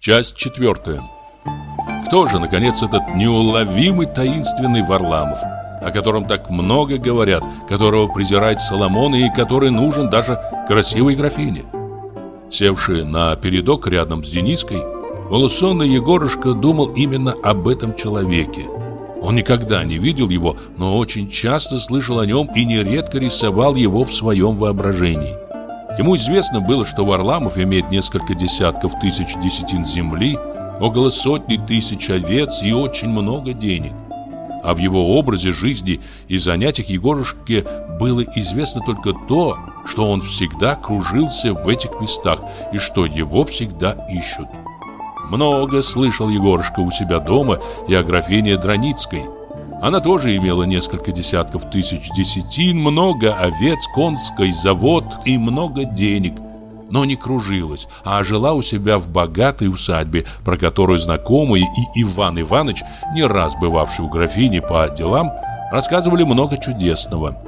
Часть четвертая. Кто же, наконец, этот неуловимый таинственный Варламов, о котором так много говорят, которого презирает Соломон и который нужен даже красивой графине? Севший на передок рядом с Дениской, Волосонный Егорушка думал именно об этом человеке. Он никогда не видел его, но очень часто слышал о нем и нередко рисовал его в своем воображении. Ему известно было, что Варламов имеет несколько десятков тысяч десятин земли, около сотни тысяч овец и очень много денег. А в его образе жизни и занятиях Егорушке было известно только то, что он всегда кружился в этих местах и что его всегда ищут. Много слышал Егорушка у себя дома и о графине Драницкой – она тоже имела несколько десятков тысяч десятин, много овец, конской завод и много денег. Но не кружилась, а жила у себя в богатой усадьбе, про которую знакомые и Иван Иванович, не раз бывавший у графини по делам, рассказывали много чудесного.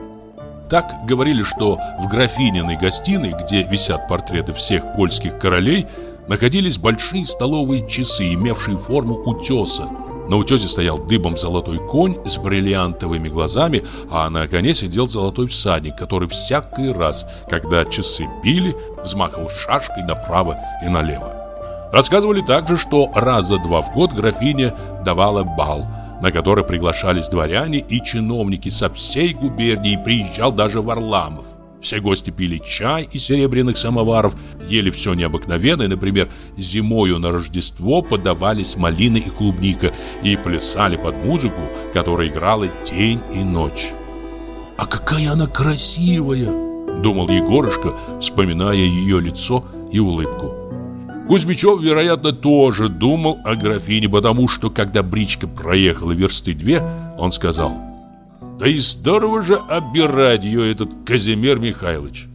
Так говорили, что в графининой гостиной, где висят портреты всех польских королей, находились большие столовые часы, имевшие форму утеса, на утесе стоял дыбом золотой конь с бриллиантовыми глазами, а на коне сидел золотой всадник, который всякий раз, когда часы били, взмахивал шашкой направо и налево. Рассказывали также, что раза два в год графиня давала бал, на который приглашались дворяне и чиновники со всей губернии, приезжал даже Варламов. Все гости пили чай из серебряных самоваров, ели все необыкновенное, например, зимою на Рождество подавались малины и клубника и плясали под музыку, которая играла день и ночь. «А какая она красивая!» — думал Егорушка, вспоминая ее лицо и улыбку. Кузьмичев, вероятно, тоже думал о графине, потому что, когда бричка проехала версты две, он сказал — да и здорово же обирать ее этот Казимир Михайлович.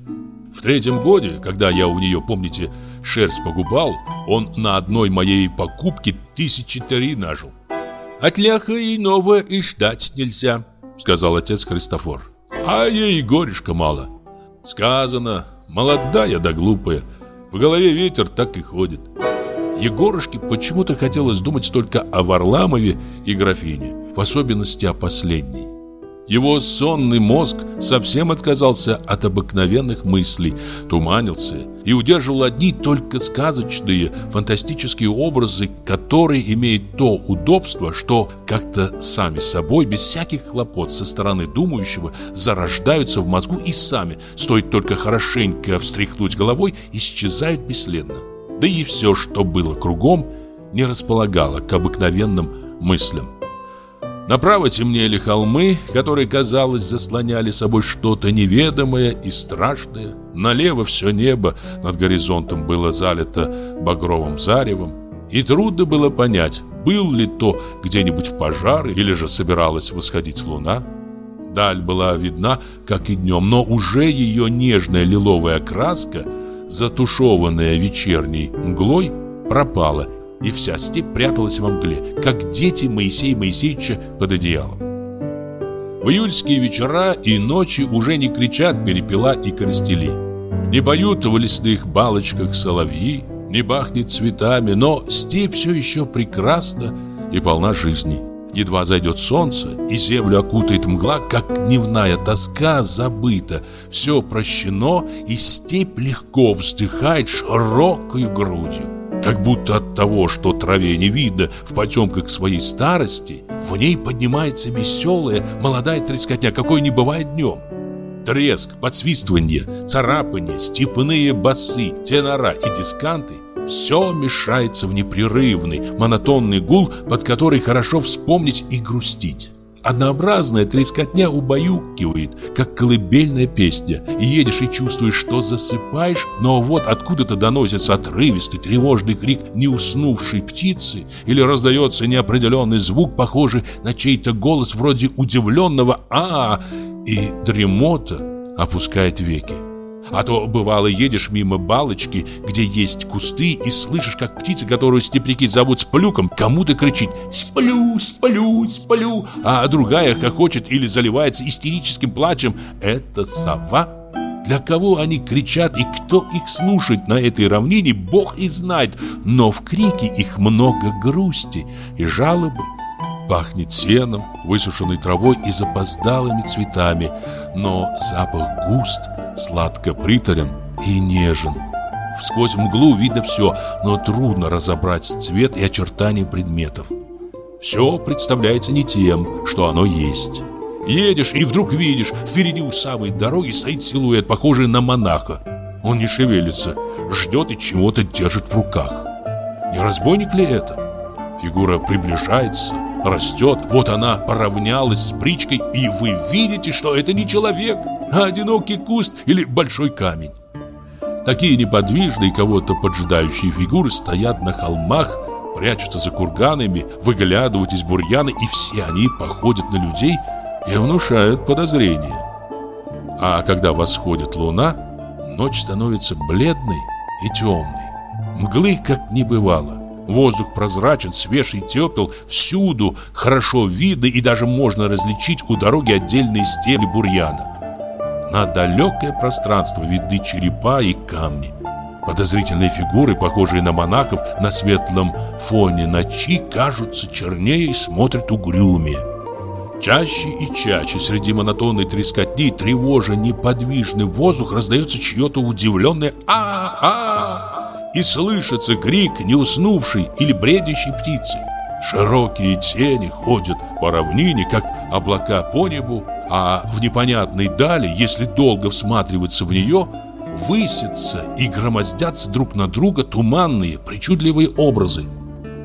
В третьем годе, когда я у нее, помните, шерсть погубал, он на одной моей покупке тысячи три нажил. От ляха иного и ждать нельзя, сказал отец Христофор. А ей горюшка мало. Сказано, молодая да глупая. В голове ветер так и ходит. Егорушке почему-то хотелось думать только о Варламове и графине, в особенности о последней. Его сонный мозг совсем отказался от обыкновенных мыслей, туманился и удерживал одни только сказочные, фантастические образы, которые имеют то удобство, что как-то сами собой, без всяких хлопот со стороны думающего, зарождаются в мозгу и сами, стоит только хорошенько встряхнуть головой, исчезают бесследно. Да и все, что было кругом, не располагало к обыкновенным мыслям. Направо темнели холмы, которые, казалось, заслоняли собой что-то неведомое и страшное. Налево все небо над горизонтом было залито багровым заревом. И трудно было понять, был ли то где-нибудь пожар или же собиралась восходить луна. Даль была видна, как и днем, но уже ее нежная лиловая краска, затушеванная вечерней мглой, пропала и вся степь пряталась во мгле, как дети Моисея Моисеевича под одеялом. В июльские вечера и ночи уже не кричат перепела и коростели. Не поют в лесных балочках соловьи, не бахнет цветами, но степь все еще прекрасна и полна жизни. Едва зайдет солнце, и землю окутает мгла, как дневная тоска забыта. Все прощено, и степь легко вздыхает широкою грудью. Как будто от того, что траве не видно в потемках своей старости, в ней поднимается веселая молодая трескотня, какой не бывает днем. Треск, подсвистывание, царапание, степные басы, тенора и дисканты – все мешается в непрерывный, монотонный гул, под который хорошо вспомнить и грустить. Однообразная трескотня убаюкивает, как колыбельная песня. И едешь и чувствуешь, что засыпаешь, но вот откуда-то доносится отрывистый тревожный крик неуснувшей птицы или раздается неопределенный звук, похожий на чей-то голос вроде удивленного «а», и дремота опускает веки. А то, бывало, едешь мимо балочки, где есть кусты, и слышишь, как птица, которую степляки зовут Сплюком, кому-то кричит «Сплю, сплю, сплю», а другая хохочет или заливается истерическим плачем. Это сова. Для кого они кричат и кто их слушает на этой равнине, Бог и знает, но в крике их много грусти и жалобы. Пахнет сеном, высушенной травой и запоздалыми цветами, но запах густ, сладко приторен и нежен. Сквозь мглу видно все, но трудно разобрать цвет и очертания предметов. Все представляется не тем, что оно есть. Едешь и вдруг видишь, впереди у самой дороги стоит силуэт, похожий на монаха. Он не шевелится, ждет и чего-то держит в руках. Не разбойник ли это? Фигура приближается, растет. Вот она поравнялась с бричкой, и вы видите, что это не человек, а одинокий куст или большой камень. Такие неподвижные, кого-то поджидающие фигуры стоят на холмах, прячутся за курганами, выглядывают из бурьяна, и все они походят на людей и внушают подозрения. А когда восходит луна, ночь становится бледной и темной. Мглы как не бывало. Воздух прозрачен, свеж и тепел, всюду хорошо видно и даже можно различить у дороги отдельные стебли бурьяна. На далекое пространство видны черепа и камни. Подозрительные фигуры, похожие на монахов, на светлом фоне ночи кажутся чернее и смотрят угрюмее. Чаще и чаще среди монотонной трескотни, тревожа неподвижный воздух, раздается чье-то удивленное «А-а-а!» И слышится крик неуснувшей или бредящей птицы. Широкие тени ходят по равнине, как облака по небу, а в непонятной дали, если долго всматриваться в нее, высятся и громоздятся друг на друга туманные, причудливые образы.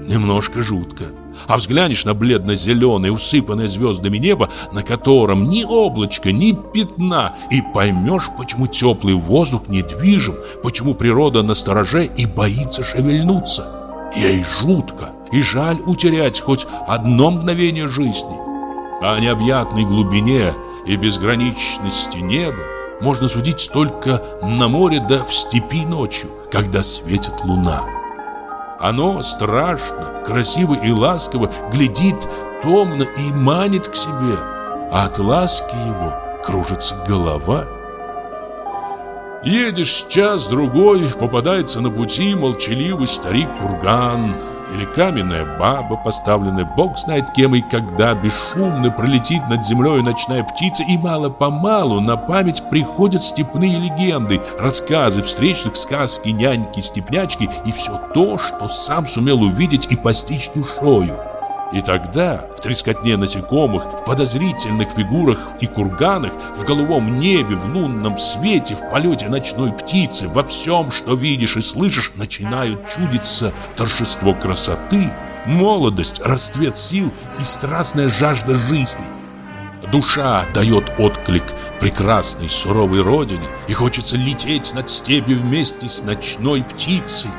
Немножко жутко. А взглянешь на бледно-зеленое, усыпанное звездами небо, на котором ни облачка, ни пятна, и поймешь, почему теплый воздух недвижим, почему природа настороже и боится шевельнуться. Ей жутко, и жаль утерять хоть одно мгновение жизни. О необъятной глубине и безграничности неба можно судить только на море да в степи ночью, когда светит луна. Оно страшно, красиво и ласково глядит томно и манит к себе, а от ласки его кружится голова. Едешь час-другой, попадается на пути молчаливый старик-курган – или каменная баба, поставленная бог знает кем и когда бесшумно пролетит над землей ночная птица, и мало-помалу на память приходят степные легенды, рассказы встречных, сказки, няньки, степнячки и все то, что сам сумел увидеть и постичь душою. И тогда в трескотне насекомых, в подозрительных фигурах и курганах, в голубом небе, в лунном свете, в полете ночной птицы, во всем, что видишь и слышишь, начинают чудиться торжество красоты, молодость, расцвет сил и страстная жажда жизни. Душа дает отклик прекрасной суровой родине, и хочется лететь над степью вместе с ночной птицей.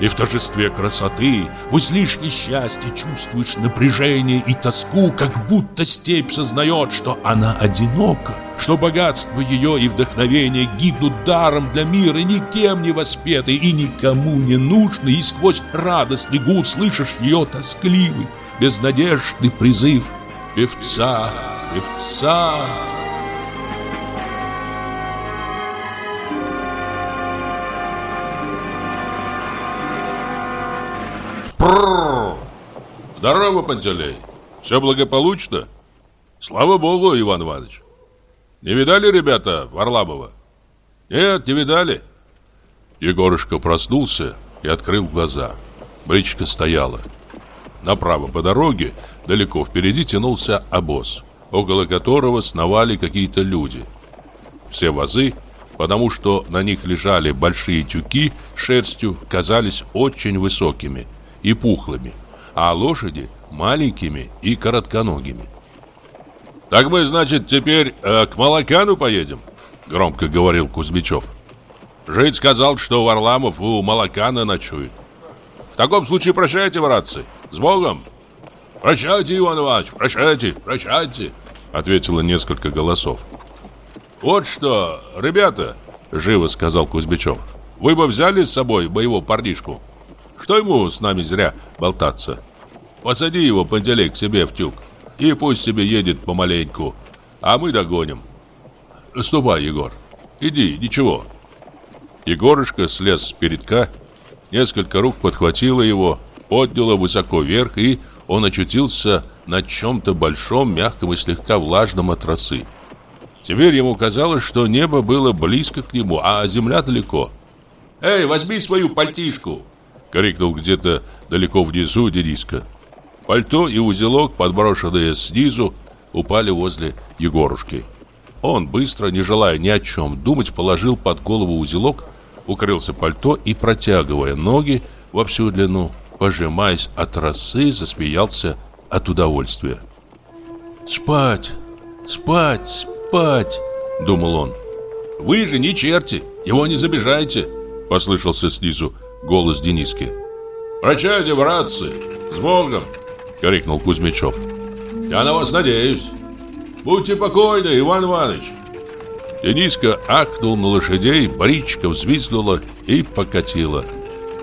И в торжестве красоты, в излишней счастья чувствуешь напряжение и тоску, как будто степь сознает, что она одинока, что богатство ее и вдохновение гибнут даром для мира, никем не воспеты и никому не нужны, и сквозь радостный гул слышишь ее тоскливый, безнадежный призыв «Певца, певца!» Здорово, Пантелей. Все благополучно? Слава богу, Иван Иванович. Не видали, ребята, Варламова? Нет, не видали. Егорушка проснулся и открыл глаза. Бричка стояла. Направо по дороге, далеко впереди тянулся обоз, около которого сновали какие-то люди. Все вазы, потому что на них лежали большие тюки шерстью, казались очень высокими – и пухлыми, а лошади маленькими и коротконогими. «Так мы, значит, теперь э, к Малакану поедем?» Громко говорил Кузьмичев. Жить сказал, что Варламов у Малакана ночует. В таком случае прощайте, братцы. С Богом. Прощайте, Иван Иванович, прощайте, прощайте, ответило несколько голосов. Вот что, ребята, живо сказал Кузьмичев. Вы бы взяли с собой моего парнишку. Что ему с нами зря болтаться? Посади его, Пантелей, к себе в тюк. И пусть себе едет помаленьку, а мы догоним. Ступай, Егор. иди, ничего. Егорушка слез с передка, несколько рук подхватило его, подняло высоко вверх, и он очутился на чем-то большом, мягком и слегка влажном от росы. Теперь ему казалось, что небо было близко к нему, а земля далеко. «Эй, возьми свою пальтишку!» — крикнул где-то далеко внизу Дениска. Пальто и узелок, подброшенные снизу, упали возле Егорушки. Он быстро, не желая ни о чем думать, положил под голову узелок, укрылся пальто и, протягивая ноги во всю длину, пожимаясь от росы, засмеялся от удовольствия. «Спать! Спать! Спать!» — думал он. «Вы же не черти! Его не забежайте!» — послышался снизу голос Дениски. «Прощайте, братцы! С Богом!» — крикнул Кузьмичев. «Я на вас надеюсь! Будьте покойны, Иван Иванович!» Дениска ахнул на лошадей, бричка взвизгнула и покатила.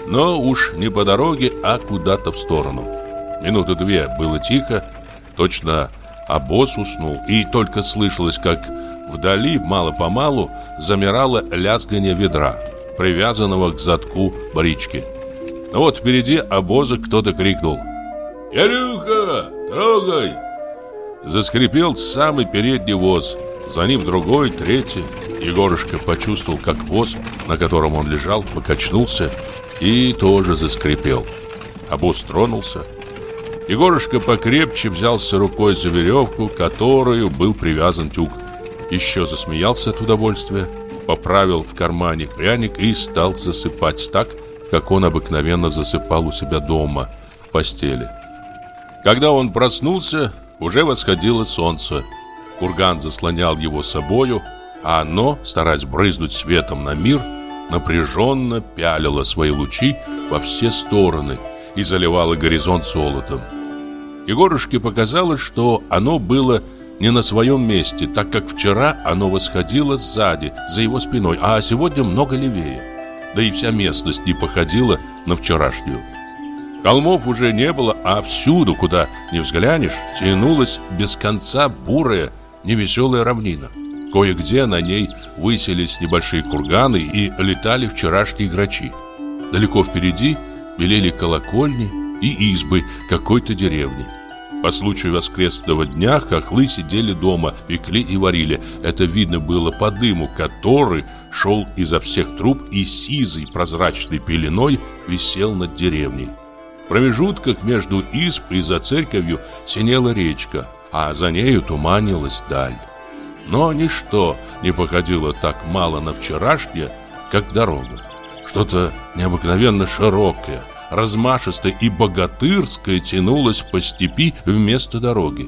Но уж не по дороге, а куда-то в сторону. Минуты две было тихо, точно обоз уснул, и только слышалось, как вдали мало-помалу замирало лязгание ведра, привязанного к задку брички. Но вот впереди обоза кто-то крикнул «Кирюха, трогай!» Заскрипел самый передний воз, за ним другой, третий. Егорушка почувствовал, как воз, на котором он лежал, покачнулся и тоже заскрипел. Обоз тронулся. Егорушка покрепче взялся рукой за веревку, которую был привязан тюк. Еще засмеялся от удовольствия, поправил в кармане пряник и стал засыпать так, как он обыкновенно засыпал у себя дома, в постели. Когда он проснулся, уже восходило солнце. Курган заслонял его собою, а оно, стараясь брызнуть светом на мир, напряженно пялило свои лучи во все стороны и заливало горизонт золотом. Егорушке показалось, что оно было не на своем месте, так как вчера оно восходило сзади, за его спиной, а сегодня много левее. Да и вся местность не походила на вчерашнюю. Холмов уже не было, а всюду, куда не взглянешь, тянулась без конца бурая, невеселая равнина. Кое-где на ней выселись небольшие курганы и летали вчерашние грачи. Далеко впереди белели колокольни и избы какой-то деревни. По случаю воскресного дня хохлы сидели дома, пекли и варили. Это видно было по дыму, который шел изо всех труб и сизой прозрачной пеленой висел над деревней. В промежутках между изб и за церковью синела речка, а за нею туманилась даль. Но ничто не походило так мало на вчерашнее, как дорога. Что-то необыкновенно широкое, размашистое и богатырское тянулось по степи вместо дороги.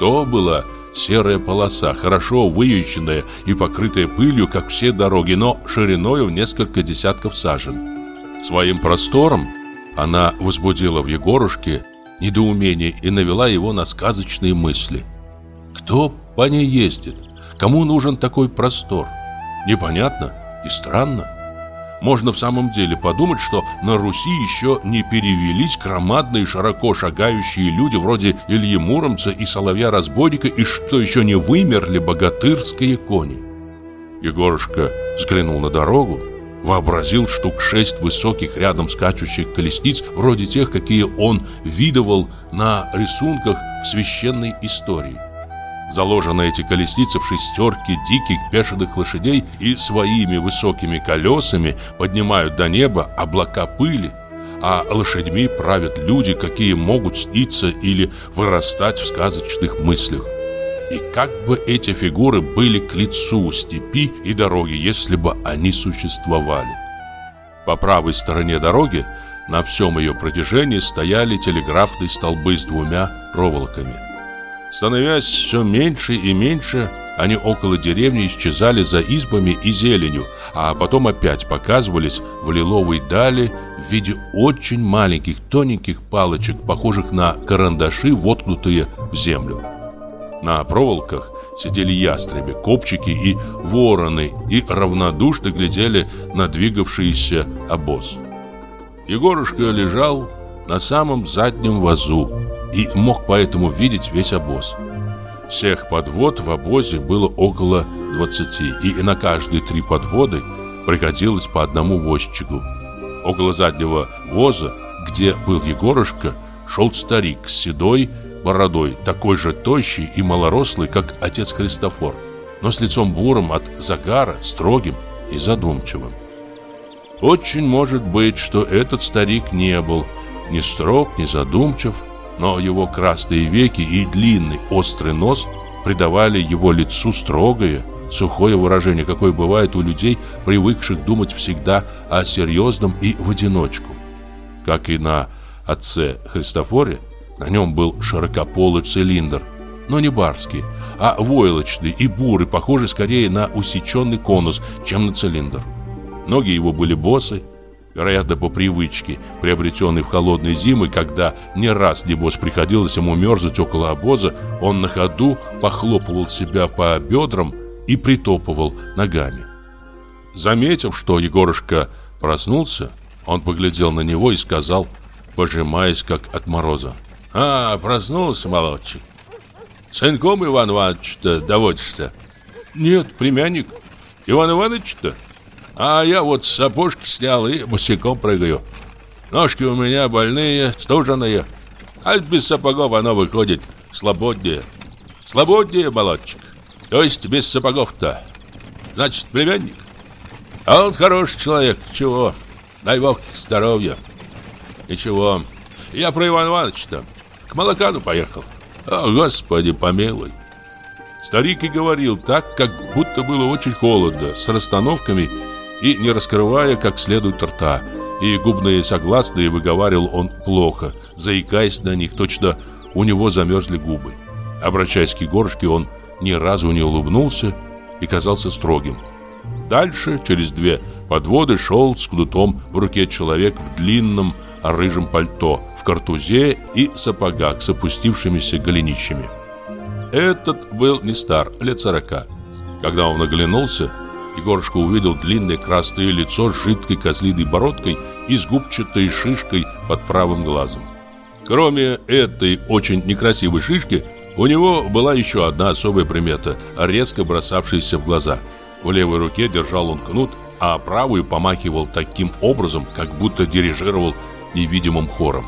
То была серая полоса, хорошо выезженная и покрытая пылью, как все дороги, но шириною в несколько десятков сажен. Своим простором она возбудила в Егорушке недоумение и навела его на сказочные мысли. Кто по ней ездит? Кому нужен такой простор? Непонятно и странно. Можно в самом деле подумать, что на Руси еще не перевелись громадные широко шагающие люди вроде Ильи Муромца и Соловья-разбойника, и что еще не вымерли богатырские кони. Егорушка взглянул на дорогу, вообразил штук шесть высоких рядом скачущих колесниц, вроде тех, какие он видывал на рисунках в священной истории. Заложены эти колесницы в шестерки диких бешеных лошадей и своими высокими колесами поднимают до неба облака пыли, а лошадьми правят люди, какие могут сниться или вырастать в сказочных мыслях. И как бы эти фигуры были к лицу степи и дороги, если бы они существовали. По правой стороне дороги на всем ее протяжении стояли телеграфные столбы с двумя проволоками. Становясь все меньше и меньше, они около деревни исчезали за избами и зеленью, а потом опять показывались в лиловой дали в виде очень маленьких тоненьких палочек, похожих на карандаши, воткнутые в землю. На проволоках сидели ястребы, копчики и вороны и равнодушно глядели на двигавшийся обоз. Егорушка лежал на самом заднем вазу и мог поэтому видеть весь обоз. Всех подвод в обозе было около 20, и на каждые три подводы приходилось по одному возчику. Около заднего воза, где был Егорушка, шел старик с седой бородой, такой же тощий и малорослый, как отец Христофор, но с лицом бурым от загара, строгим и задумчивым. Очень может быть, что этот старик не был ни строг, ни задумчив, но его красные веки и длинный острый нос придавали его лицу строгое, сухое выражение, какое бывает у людей, привыкших думать всегда о серьезном и в одиночку. Как и на отце Христофоре, на нем был широкополый цилиндр, но не барский, а войлочный и бурый, похожий скорее на усеченный конус, чем на цилиндр. Ноги его были босы, вероятно, по привычке, приобретенной в холодные зимы, когда не раз, небось, приходилось ему мерзнуть около обоза, он на ходу похлопывал себя по бедрам и притопывал ногами. Заметив, что Егорушка проснулся, он поглядел на него и сказал, пожимаясь как от мороза. «А, проснулся, молодчик. Сынком Иван Иванович-то доводишься?» «Нет, племянник. Иван Иванович-то?» А я вот сапожки снял и босиком прыгаю. Ножки у меня больные, стуженные. А без сапогов оно выходит слободнее. Слободнее, молодчик. То есть без сапогов-то. Значит, племянник. А он хороший человек, чего? Дай бог здоровья. Ничего. Я про Иван Ивановича-то. К Молокану поехал. О, Господи, помилуй. Старик и говорил так, как будто было очень холодно, с расстановками и не раскрывая как следует рта. И губные согласные выговаривал он плохо, заикаясь на них, точно у него замерзли губы. Обращаясь к Егорушке, он ни разу не улыбнулся и казался строгим. Дальше, через две подводы, шел с кнутом в руке человек в длинном рыжем пальто, в картузе и сапогах с опустившимися голенищами. Этот был не стар, лет сорока. Когда он оглянулся, Егорушка увидел длинное красное лицо с жидкой козлиной бородкой и с губчатой шишкой под правым глазом. Кроме этой очень некрасивой шишки, у него была еще одна особая примета, резко бросавшаяся в глаза. В левой руке держал он кнут, а правую помахивал таким образом, как будто дирижировал невидимым хором.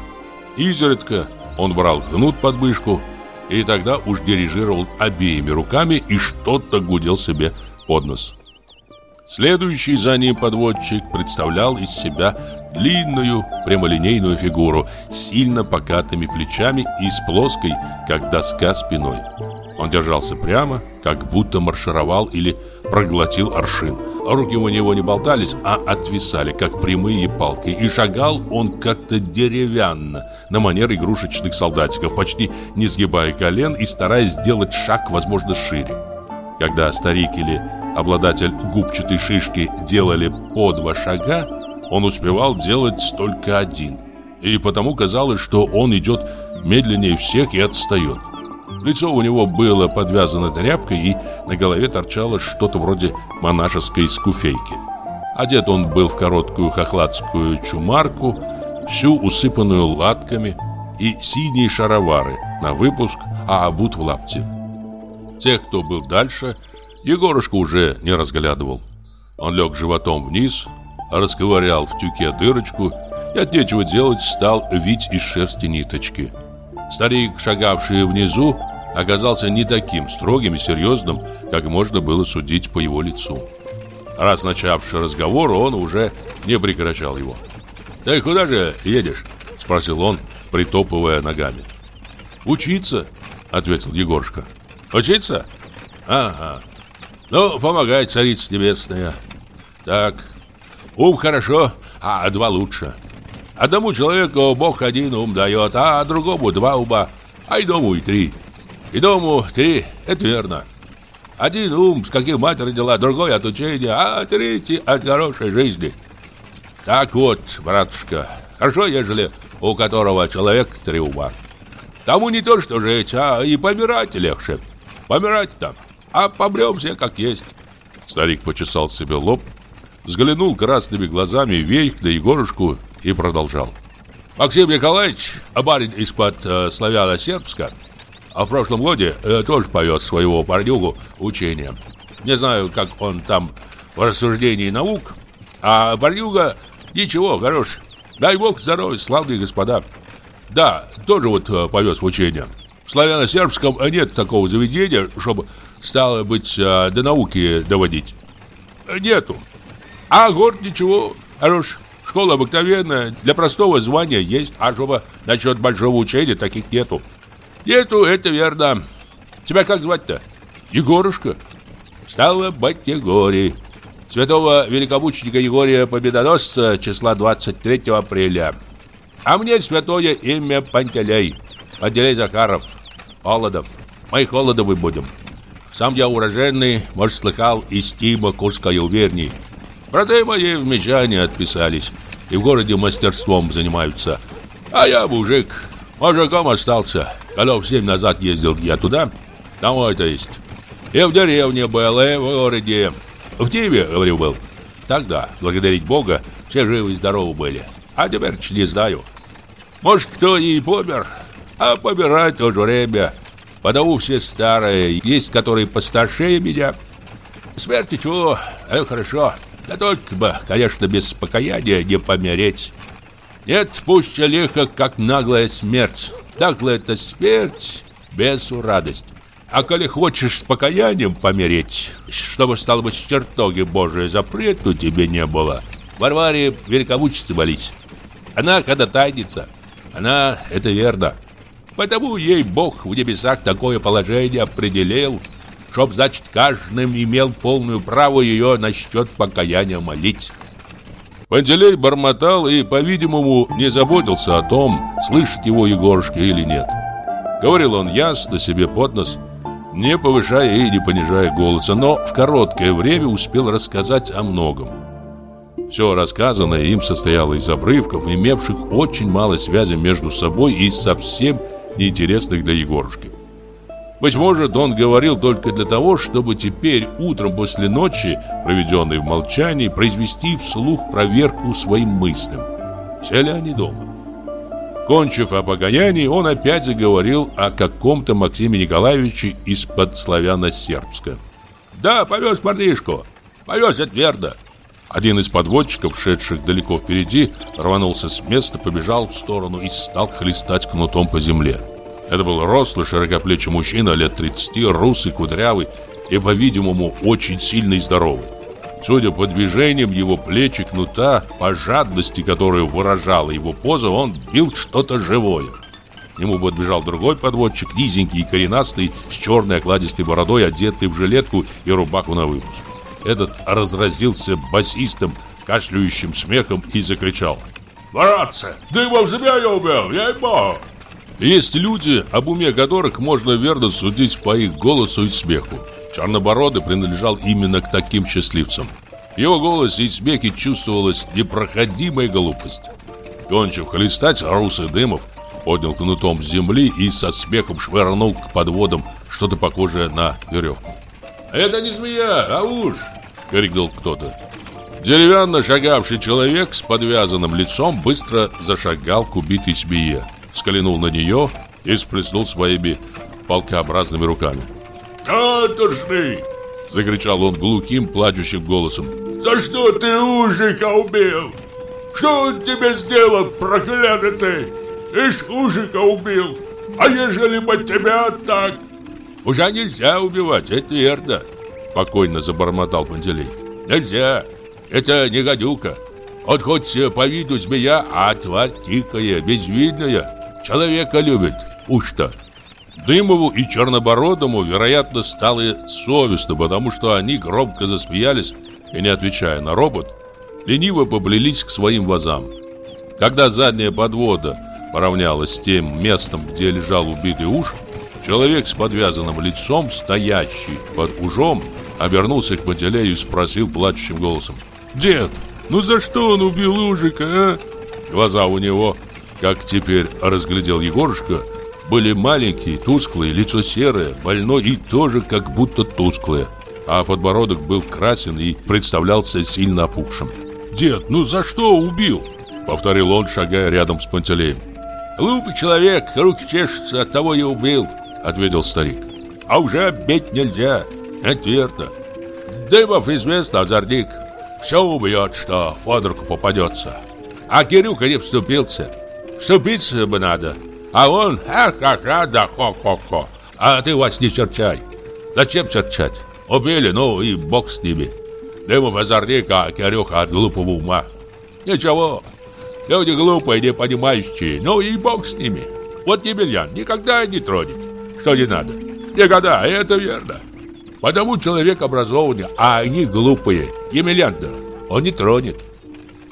Изредка он брал кнут под мышку, и тогда уж дирижировал обеими руками и что-то гудел себе под нос. Следующий за ним подводчик представлял из себя длинную прямолинейную фигуру с сильно покатыми плечами и с плоской, как доска, спиной. Он держался прямо, как будто маршировал или проглотил аршин. Руки у него не болтались, а отвисали, как прямые палки, и шагал он как-то деревянно, на манер игрушечных солдатиков, почти не сгибая колен и стараясь сделать шаг, возможно, шире. Когда старик или обладатель губчатой шишки делали по два шага, он успевал делать только один. И потому казалось, что он идет медленнее всех и отстает. Лицо у него было подвязано тряпкой, и на голове торчало что-то вроде монашеской скуфейки. Одет он был в короткую хохладскую чумарку, всю усыпанную латками, и синие шаровары на выпуск, а обут в лапте. Тех, кто был дальше – Егорушка уже не разглядывал. Он лег животом вниз, расковырял в тюке дырочку и от нечего делать стал вить из шерсти ниточки. Старик, шагавший внизу, оказался не таким строгим и серьезным, как можно было судить по его лицу. Раз начавший разговор, он уже не прекращал его. «Ты куда же едешь?» – спросил он, притопывая ногами. «Учиться», – ответил Егорушка. «Учиться? Ага. Ну, помогай, царица небесная. Так, ум хорошо, а два лучше. Одному человеку Бог один ум дает, а другому два ума, а и дому и три. И дому три, это верно. Один ум, с каким мать родила, другой от учения, а третий от хорошей жизни. Так вот, братушка, хорошо, ежели у которого человек три ума. Тому не то, что жить, а и помирать легче. Помирать там а помрем все как есть. Старик почесал себе лоб, взглянул красными глазами вверх на Егорушку и продолжал. Максим Николаевич, барин из-под э, Славяно-Сербска, А в прошлом годе э, тоже повез своего парнюгу учением. Не знаю, как он там в рассуждении наук, а парнюга ничего, хорош. Дай бог здоровья, славные господа. Да, тоже вот э, повез в учение. В славяно-сербском нет такого заведения, чтобы, стало быть, э, до науки доводить. Нету. А город ничего, хорош. Школа обыкновенная, для простого звания есть, а чтобы насчет большого учения таких нету. Нету, это верно. Тебя как звать-то? Егорушка. Стало быть, Егорий. Святого великомученика Егория Победоносца числа 23 апреля. А мне святое имя Пантелей. Пантелей Захаров. Холодов. Мы Холодовы будем. Сам я уроженный, может, слыхал, из Тима Курской губернии. Браты мои в Мечане отписались и в городе мастерством занимаются. А я мужик, мужиком остался. Голов семь назад ездил я туда, домой то есть. И в деревне был, и в городе. В Тиве, говорю, был. Тогда, благодарить Бога, все живы и здоровы были. А теперь не знаю. Может, кто и помер, а помирать тоже время. Потому все старые, есть которые постарше меня. Смерти чего, это хорошо. Да только бы, конечно, без покаяния не помереть. Нет, пусть лихо, как наглая смерть. Наглая-то смерть, без радость. А коли хочешь с покаянием помереть, чтобы, стало быть, чертоги Божие запрету тебе не было, Варваре великомучице молись. Она когда тайница, она это верно. Потому ей Бог в небесах такое положение определил, чтоб, значит, каждым имел полную право ее насчет покаяния молить. Пантелей бормотал и, по-видимому, не заботился о том, слышит его Егорушка или нет. Говорил он ясно себе под нос, не повышая и не понижая голоса, но в короткое время успел рассказать о многом. Все рассказанное им состояло из обрывков, имевших очень мало связи между собой и совсем неинтересных для Егорушки. Быть может, он говорил только для того, чтобы теперь утром после ночи, проведенной в молчании, произвести вслух проверку своим мыслям. Все ли они дома? Кончив о погонянии, он опять заговорил о каком-то Максиме Николаевиче из-под славяно-сербска. «Да, повез парнишку. Повез это верно». Один из подводчиков, шедших далеко впереди, рванулся с места, побежал в сторону и стал хлестать кнутом по земле. Это был рослый, широкоплечий мужчина лет 30, русый, кудрявый и, по-видимому, очень сильный и здоровый. Судя по движениям его плечи кнута, по жадности, которую выражала его поза, он бил что-то живое. К нему подбежал другой подводчик, низенький и коренастый, с черной окладистой бородой, одетый в жилетку и рубаху на выпуск. Этот разразился басистым, кашляющим смехом и закричал. «Братцы, дымом змея убил, ей-богу!» Есть люди, об уме которых можно верно судить по их голосу и смеху. Чернобородый принадлежал именно к таким счастливцам. В его голосе и смехе чувствовалась непроходимая глупость. Кончив хлестать, русый Дымов поднял кнутом с земли и со смехом швырнул к подводам что-то похожее на веревку. «Это не змея, а уж!» — крикнул кто-то. Деревянно шагавший человек с подвязанным лицом быстро зашагал к убитой змее взглянул на нее и сплеснул своими полкообразными руками. «Каторжный!» – закричал он глухим, плачущим голосом. «За что ты ужика убил? Что он тебе сделал, проклятый? Ишь, ужика убил! А ежели бы тебя так?» «Уже нельзя убивать, это верно!» – покойно забормотал Пантелей. «Нельзя! Это не гадюка!» Вот хоть по виду змея, а тварь тикая, безвидная. Человека любит, уж-то. Дымову и Чернобородому, вероятно, стало совестно, потому что они громко засмеялись и, не отвечая на робот, лениво поблелись к своим вазам. Когда задняя подвода поравнялась с тем местом, где лежал убитый уж, человек с подвязанным лицом, стоящий под ужом, обернулся к Пантелею и спросил плачущим голосом. «Дед, ну за что он убил Ужика, а?» Глаза у него как теперь разглядел Егорушка, были маленькие, тусклые, лицо серое, больной и тоже как будто тусклое. А подбородок был красен и представлялся сильно опухшим. «Дед, ну за что убил?» Повторил он, шагая рядом с Пантелеем. «Глупый человек, руки чешутся, от того и убил. ответил старик. А уже бить нельзя, это верно. Дымов известно, озорник. Все убьет, что под руку попадется. А Кирюха не вступился. Вступиться бы надо. А он ха-ха-ха да хо-хо-хо. А ты, вас не черчай. Зачем черчать? Убили, ну и бог с ними. Дымов озорник, а Кирюха от глупого ума. Ничего, люди глупые, не понимающие, ну и бог с ними. Вот Емельян никогда не тронет, что не надо. Никогда, это верно. Потому человек образованный, а они глупые. Емельян-то он не тронет.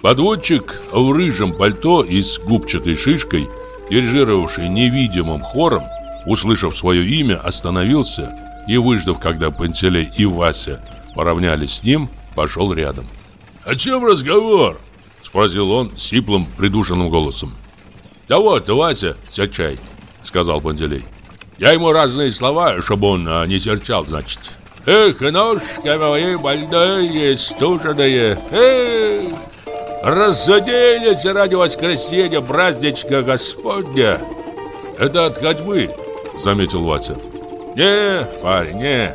Подводчик в рыжем пальто и с губчатой шишкой, дирижировавший невидимым хором, услышав свое имя, остановился и, выждав, когда Пантелей и Вася поравнялись с ним, пошел рядом. «О чем разговор?» — спросил он сиплым, придушенным голосом. «Да вот, Вася, серчай», — сказал Пантелей. «Я ему разные слова, чтобы он а, не серчал, значит. Эх, ножки мои больные, стуженные, эх, разоделись ради воскресенья праздничка Господня». «Это от ходьбы», — заметил Вася. «Не, парень, не,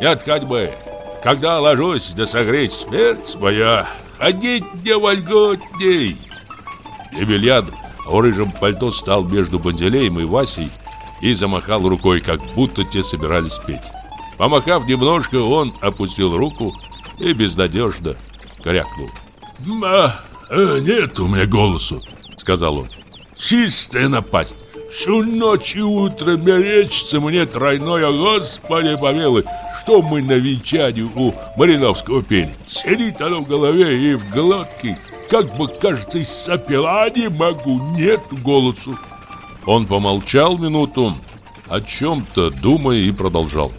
не от ходьбы. Когда ложусь, да согреть смерть моя, ходить не вольготней». Емельян в рыжем пальто стал между Банделеем и Васей и замахал рукой, как будто те собирались петь. Помахав немножко, он опустил руку и безнадежно крякнул. «А, э, нет у меня голосу», — сказал он. «Чистая напасть. Всю ночь и утро мерещится мне тройное, Господи помилуй, что мы на венчании у Мариновского пели. Сидит оно в голове и в глотке, как бы, кажется, и сопел, а не могу, нет голосу. Он помолчал минуту, о чем-то думая и продолжал.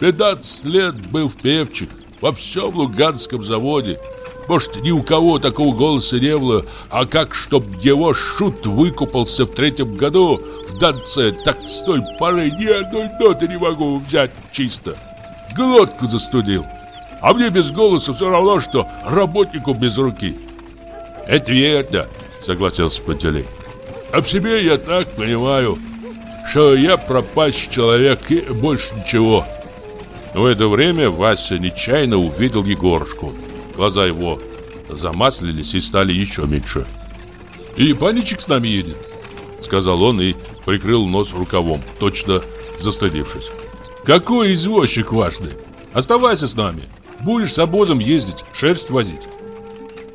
Пятнадцать лет был в певчих, во всем Луганском заводе. Может, ни у кого такого голоса не было, а как, чтоб его шут выкупался в третьем году в Донце, так с той поры ни одной ноты не могу взять чисто. Глотку застудил. А мне без голоса все равно, что работнику без руки. Это верно, согласился Пантелей. Об себе я так понимаю, что я пропащий человек и больше ничего. В это время Вася нечаянно увидел Егорушку. Глаза его замаслились и стали еще меньше. «И паничек с нами едет», — сказал он и прикрыл нос рукавом, точно застыдившись. «Какой извозчик важный! Оставайся с нами, будешь с обозом ездить, шерсть возить».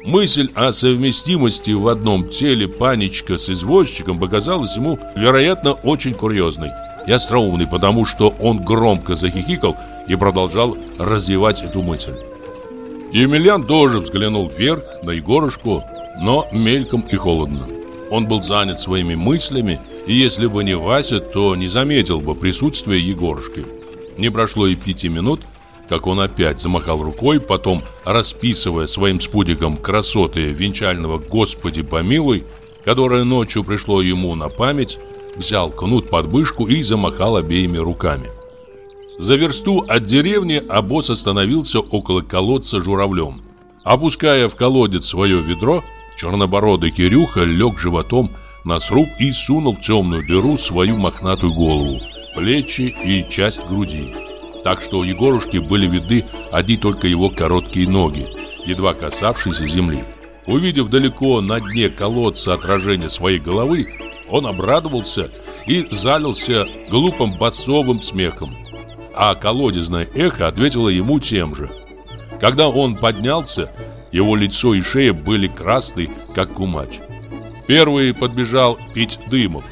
Мысль о совместимости в одном теле паничка с извозчиком показалась ему, вероятно, очень курьезной и остроумной, потому что он громко захихикал и продолжал развивать эту мысль. Емельян тоже взглянул вверх на Егорушку, но мельком и холодно. Он был занят своими мыслями, и если бы не Вася, то не заметил бы присутствия Егорушки. Не прошло и пяти минут, как он опять замахал рукой, потом, расписывая своим спутником красоты венчального «Господи помилуй», которое ночью пришло ему на память, взял кнут под мышку и замахал обеими руками. За версту от деревни обоз остановился около колодца журавлем. Опуская в колодец свое ведро, чернобородый Кирюха лег животом на сруб и сунул в темную дыру свою мохнатую голову, плечи и часть груди. Так что у Егорушки были видны одни только его короткие ноги, едва касавшиеся земли. Увидев далеко на дне колодца отражение своей головы, он обрадовался и залился глупым басовым смехом а колодезное эхо ответило ему тем же. Когда он поднялся, его лицо и шея были красны, как кумач. Первый подбежал пить дымов.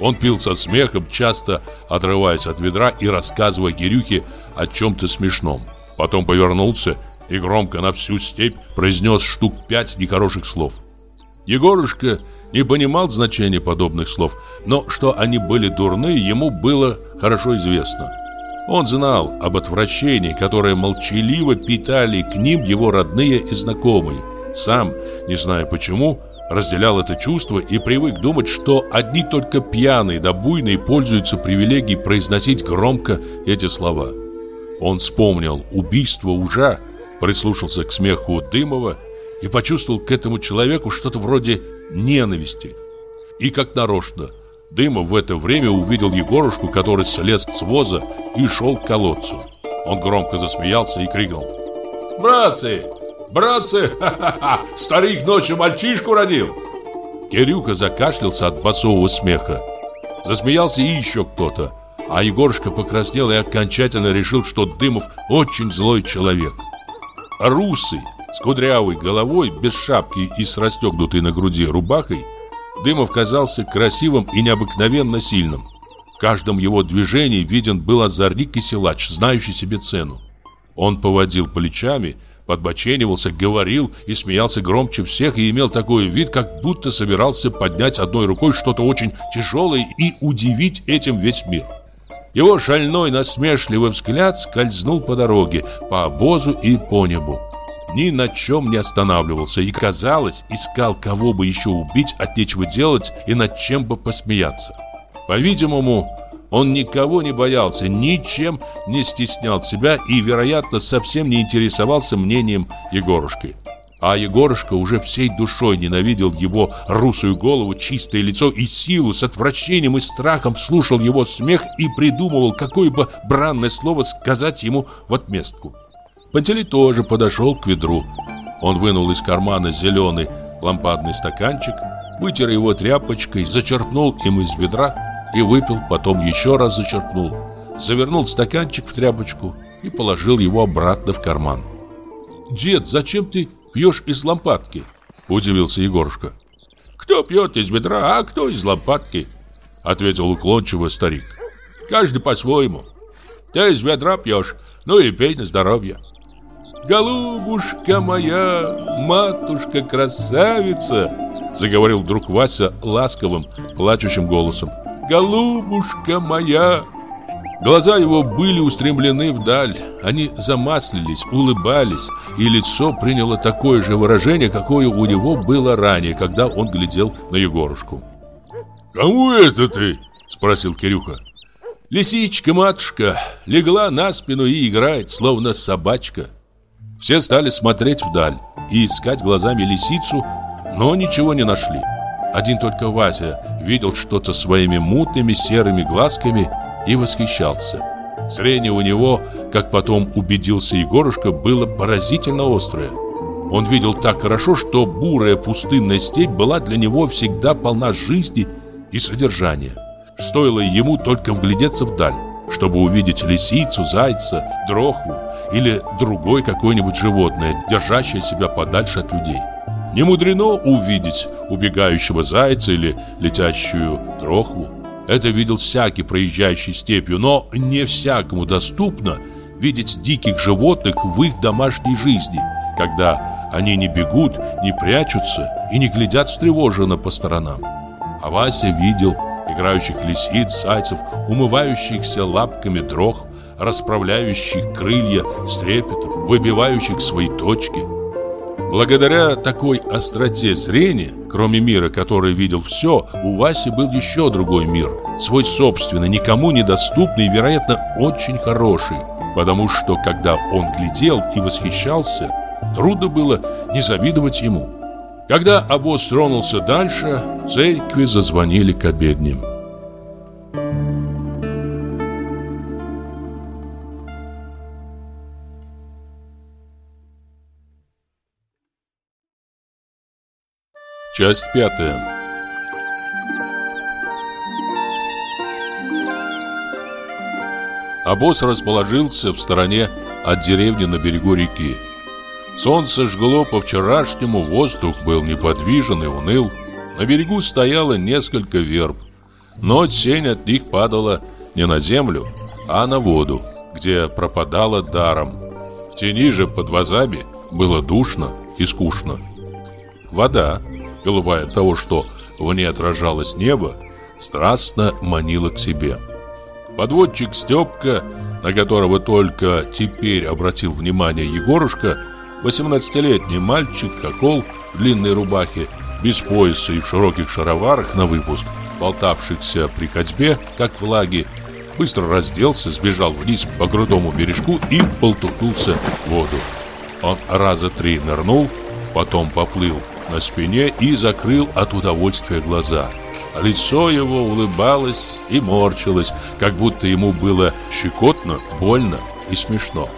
Он пил со смехом, часто отрываясь от ведра и рассказывая Кирюхе о чем-то смешном. Потом повернулся и громко на всю степь произнес штук пять нехороших слов. Егорушка не понимал значения подобных слов, но что они были дурны, ему было хорошо известно. Он знал об отвращении, которое молчаливо питали к ним его родные и знакомые. Сам, не зная почему, разделял это чувство и привык думать, что одни только пьяные да буйные пользуются привилегией произносить громко эти слова. Он вспомнил убийство ужа, прислушался к смеху Дымова и почувствовал к этому человеку что-то вроде ненависти. И как нарочно Дымов в это время увидел Егорушку, который слез с воза и шел к колодцу. Он громко засмеялся и крикнул. «Братцы! Братцы! Ха-ха-ха! Старик ночью мальчишку родил!» Кирюха закашлялся от басового смеха. Засмеялся и еще кто-то. А Егорушка покраснел и окончательно решил, что Дымов очень злой человек. Русый, с кудрявой головой, без шапки и с расстегнутой на груди рубахой, Дымов казался красивым и необыкновенно сильным. В каждом его движении виден был озорник и силач, знающий себе цену. Он поводил плечами, подбоченивался, говорил и смеялся громче всех и имел такой вид, как будто собирался поднять одной рукой что-то очень тяжелое и удивить этим весь мир. Его шальной насмешливый взгляд скользнул по дороге, по обозу и по небу. Ни на чем не останавливался и, казалось, искал кого бы еще убить, от нечего делать и над чем бы посмеяться. По-видимому, он никого не боялся, ничем не стеснял себя и, вероятно, совсем не интересовался мнением Егорушки. А Егорушка уже всей душой ненавидел его русую голову, чистое лицо и силу, с отвращением и страхом слушал его смех и придумывал, какое бы бранное слово сказать ему в отместку. Пантелей тоже подошел к ведру. Он вынул из кармана зеленый лампадный стаканчик, вытер его тряпочкой, зачерпнул им из ведра и выпил, потом еще раз зачерпнул, завернул стаканчик в тряпочку и положил его обратно в карман. «Дед, зачем ты пьешь из лампадки?» – удивился Егорушка. «Кто пьет из ведра, а кто из лампадки?» – ответил уклончиво старик. «Каждый по-своему. Ты из ведра пьешь, ну и пей на здоровье». «Голубушка моя, матушка-красавица!» Заговорил вдруг Вася ласковым, плачущим голосом. «Голубушка моя!» Глаза его были устремлены вдаль, они замаслились, улыбались, и лицо приняло такое же выражение, какое у него было ранее, когда он глядел на Егорушку. «Кому это ты?» – спросил Кирюха. «Лисичка, матушка, легла на спину и играет, словно собачка». Все стали смотреть вдаль и искать глазами лисицу, но ничего не нашли. Один только Вася видел что-то своими мутными серыми глазками и восхищался. Зрение у него, как потом убедился Егорушка, было поразительно острое. Он видел так хорошо, что бурая пустынная степь была для него всегда полна жизни и содержания. Стоило ему только вглядеться вдаль, чтобы увидеть лисицу, зайца, дрохву, или другое какое-нибудь животное, держащее себя подальше от людей. Не мудрено увидеть убегающего зайца или летящую трохву. Это видел всякий проезжающий степью, но не всякому доступно видеть диких животных в их домашней жизни, когда они не бегут, не прячутся и не глядят встревоженно по сторонам. А Вася видел играющих лисиц, зайцев, умывающихся лапками дрох, расправляющих крылья стрепетов, выбивающих свои точки. Благодаря такой остроте зрения, кроме мира, который видел все, у Васи был еще другой мир, свой собственный, никому недоступный и, вероятно, очень хороший, потому что, когда он глядел и восхищался, трудно было не завидовать ему. Когда обоз тронулся дальше, церкви зазвонили к обедням. Часть пятая Обоз расположился в стороне от деревни на берегу реки. Солнце жгло по-вчерашнему, воздух был неподвижен и уныл. На берегу стояло несколько верб, но тень от них падала не на землю, а на воду, где пропадала даром. В тени же под вазами было душно и скучно. Вода, голубая от того, что в ней отражалось небо, страстно манила к себе. Подводчик Степка, на которого только теперь обратил внимание Егорушка, 18-летний мальчик, хохол в длинной рубахе, без пояса и в широких шароварах на выпуск, болтавшихся при ходьбе, как в лаге, быстро разделся, сбежал вниз по крутому бережку и полтухнулся в воду. Он раза три нырнул, потом поплыл на спине и закрыл от удовольствия глаза. лицо его улыбалось и морщилось, как будто ему было щекотно, больно и смешно.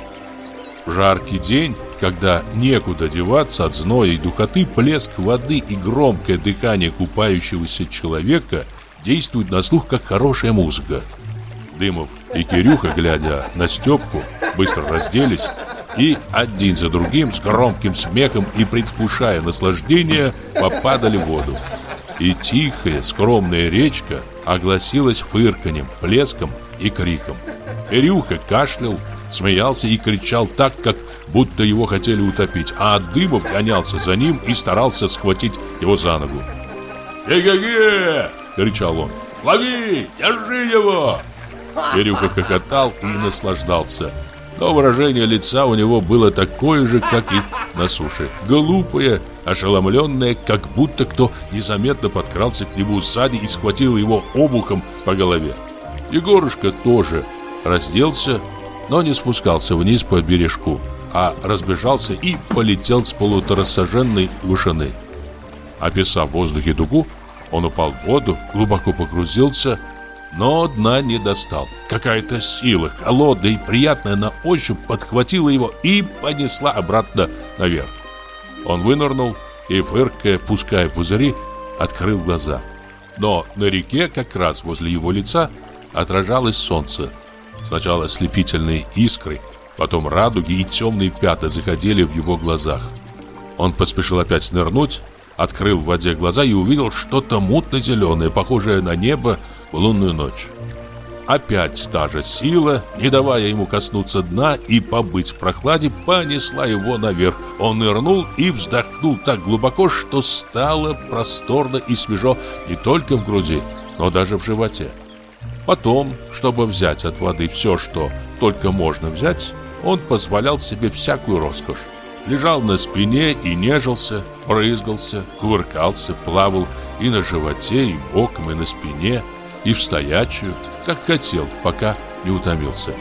В жаркий день, когда некуда деваться от зноя и духоты, плеск воды и громкое дыхание купающегося человека действуют на слух, как хорошая музыка. Дымов и Кирюха, глядя на Степку, быстро разделись и один за другим с громким смехом и предвкушая наслаждение попадали в воду. И тихая, скромная речка огласилась фырканьем, плеском и криком. Кирюха кашлял, смеялся и кричал так, как будто его хотели утопить, а Дымов гонялся за ним и старался схватить его за ногу. «Ге-ге-ге!» — кричал он. «Лови! Держи его!» Кирюха хохотал и наслаждался. Но выражение лица у него было такое же, как и на суше. Глупое, ошеломленное, как будто кто незаметно подкрался к нему сзади и схватил его обухом по голове. Егорушка тоже разделся, но не спускался вниз по бережку, а разбежался и полетел с полуторасоженной вышины. Описав в воздухе дугу, он упал в воду, глубоко погрузился но дна не достал. Какая-то сила, холодная и приятная на ощупь, подхватила его и понесла обратно наверх. Он вынырнул и, фыркая, пуская пузыри, открыл глаза. Но на реке, как раз возле его лица, отражалось солнце. Сначала ослепительные искры, потом радуги и темные пятна заходили в его глазах. Он поспешил опять нырнуть, открыл в воде глаза и увидел что-то мутно-зеленое, похожее на небо, в лунную ночь. Опять та же сила, не давая ему коснуться дна и побыть в прохладе, понесла его наверх. Он нырнул и вздохнул так глубоко, что стало просторно и свежо не только в груди, но даже в животе. Потом, чтобы взять от воды все, что только можно взять, он позволял себе всякую роскошь. Лежал на спине и нежился, брызгался, кувыркался, плавал и на животе, и боком, и на спине – и в стоячую, как хотел, пока не утомился.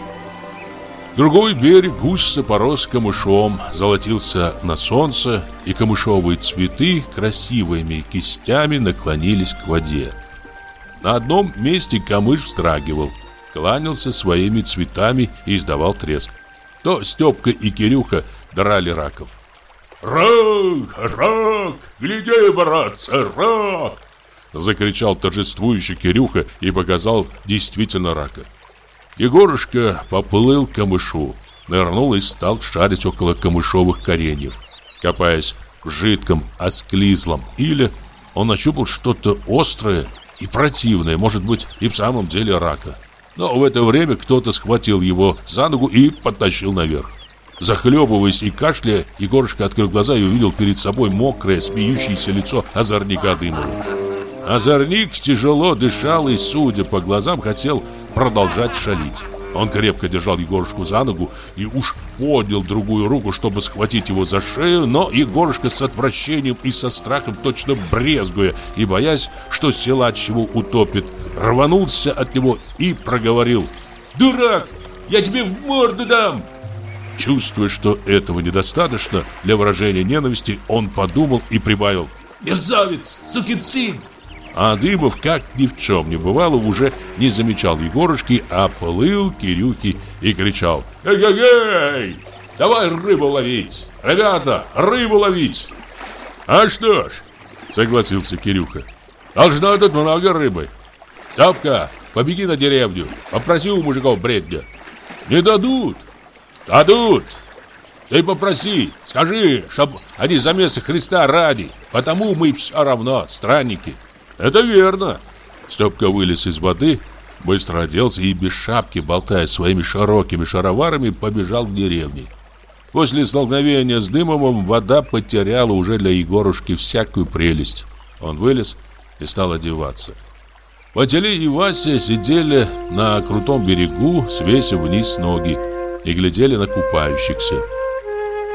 Другой берег густо порос камышом, золотился на солнце, и камышовые цветы красивыми кистями наклонились к воде. На одном месте камыш встрагивал, кланялся своими цветами и издавал треск. То Степка и Кирюха драли раков. «Рак! Рак! Гляди, братцы, рак!» Закричал торжествующий Кирюха и показал действительно рака. Егорушка поплыл к камышу, нырнул и стал шарить около камышовых кореньев. Копаясь в жидком, осклизлом или он нащупал что-то острое и противное, может быть, и в самом деле рака. Но в это время кто-то схватил его за ногу и подтащил наверх. Захлебываясь и кашляя, Егорушка открыл глаза и увидел перед собой мокрое, смеющееся лицо озорника Дымова. Озорник тяжело дышал и, судя по глазам, хотел продолжать шалить. Он крепко держал Егорушку за ногу и уж поднял другую руку, чтобы схватить его за шею, но Егорушка с отвращением и со страхом, точно брезгуя и боясь, что села от чего утопит, рванулся от него и проговорил «Дурак! Я тебе в морду дам!» Чувствуя, что этого недостаточно для выражения ненависти, он подумал и прибавил «Мерзавец! Сукин сын! А Дымов, как ни в чем не бывало, уже не замечал Егорушки, а плыл Кирюхи и кричал «Эй-эй-эй! Давай рыбу ловить! Ребята, рыбу ловить!» «А что ж!» — согласился Кирюха. «Должно тут много рыбы. Сапка, побеги на деревню, попроси у мужиков бредня. Не дадут. Дадут. Ты попроси, скажи, чтоб они за место Христа ради, потому мы все равно странники». «Это верно!» Степка вылез из воды, быстро оделся и без шапки, болтая своими широкими шароварами, побежал к деревне. После столкновения с Дымовым вода потеряла уже для Егорушки всякую прелесть. Он вылез и стал одеваться. Василий и Вася сидели на крутом берегу, свесив вниз ноги, и глядели на купающихся.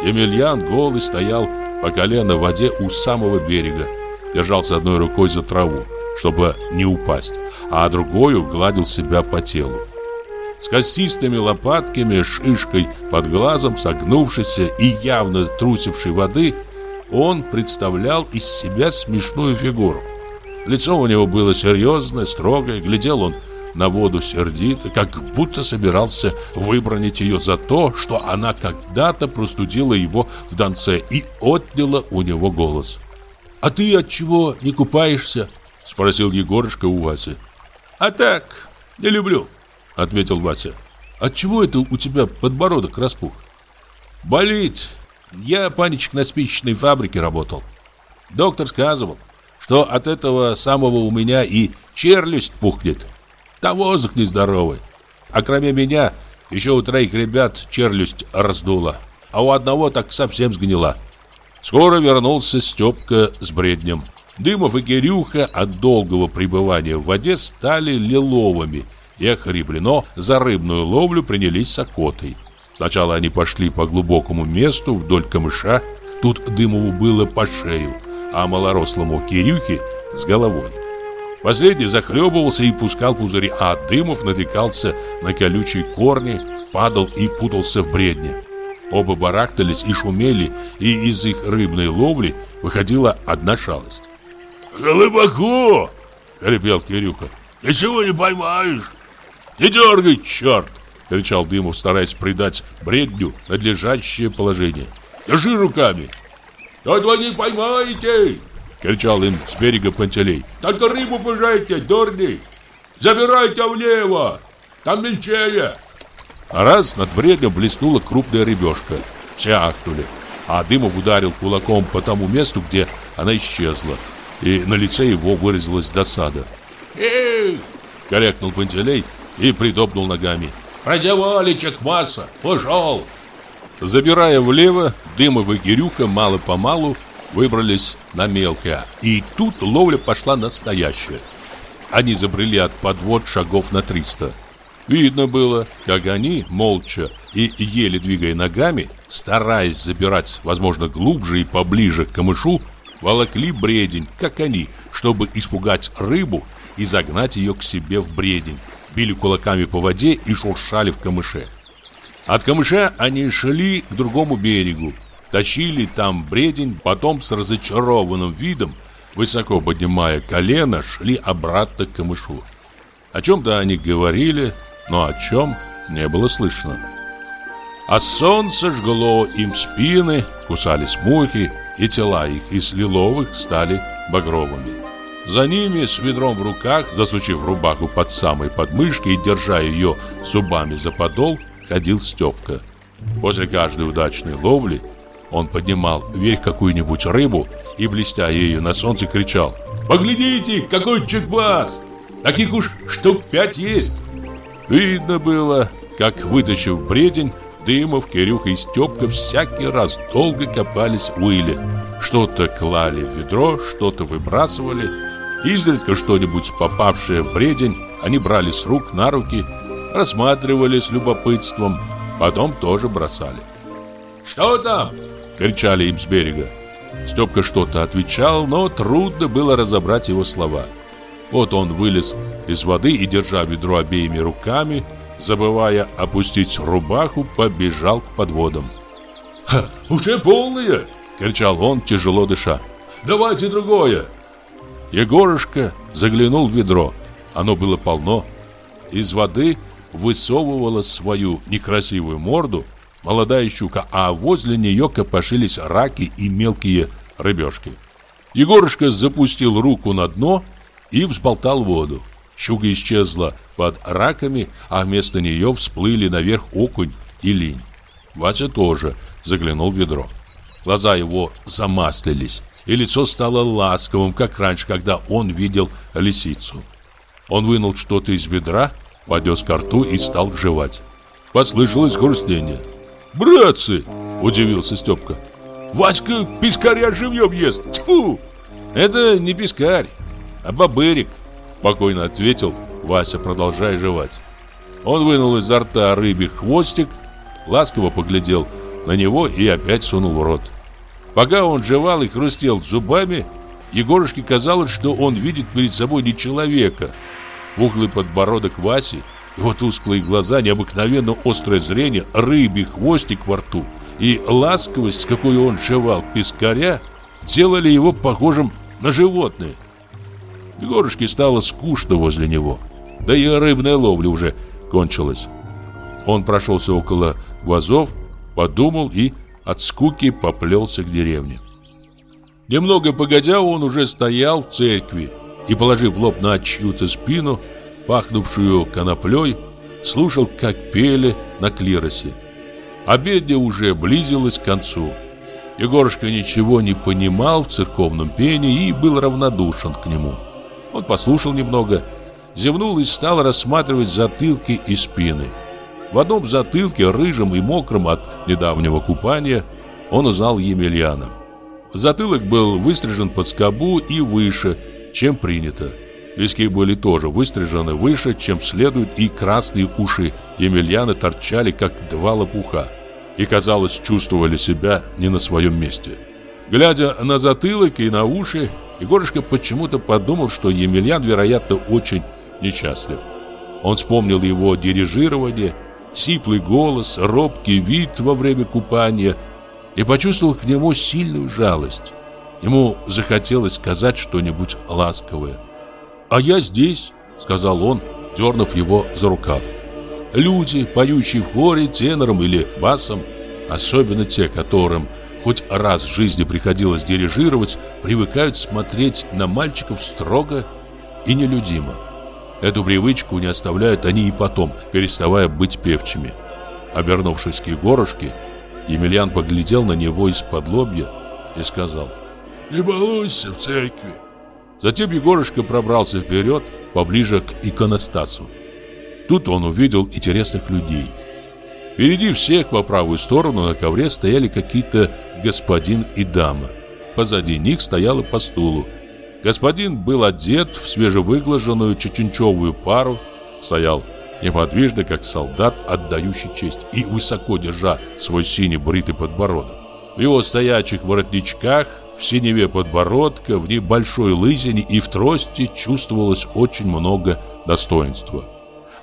Емельян голый стоял по колено в воде у самого берега, держался одной рукой за траву, чтобы не упасть, а другой гладил себя по телу. С костистыми лопатками, шишкой под глазом, согнувшийся и явно трусивший воды, он представлял из себя смешную фигуру. Лицо у него было серьезное, строгое, глядел он на воду сердито, как будто собирался выбронить ее за то, что она когда-то простудила его в Донце и отняла у него голос. «А ты от чего не купаешься?» — спросил Егорушка у Васи. «А так, не люблю», — ответил Вася. «От чего это у тебя подбородок распух?» «Болит. Я, паничек, на спичечной фабрике работал. Доктор сказывал, что от этого самого у меня и челюсть пухнет. Там воздух нездоровый. А кроме меня, еще у троих ребят челюсть раздула, а у одного так совсем сгнила. Скоро вернулся Степка с бреднем. Дымов и Кирюха от долгого пребывания в воде стали лиловыми и охрипли, но за рыбную ловлю принялись с окотой. Сначала они пошли по глубокому месту вдоль камыша. Тут Дымову было по шею, а малорослому Кирюхе с головой. Последний захлебывался и пускал пузыри, а Дымов натыкался на колючие корни, падал и путался в бредне. Оба барахтались и шумели, и из их рыбной ловли выходила одна шалость. «Глубоко!» — хрипел Кирюха. «Ничего не поймаешь!» «Не дергай, черт!» — кричал Дымов, стараясь придать бредню надлежащее положение. «Держи руками!» «Тут вы не поймаете!» — кричал им с берега Пантелей. «Только рыбу пожайте, дурни! Забирайте влево! Там мельчее!» А раз над бреднем блеснула крупная рыбешка. Все ахнули, а Дымов ударил кулаком по тому месту, где она исчезла и на лице его выразилась досада. «Эй!» — корректнул Пантелей и притопнул ногами. «Продеваличек масса! Пошел!» Забирая влево, Дымов и Кирюха мало-помалу выбрались на мелкое, и тут ловля пошла настоящая. Они забрели от подвод шагов на триста. Видно было, как они, молча и еле двигая ногами, стараясь забирать, возможно, глубже и поближе к камышу, волокли бредень, как они, чтобы испугать рыбу и загнать ее к себе в бредень. Били кулаками по воде и шуршали в камыше. От камыша они шли к другому берегу, тащили там бредень, потом с разочарованным видом, высоко поднимая колено, шли обратно к камышу. О чем-то они говорили, но о чем не было слышно. А солнце жгло им спины, кусались мухи, и тела их из лиловых стали багровыми. За ними с ведром в руках, засучив рубаху под самой подмышкой и держа ее зубами за подол, ходил Степка. После каждой удачной ловли он поднимал вверх какую-нибудь рыбу и, блестя ею на солнце, кричал «Поглядите, какой чекбас! Таких уж штук пять есть!» Видно было, как, вытащив бредень, Дымов, Кирюха и Степка всякий раз долго копались в иле. Что-то клали в ведро, что-то выбрасывали. Изредка что-нибудь попавшее в бредень они брали с рук на руки, рассматривали с любопытством, потом тоже бросали. «Что там?» — кричали им с берега. Степка что-то отвечал, но трудно было разобрать его слова. Вот он вылез из воды и, держа ведро обеими руками, забывая опустить рубаху, побежал к подводам. «Ха, уже полные!» — кричал он, тяжело дыша. «Давайте другое!» Егорушка заглянул в ведро. Оно было полно. Из воды высовывала свою некрасивую морду молодая щука, а возле нее копошились раки и мелкие рыбешки. Егорушка запустил руку на дно и взболтал воду. Щука исчезла под раками, а вместо нее всплыли наверх окунь и линь. Вася тоже заглянул в ведро. Глаза его замаслились, и лицо стало ласковым, как раньше, когда он видел лисицу. Он вынул что-то из ведра, поднес ко рту и стал жевать. Послышалось хрустение. «Братцы!» – удивился Степка. «Васька пескаря живьем ест! Тьфу!» «Это не пескарь, а бобырик», – спокойно ответил Вася, продолжая жевать. Он вынул изо рта рыбий хвостик, ласково поглядел на него и опять сунул в рот. Пока он жевал и хрустел зубами, Егорушке казалось, что он видит перед собой не человека. Пухлый подбородок Васи, его тусклые глаза, необыкновенно острое зрение, рыбий хвостик во рту и ласковость, с какой он жевал пескаря, делали его похожим на животное. Егорушке стало скучно возле него. Да и рыбная ловля уже кончилась. Он прошелся около вазов, подумал и от скуки поплелся к деревне. Немного погодя, он уже стоял в церкви и, положив лоб на чью-то спину, пахнувшую коноплей, слушал, как пели на клиросе. Обедня уже близилась к концу. Егорушка ничего не понимал в церковном пении и был равнодушен к нему. Он послушал немного, зевнул и стал рассматривать затылки и спины. В одном затылке, рыжем и мокром от недавнего купания, он узнал Емельяна. Затылок был выстрижен под скобу и выше, чем принято. Виски были тоже выстрижены выше, чем следует, и красные уши Емельяна торчали, как два лопуха, и, казалось, чувствовали себя не на своем месте. Глядя на затылок и на уши, Егорушка почему-то подумал, что Емельян, вероятно, очень несчастлив. Он вспомнил его дирижирование, сиплый голос, робкий вид во время купания и почувствовал к нему сильную жалость. Ему захотелось сказать что-нибудь ласковое. «А я здесь», — сказал он, дернув его за рукав. Люди, поющие в хоре тенором или басом, особенно те, которым хоть раз в жизни приходилось дирижировать, привыкают смотреть на мальчиков строго и нелюдимо. Эту привычку не оставляют они и потом, переставая быть певчими. Обернувшись к Егорушке, Емельян поглядел на него из-под лобья и сказал «Не балуйся в церкви». Затем Егорушка пробрался вперед, поближе к иконостасу. Тут он увидел интересных людей. Впереди всех по правую сторону на ковре стояли какие-то господин и дама. Позади них стояла по стулу. Господин был одет в свежевыглаженную чеченчевую пару, стоял неподвижно, как солдат, отдающий честь, и высоко держа свой синий бритый подбородок. В его стоячих воротничках, в синеве подбородка, в небольшой лысине и в трости чувствовалось очень много достоинства.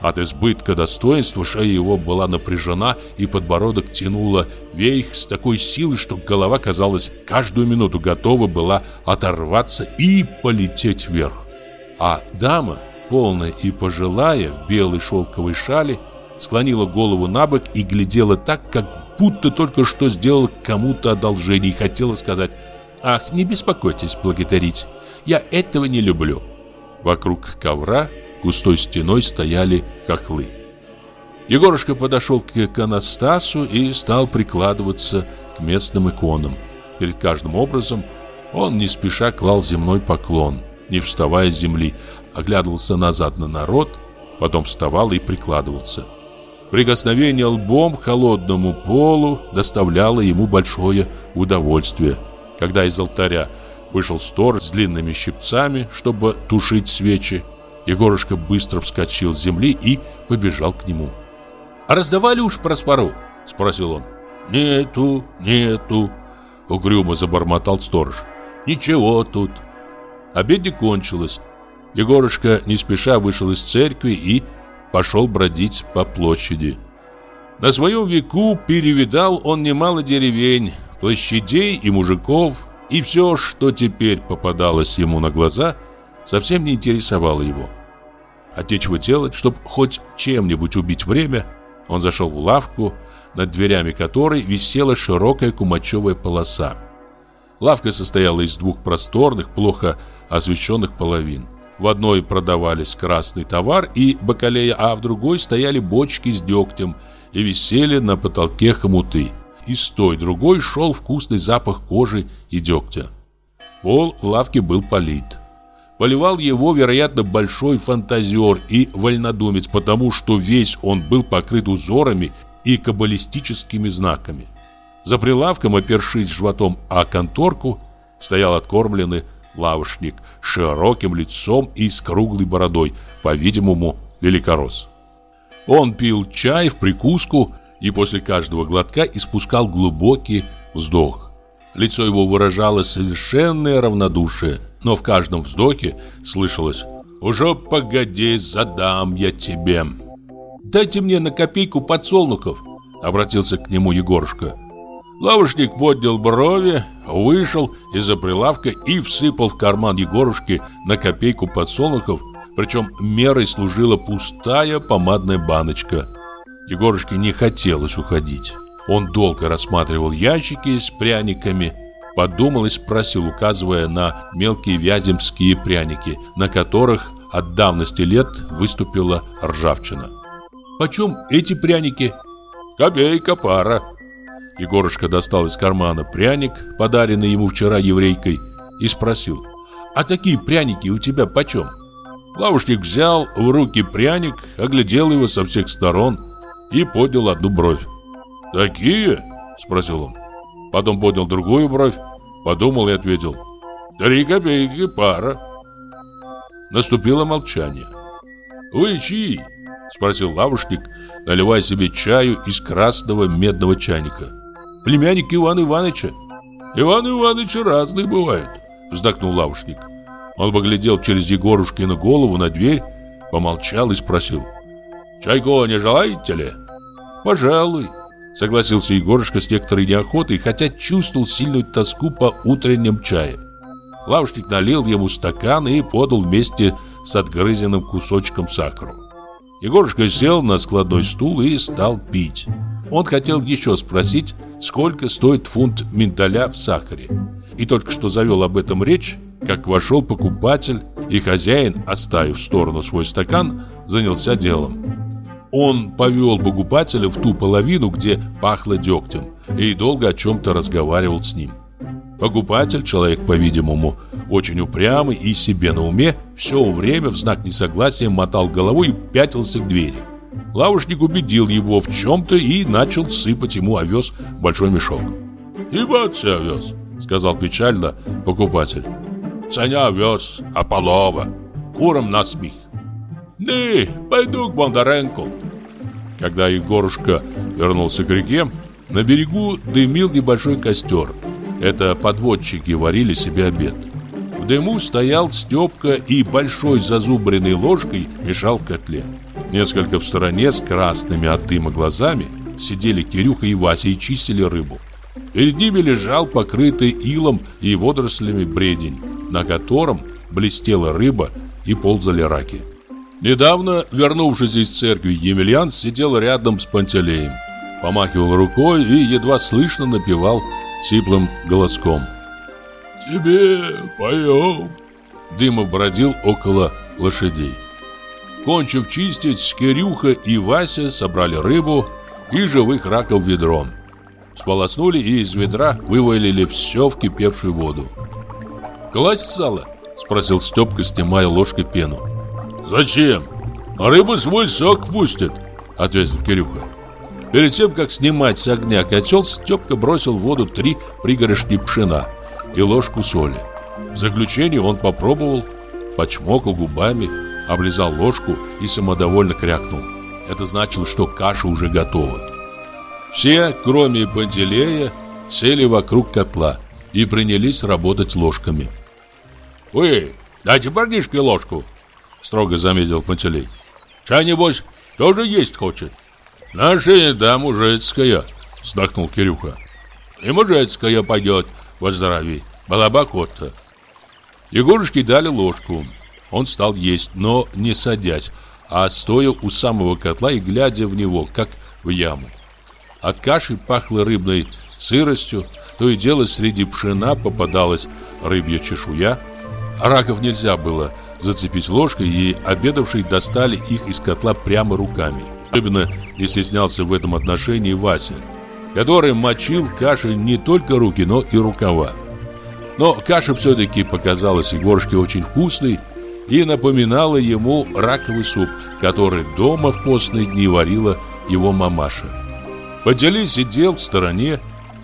От избытка достоинства шея его была напряжена, и подбородок тянуло вверх с такой силой, что голова, казалось, каждую минуту готова была оторваться и полететь вверх. А дама, полная и пожилая, в белой шелковой шале, склонила голову на бок и глядела так, как будто только что сделала кому-то одолжение и хотела сказать «Ах, не беспокойтесь благодарить, я этого не люблю». Вокруг ковра густой стеной стояли хохлы. Егорушка подошел к иконостасу и стал прикладываться к местным иконам. Перед каждым образом он не спеша клал земной поклон, не вставая с земли, оглядывался назад на народ, потом вставал и прикладывался. Прикосновение лбом к холодному полу доставляло ему большое удовольствие. Когда из алтаря вышел стор с длинными щипцами, чтобы тушить свечи, Егорушка быстро вскочил с земли и побежал к нему. «А раздавали уж проспору?» – спросил он. «Нету, нету», – угрюмо забормотал сторож. «Ничего тут». Обедня кончилась. Егорушка не спеша вышел из церкви и пошел бродить по площади. На своем веку перевидал он немало деревень, площадей и мужиков, и все, что теперь попадалось ему на глаза, совсем не интересовало его. От нечего делать, чтобы хоть чем-нибудь убить время, он зашел в лавку, над дверями которой висела широкая кумачевая полоса. Лавка состояла из двух просторных, плохо освещенных половин. В одной продавались красный товар и бакалея, а в другой стояли бочки с дегтем и висели на потолке хомуты. Из той другой шел вкусный запах кожи и дегтя. Пол в лавке был полит. Поливал его, вероятно, большой фантазер и вольнодумец, потому что весь он был покрыт узорами и каббалистическими знаками. За прилавком, опершись животом о конторку, стоял откормленный лавочник с широким лицом и с круглой бородой, по-видимому, великорос. Он пил чай в прикуску и после каждого глотка испускал глубокий вздох. Лицо его выражало совершенное равнодушие – но в каждом вздохе слышалось «Уже погоди, задам я тебе». «Дайте мне на копейку подсолнухов», — обратился к нему Егорушка. Лавочник поднял брови, вышел из-за прилавка и всыпал в карман Егорушки на копейку подсолнухов, причем мерой служила пустая помадная баночка. Егорушке не хотелось уходить. Он долго рассматривал ящики с пряниками, подумал и спросил, указывая на мелкие вяземские пряники, на которых от давности лет выступила ржавчина. «Почем эти пряники?» «Копейка пара», Егорушка достал из кармана пряник, подаренный ему вчера еврейкой, и спросил, «А такие пряники у тебя почем?» Лавушник взял в руки пряник, оглядел его со всех сторон и поднял одну бровь. «Такие?» – спросил он. Потом поднял другую бровь, подумал и ответил. «Три копейки пара». Наступило молчание. «Вы чьи?» – спросил лавушник, наливая себе чаю из красного медного чайника племянник Ивана Ивановича. Иван Иванович разные бывают, вздохнул лавушник. Он поглядел через Егорушкину голову на дверь, помолчал и спросил. «Чайку не желаете ли?» «Пожалуй», — согласился Егорушка с некоторой неохотой, хотя чувствовал сильную тоску по утреннем чае. Лавушник налил ему стакан и подал вместе с отгрызенным кусочком сахара. Егорушка сел на складной стул и стал пить. Он хотел еще спросить, сколько стоит фунт миндаля в сахаре. И только что завел об этом речь, как вошел покупатель, и хозяин, оставив в сторону свой стакан, занялся делом. Он повел покупателя в ту половину, где пахло дегтем, и долго о чем-то разговаривал с ним. Покупатель, человек, по-видимому, очень упрямый и себе на уме, все время в знак несогласия мотал головой и пятился к двери. Лавушник убедил его в чем-то и начал сыпать ему овес в большой мешок. «Ебаться овес», — сказал печально покупатель. «Ценя овес, а полова, куром насмех». «Не, пойду к Бондаренко». Когда Егорушка вернулся к реке, на берегу дымил небольшой костер. Это подводчики варили себе обед. В дыму стоял Степка и большой зазубренной ложкой мешал в котле. Несколько в стороне с красными от дыма глазами сидели Кирюха и Вася и чистили рыбу. Перед ними лежал покрытый илом и водорослями бредень, на котором блестела рыба и ползали раки. Недавно, вернувшись из церкви, Емельян сидел рядом с Пантелеем, помахивал рукой и едва слышно напевал сиплым голоском. «Тебе поем!» Дымов бродил около лошадей. Кончив чистить, Кирюха и Вася собрали рыбу и живых раков в ведро. Сполоснули и из ведра вывалили все в кипевшую воду. «Класть сало?» – спросил Степка, снимая ложкой пену. «Зачем? Рыба свой сок пустит», – ответил Кирюха. Перед тем, как снимать с огня котел, Степка бросил в воду три пригоршни пшена и ложку соли. В заключение он попробовал, почмокал губами, облизал ложку и самодовольно крякнул. Это значило, что каша уже готова. Все, кроме Пантелея, сели вокруг котла и принялись работать ложками. «Вы, дайте парнишке ложку!» — строго заметил Пантелей. «Чай, небось, тоже есть хочет?» «Наша еда мужицкая!» — вздохнул Кирюха. «И мужицкая пойдет, поздрави, была бы охота!» Егорушке дали ложку. Он стал есть, но не садясь, а стоя у самого котла и глядя в него, как в яму. От каши пахло рыбной сыростью, то и дело среди пшена попадалась рыбья чешуя. Раков нельзя было зацепить ложкой, и обедавшие достали их из котла прямо руками. Особенно не стеснялся в этом отношении Вася, который мочил кашей не только руки, но и рукава. Но каша все-таки показалась Егорушке очень вкусной, и напоминала ему раковый суп, который дома в постные дни варила его мамаша. Подели сидел в стороне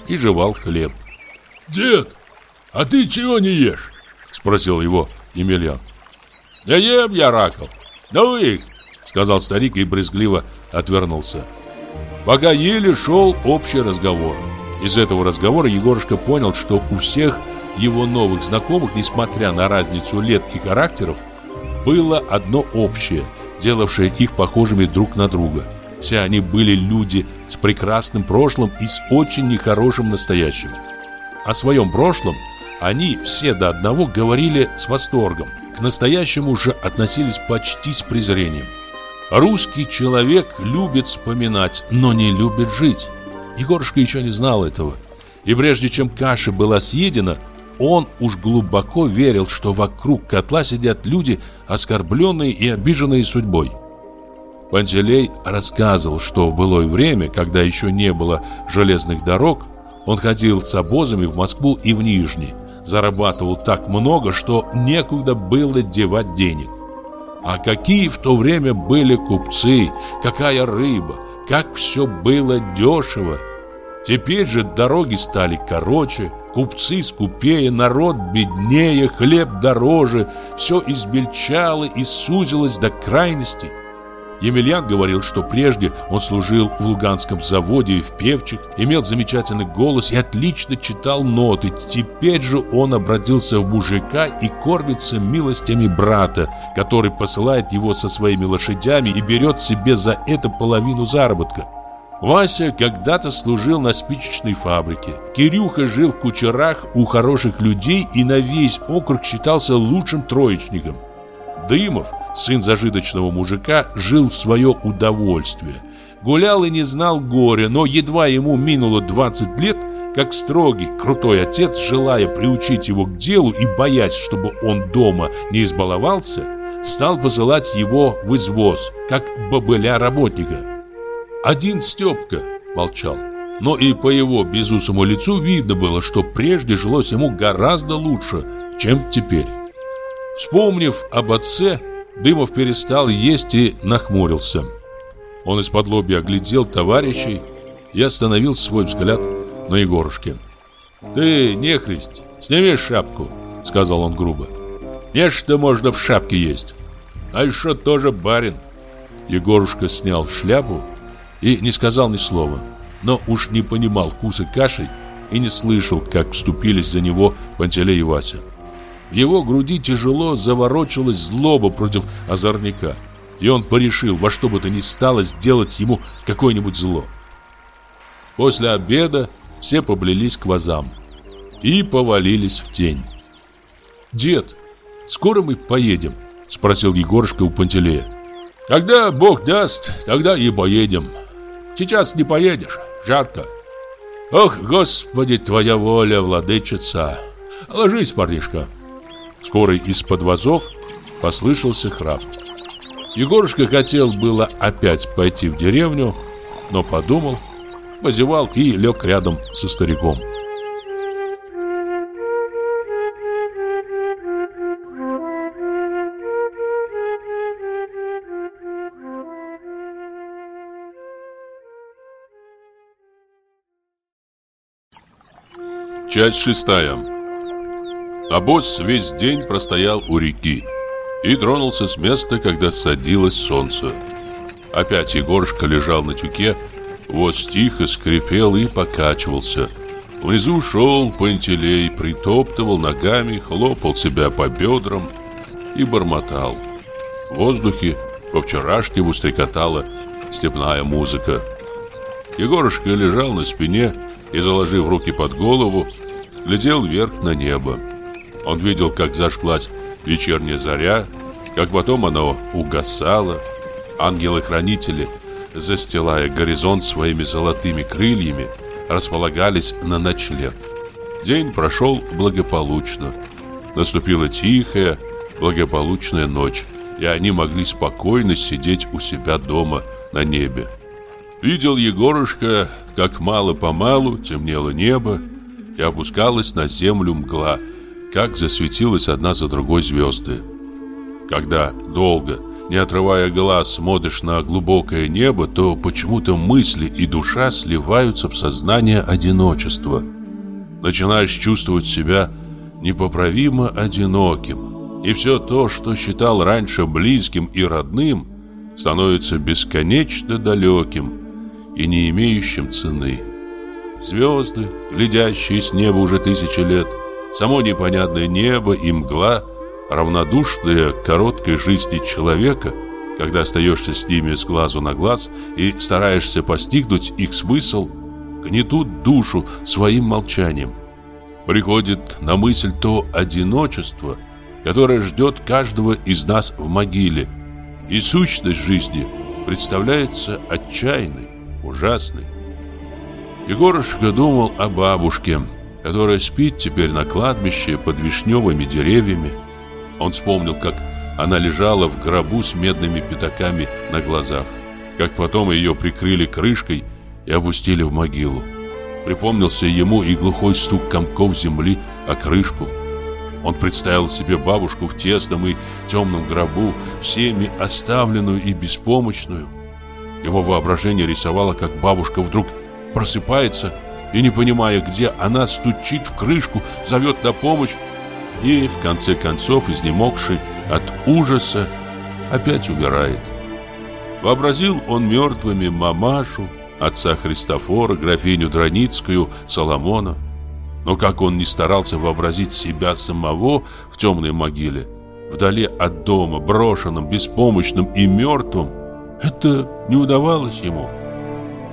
и жевал хлеб. «Дед, а ты чего не ешь?» – спросил его Емельян. «Да ем я раков. Ну их!» – сказал старик и брезгливо отвернулся. Пока еле шел общий разговор. Из этого разговора Егорушка понял, что у всех его новых знакомых, несмотря на разницу лет и характеров, было одно общее, делавшее их похожими друг на друга. Все они были люди с прекрасным прошлым и с очень нехорошим настоящим. О своем прошлом они все до одного говорили с восторгом, к настоящему же относились почти с презрением. Русский человек любит вспоминать, но не любит жить. Егорушка еще не знал этого. И прежде чем каша была съедена, он уж глубоко верил, что вокруг котла сидят люди, оскорбленные и обиженные судьбой. Пантелей рассказывал, что в былое время, когда еще не было железных дорог, он ходил с обозами в Москву и в Нижний, зарабатывал так много, что некуда было девать денег. А какие в то время были купцы, какая рыба, как все было дешево. Теперь же дороги стали короче, купцы скупее, народ беднее, хлеб дороже, все измельчало и сузилось до крайности. Емельян говорил, что прежде он служил в Луганском заводе и в певчих, имел замечательный голос и отлично читал ноты. Теперь же он обратился в мужика и кормится милостями брата, который посылает его со своими лошадями и берет себе за это половину заработка. Вася когда-то служил на спичечной фабрике. Кирюха жил в кучерах у хороших людей и на весь округ считался лучшим троечником. Дымов, сын зажиточного мужика, жил в свое удовольствие. Гулял и не знал горя, но едва ему минуло 20 лет, как строгий, крутой отец, желая приучить его к делу и боясь, чтобы он дома не избаловался, стал посылать его в извоз, как бобыля-работника. Один Степка молчал, но и по его безусому лицу видно было, что прежде жилось ему гораздо лучше, чем теперь. Вспомнив об отце, Дымов перестал есть и нахмурился. Он из-под лобья оглядел товарищей и остановил свой взгляд на Егорушке. «Ты, нехрист, сними шапку», — сказал он грубо. «Нечто можно в шапке есть. А еще тоже барин». Егорушка снял шляпу и не сказал ни слова, но уж не понимал вкуса каши и не слышал, как вступились за него Пантелей и Вася. В его груди тяжело заворочилась злоба против озорника, и он порешил во что бы то ни стало сделать ему какое-нибудь зло. После обеда все поблелись к вазам и повалились в тень. «Дед, скоро мы поедем?» – спросил Егорушка у Пантелея. «Когда Бог даст, тогда и поедем. Сейчас не поедешь, жарко. Ох, Господи, твоя воля, владычица! Ложись, парнишка!» Скоро из-под вазов послышался храп. Егорушка хотел было опять пойти в деревню, но подумал, позевал и лег рядом со стариком. Часть шестая. Обоз весь день простоял у реки и тронулся с места, когда садилось солнце. Опять Егорушка лежал на тюке, воз тихо скрипел и покачивался. Внизу шел Пантелей, притоптывал ногами, хлопал себя по бедрам и бормотал. В воздухе по-вчерашнему стрекотала степная музыка. Егорушка лежал на спине и, заложив руки под голову, глядел вверх на небо. Он видел, как зажглась вечерняя заря, как потом она угасала. Ангелы-хранители, застилая горизонт своими золотыми крыльями, располагались на ночлег. День прошел благополучно. Наступила тихая, благополучная ночь, и они могли спокойно сидеть у себя дома на небе. Видел Егорушка, как мало-помалу темнело небо, и опускалась на землю мгла, как засветилась одна за другой звезды. Когда долго, не отрывая глаз, смотришь на глубокое небо, то почему-то мысли и душа сливаются в сознание одиночества. Начинаешь чувствовать себя непоправимо одиноким, и все то, что считал раньше близким и родным, становится бесконечно далеким и не имеющим цены. Звезды, глядящие с неба уже тысячи лет, само непонятное небо и мгла, равнодушные к короткой жизни человека, когда остаешься с ними с глазу на глаз и стараешься постигнуть их смысл, гнетут душу своим молчанием. Приходит на мысль то одиночество, которое ждет каждого из нас в могиле, и сущность жизни представляется отчаянной, ужасной. Егорушка думал о бабушке, которая спит теперь на кладбище под вишневыми деревьями. Он вспомнил, как она лежала в гробу с медными пятаками на глазах, как потом ее прикрыли крышкой и опустили в могилу. Припомнился ему и глухой стук комков земли о крышку. Он представил себе бабушку в тесном и темном гробу, всеми оставленную и беспомощную. Его воображение рисовало, как бабушка вдруг просыпается и, не понимая где, она стучит в крышку, зовет на помощь и, в конце концов, изнемогший от ужаса, опять умирает. Вообразил он мертвыми мамашу, отца Христофора, графиню Драницкую, Соломона. Но как он не старался вообразить себя самого в темной могиле, вдали от дома, брошенным, беспомощным и мертвым, это не удавалось ему.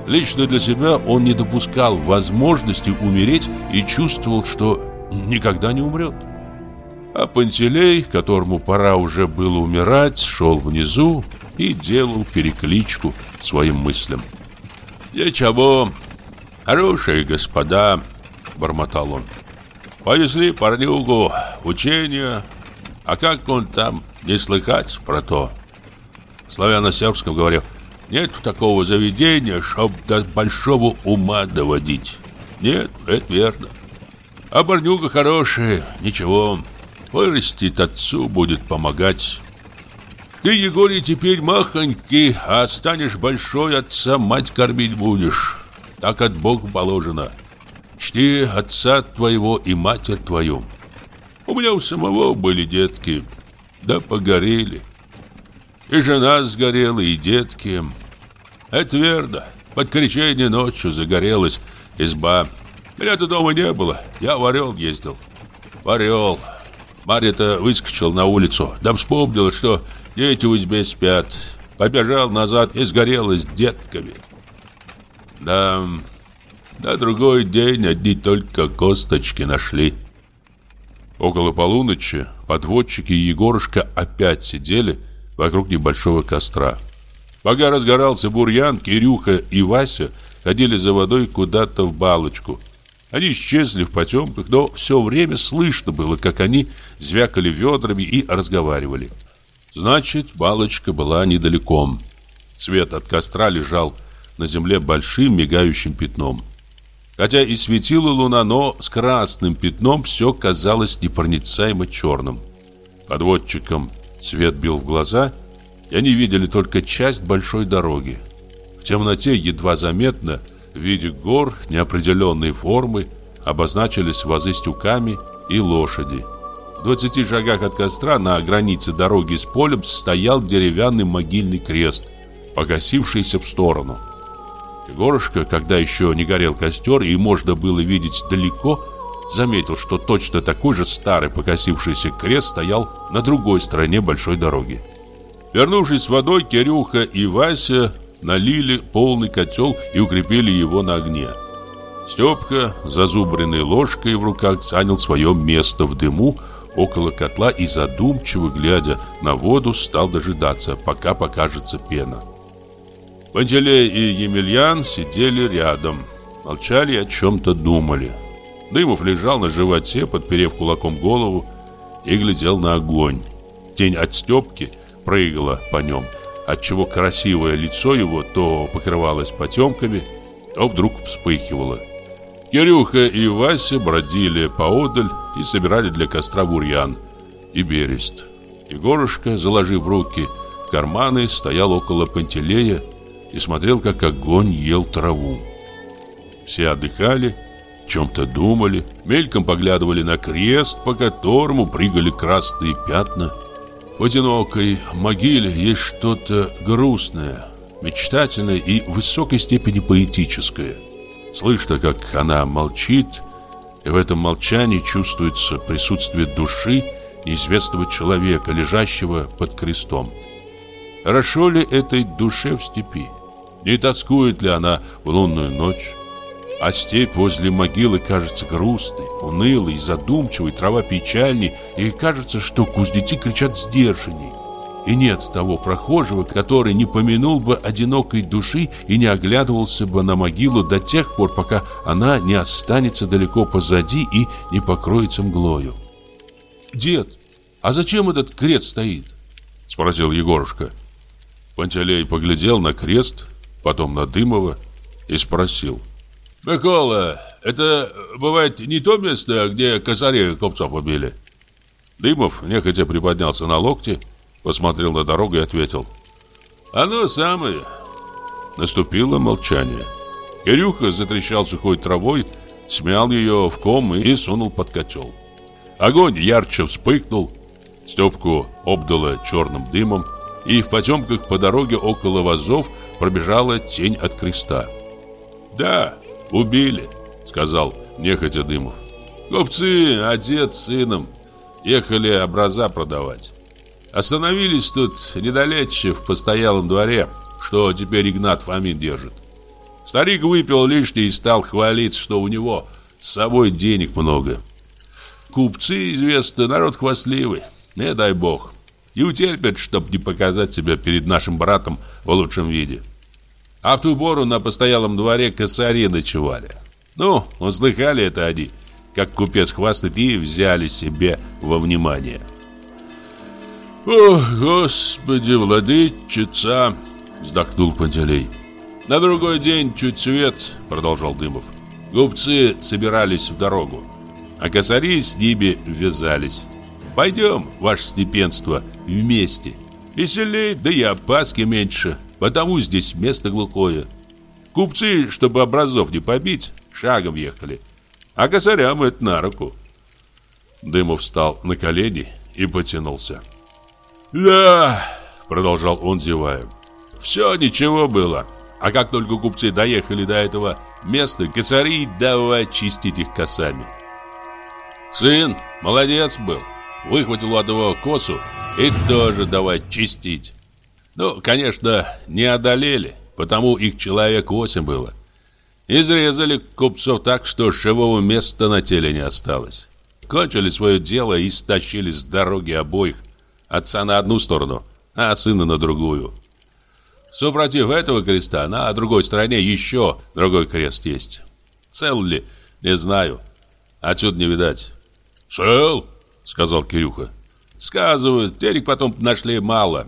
Лично для себя он не допускал возможности умереть и чувствовал, что никогда не умрет. А Пантелей, которому пора уже было умирать, шел внизу и делал перекличку своим мыслям. «Ничего, хорошие господа», — бормотал он. «Повезли парнюгу в учение, а как он там не слыхать про то?» Славяно-сербском говорил, нет такого заведения, чтоб до большого ума доводить. Нет, это верно. А парнюга хорошая, ничего, вырастет отцу, будет помогать. Ты, Егорий, теперь махонький, а станешь большой, отца мать кормить будешь. Так от Бога положено. Чти отца твоего и матерь твою. У меня у самого были детки, да погорели. И жена сгорела, и детки. Это верно. Под кричение ночью загорелась изба. Меня-то дома не было. Я в Орел ездил. В Орел. Марья-то выскочила на улицу. Да вспомнила, что Дети в избе спят. Побежал назад и сгорел с детками. Да, на другой день одни только косточки нашли. Около полуночи подводчики и Егорушка опять сидели вокруг небольшого костра. Пока разгорался бурьян, Кирюха и Вася ходили за водой куда-то в балочку. Они исчезли в потемках, но все время слышно было, как они звякали ведрами и разговаривали. Значит, балочка была недалеко. Свет от костра лежал на земле большим мигающим пятном. Хотя и светила луна, но с красным пятном все казалось непроницаемо черным. Подводчикам свет бил в глаза, и они видели только часть большой дороги. В темноте едва заметно, в виде гор неопределенной формы, обозначились вазы с и лошади. В 20 шагах от костра на границе дороги с полем стоял деревянный могильный крест, погасившийся в сторону. Егорушка, когда еще не горел костер и можно было видеть далеко, заметил, что точно такой же старый покосившийся крест стоял на другой стороне большой дороги. Вернувшись с водой, Кирюха и Вася налили полный котел и укрепили его на огне. Степка, зазубренной ложкой в руках, занял свое место в дыму, около котла и задумчиво, глядя на воду, стал дожидаться, пока покажется пена. Пантелей и Емельян сидели рядом, молчали и о чем-то думали. Дымов лежал на животе, подперев кулаком голову, и глядел на огонь. Тень от Степки прыгала по нем, отчего красивое лицо его то покрывалось потемками, то вдруг вспыхивало. Кирюха и Вася бродили поодаль и собирали для костра бурьян и берест. Егорушка, заложив руки в карманы, стоял около Пантелея и смотрел, как огонь ел траву. Все отдыхали, чем-то думали, мельком поглядывали на крест, по которому прыгали красные пятна. В одинокой могиле есть что-то грустное, мечтательное и в высокой степени поэтическое – Слышно, как она молчит, и в этом молчании чувствуется присутствие души неизвестного человека, лежащего под крестом. Хорошо ли этой душе в степи? Не тоскует ли она в лунную ночь? А степь возле могилы кажется грустной, унылой, задумчивой, трава печальней, и кажется, что кузнецы кричат сдержанней. И нет того прохожего, который не помянул бы одинокой души и не оглядывался бы на могилу до тех пор, пока она не останется далеко позади и не покроется мглою. «Дед, а зачем этот крест стоит?» — спросил Егорушка. Пантелей поглядел на крест, потом на Дымова и спросил. «Микола, это бывает не то место, где косарей копцов убили?» Дымов нехотя приподнялся на локте посмотрел на дорогу и ответил. «Оно самое». Наступило молчание. Кирюха затрещал сухой травой, смял ее в ком и сунул под котел. Огонь ярче вспыхнул, Степку обдало черным дымом, и в потемках по дороге около вазов пробежала тень от креста. «Да, убили», — сказал нехотя Дымов. «Купцы, отец с сыном, ехали образа продавать. Остановились тут недалече в постоялом дворе, что теперь Игнат Фомин держит. Старик выпил лишнее и стал хвалиться, что у него с собой денег много. Купцы, известно, народ хвастливый, не дай бог. И утерпят, чтоб не показать себя перед нашим братом в лучшем виде. А в ту пору на постоялом дворе косари ночевали. Ну, услыхали это они, как купец хвастает, и взяли себе во внимание. «О, Господи, владычица!» — вздохнул Пантелей. «На другой день чуть свет», — продолжал Дымов. Губцы собирались в дорогу, а косари с ними ввязались. «Пойдем, ваше степенство, вместе. Веселей, да и опаски меньше, потому здесь место глухое. Купцы, чтобы образов не побить, шагом ехали, а косарям это на руку». Дымов встал на колени и потянулся. «Да», — продолжал он, зевая, — «все ничего было. А как только купцы доехали до этого места, косари давай чистить их косами». Сын молодец был, выхватил у одного косу и тоже давай чистить. Ну, конечно, не одолели, потому их человек восемь было. Изрезали купцов так, что живого места на теле не осталось. Кончили свое дело и стащили с дороги обоих Отца на одну сторону, а сына на другую. Супротив этого креста на другой стороне еще другой крест есть. Цел ли, не знаю. Отсюда не видать. «Цел?» — сказал Кирюха. «Сказывают, денег потом нашли мало».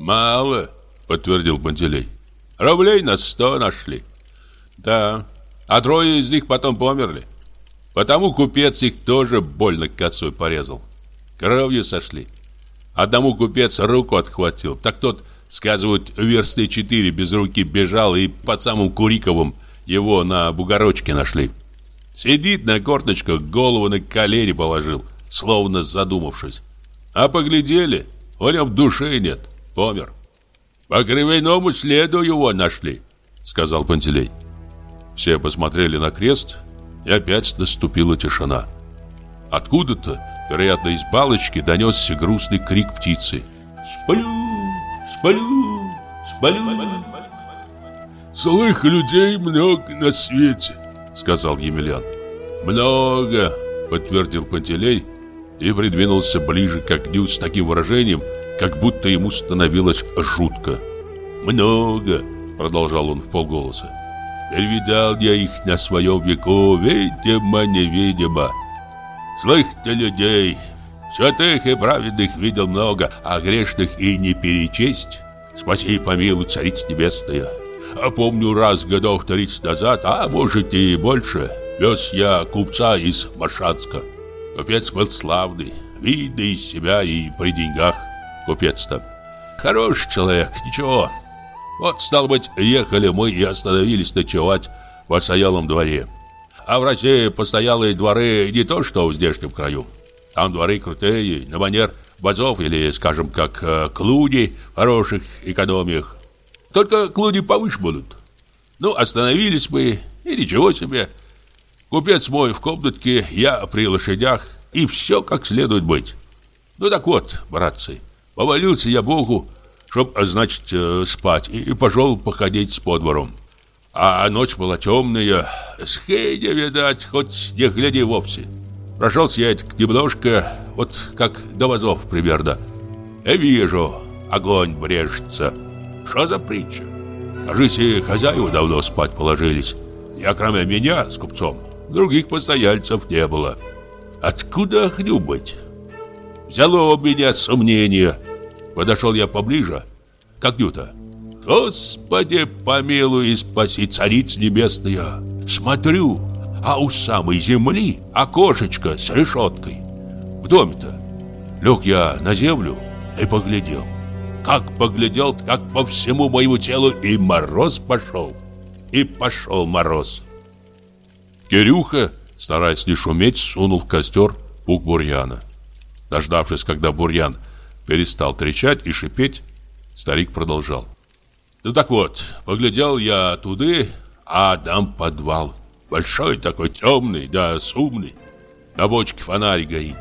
«Мало?» — подтвердил Пантелей. «Рублей на сто нашли». «Да, а трое из них потом померли. Потому купец их тоже больно косой порезал. Кровью сошли». Одному купец руку отхватил, так тот, сказывают, версты четыре без руки бежал и под самым Куриковым его на бугорочке нашли. Сидит на корточках, голову на колени положил, словно задумавшись. А поглядели, него души нет, помер. По кривийному следу его нашли, сказал Пантелей. Все посмотрели на крест, и опять наступила тишина. Откуда-то Вероятно, из балочки донесся грустный крик птицы. «Сплю! Сплю! Сплю!» «Злых людей много на свете», — сказал Емельян. «Много», — подтвердил Пантелей и придвинулся ближе к огню с таким выражением, как будто ему становилось жутко. «Много», — продолжал он в полголоса. «Перевидал я их на своем веку, видимо-невидимо. Злых-то людей, святых и праведных видел много, а грешных и не перечесть. Спаси и помилуй, Царица Небесная. А помню раз годов 30 назад, а может и больше, вез я купца из Маршанска. Купец был славный, видный из себя и при деньгах купец-то. Хороший человек, ничего. Вот, стало быть, ехали мы и остановились ночевать в отстоялом дворе. А в России постоялые дворы не то, что в здешнем краю. Там дворы крутые, на манер базов или, скажем, как э, клуни в хороших экономиях. Только клуни повыше будут. Ну, остановились мы, и ничего себе. Купец мой в комнатке, я при лошадях, и все как следует быть. Ну так вот, братцы, повалился я Богу, чтоб, значит, э, спать, и пошел походить с подвором. А ночь была темная, схейня, видать, хоть не гляди вовсе. Прошелся я немножко, вот как до вазов примерно. И вижу, огонь брежется. Что за притча? Кажите, хозяева давно спать положились. Я, кроме меня, с купцом, других постояльцев не было. Откуда огню быть? Взяло меня сомнение. Подошел я поближе к огню-то. Господи, помилуй и спаси, царица небесная. Смотрю, а у самой земли окошечко с решеткой. В доме-то. Лег я на землю и поглядел. Как поглядел, как по всему моему телу и мороз пошел. И пошел мороз. Кирюха, стараясь не шуметь, сунул в костер пук бурьяна. Дождавшись, когда бурьян перестал трещать и шипеть, старик продолжал. Ну так вот, поглядел я туды, а там подвал. Большой такой, темный, да сумный. На бочке фонарь горит.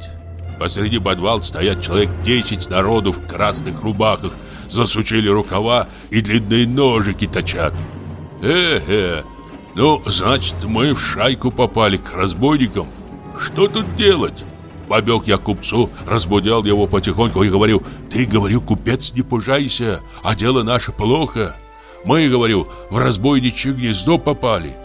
Посреди подвала стоят человек десять народу в красных рубахах, засучили рукава и длинные ножики точат. Э-э, ну, значит, мы в шайку попали к разбойникам. Что тут делать? Побег я к купцу, разбудил его потихоньку и говорю, ты, говорю, купец, не пужайся, а дело наше плохо. Мы, говорю, в разбойничье гнездо попали.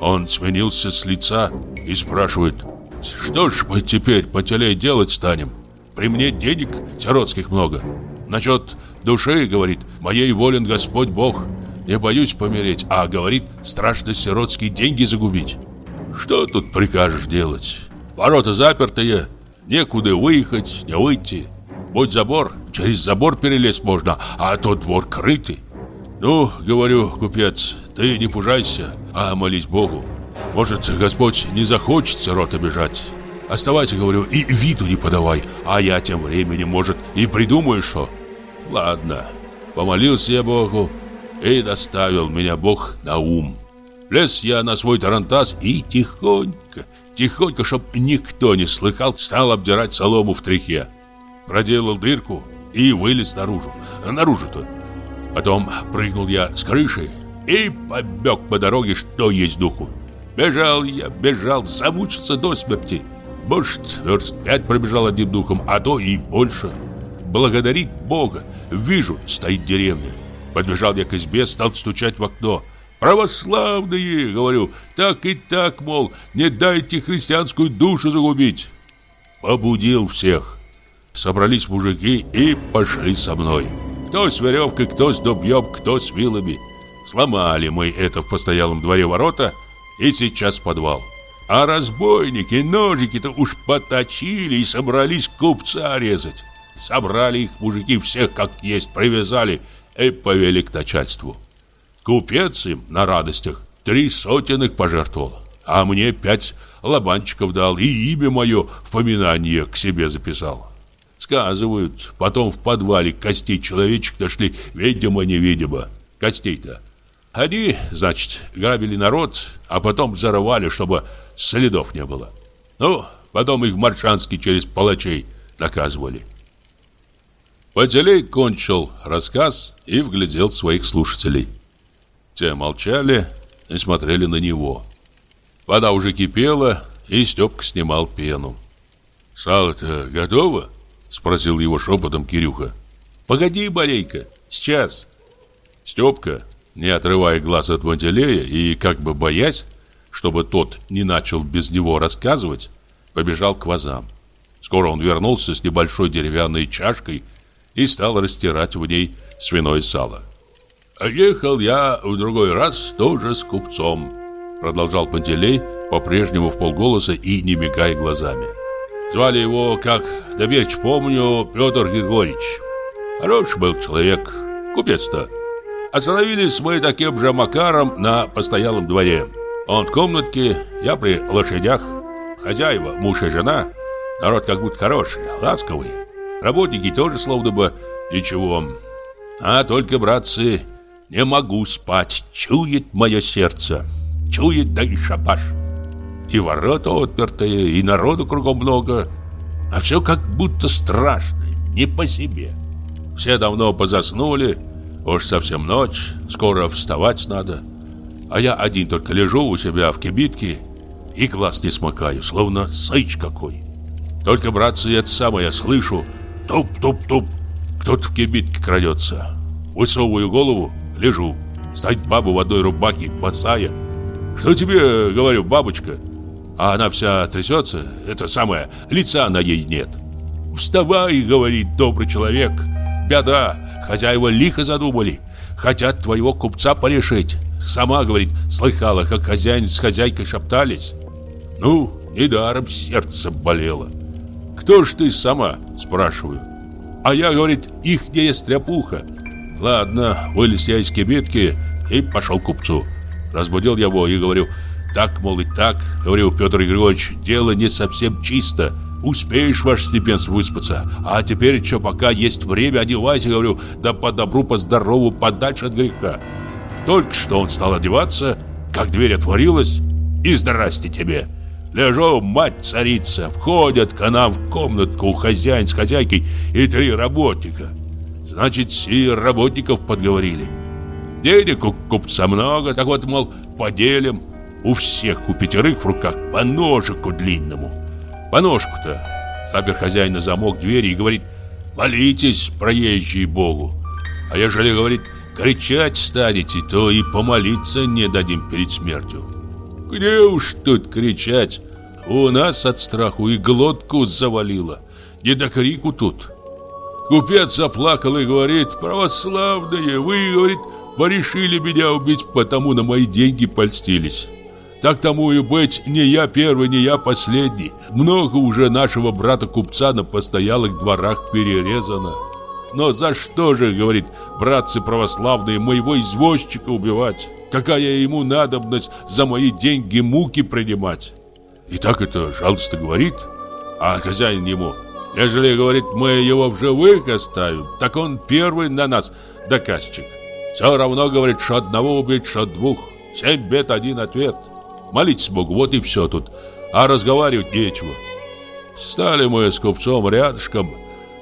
Он сменился с лица и спрашивает, что ж мы теперь по теле делать станем? При мне денег сиротских много. Насчет души, говорит, моей волен Господь Бог. Не боюсь помереть, а, говорит, страшно сиротские деньги загубить. Что тут прикажешь делать? Ворота запертые, некуда выехать, не выйти. Будь забор, через забор перелезть можно, а тот двор крытый. Ну, говорю, купец, ты не пужайся, а молись Богу. Может, Господь не захочет сирот обижать. Оставайся, говорю, и виду не подавай, а я тем временем, может, и придумаю что. Ладно, помолился я Богу, и доставил меня Бог на ум. Лез я на свой тарантас и тихонько, тихонько, чтоб никто не слыхал, стал обдирать солому в тряхе. Проделал дырку и вылез наружу. Наружу-то. Потом прыгнул я с крыши и побег по дороге, что есть духу. Бежал я, бежал, замучился до смерти. Может, верст пять пробежал одним духом, а то и больше. Благодарить Бога. Вижу, стоит деревня. Подбежал я к избе, стал стучать в окно. «Православные!» — говорю. «Так и так, мол, не дайте христианскую душу загубить!» Побудил всех. Собрались мужики и пошли со мной. Кто с веревкой, кто с дубьем, кто с вилами. Сломали мы это в постоялом дворе ворота и сейчас подвал. А разбойники ножики-то уж поточили и собрались купца резать. Собрали их мужики всех как есть, привязали и повели к начальству. Купец им на радостях три сотенных пожертвовал, а мне пять лобанчиков дал и имя мое в поминание к себе записал. Сказывают, потом в подвале костей человечек нашли, видимо-невидимо. Костей-то. Они, значит, грабили народ, а потом взорвали, чтобы следов не было. Ну, потом их в Маршанске через палачей наказывали. Поделей кончил рассказ и вглядел своих слушателей. Те молчали и смотрели на него. Вода уже кипела, и Степка снимал пену. «Сало-то готово?» Спросил его шепотом Кирюха. Погоди, Борейка, сейчас. Степка, не отрывая глаз от Монтелея и как бы боясь, чтобы тот не начал без него рассказывать, побежал к вазам. Скоро он вернулся с небольшой деревянной чашкой и стал растирать в ней свиное сало. «А ехал я в другой раз тоже с купцом», продолжал Пантелей, по-прежнему в полголоса и не мигая глазами. Звали его, как доверч помню, Петр Григорьевич. Хороший был человек, купец-то. Остановились мы таким же макаром на постоялом дворе. Он в комнатке, я при лошадях. Хозяева, муж и жена. Народ как будто хороший, ласковый. Работники тоже словно бы ничего. А только, братцы, не могу спать. Чует мое сердце. Чует, да и шапаш. И ворота отпертые, и народу кругом много. А все как будто страшно, не по себе. Все давно позаснули, уж совсем ночь, скоро вставать надо. А я один только лежу у себя в кибитке и глаз не смыкаю, словно сыч какой. Только, братцы, это самое я слышу, туп-туп-туп, кто-то в кибитке крадется. Высовываю голову, лежу, стоит баба в одной рубахе, босая. Что тебе, говорю, бабочка? А она вся трясется, это самое, лица на ей нет. Вставай, говорит добрый человек, беда, хозяева лихо задумали, хотят твоего купца порешить. Сама, говорит, слыхала, как хозяин с хозяйкой шептались. Ну, недаром сердце болело. Кто ж ты сама, спрашиваю. А я, говорит, ихняя стряпуха. Ладно, вылез я из кибитки и пошел к купцу. Разбудил его и говорю, так, мол, и так. Говорю, Петр Григорьевич, дело не совсем чисто. Успеешь, ваше степенство, выспаться. А теперь что, пока есть время, одевайся, говорю, да по добру, по здорову, подальше от греха. Только что он стал одеваться, как дверь отворилась, и здрасте тебе. Лежу, мать царица, входят к нам в комнатку хозяин с хозяйкой и три работника. Значит, и работников подговорили. Денег у купца много, так вот, мол, поделим. У всех, у пятерых в руках по ножику длинному. По ножку-то. Запер хозяин на замок двери и говорит, молитесь, проезжие Богу. А ежели, говорит, кричать станете, то и помолиться не дадим перед смертью. Где уж тут кричать? У нас от страху и глотку завалило. Не до крику тут. Купец заплакал и говорит, православные, вы, говорит, порешили меня убить, потому на мои деньги польстились. Так тому и быть, не я первый, не я последний. Много уже нашего брата-купца на постоялых дворах перерезано. Но за что же, говорит, братцы православные, моего извозчика убивать? Какая ему надобность за мои деньги муки принимать? И так это жалостно говорит, а хозяин ему, ежели, говорит, мы его в живых оставим, так он первый на нас доказчик. Все равно, говорит, что одного убить, что двух. Семь бед, один ответ. Молитесь Богу, вот и все тут. А разговаривать нечего. Стали мы с купцом рядышком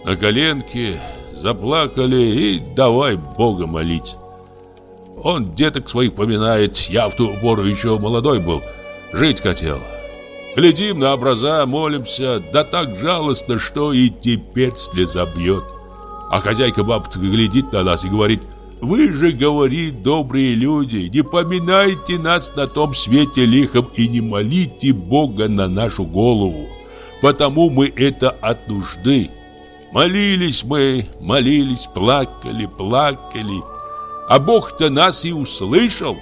на коленки, заплакали и давай Бога молить. Он деток своих поминает, я в ту пору еще молодой был, жить хотел. Глядим на образа, молимся, да так жалостно, что и теперь слеза бьет. А хозяйка бабка глядит на нас и говорит, «Вы же, говорит, добрые люди, не поминайте нас на том свете лихом и не молите Бога на нашу голову, потому мы это от нужды». Молились мы, молились, плакали, плакали. А Бог-то нас и услышал.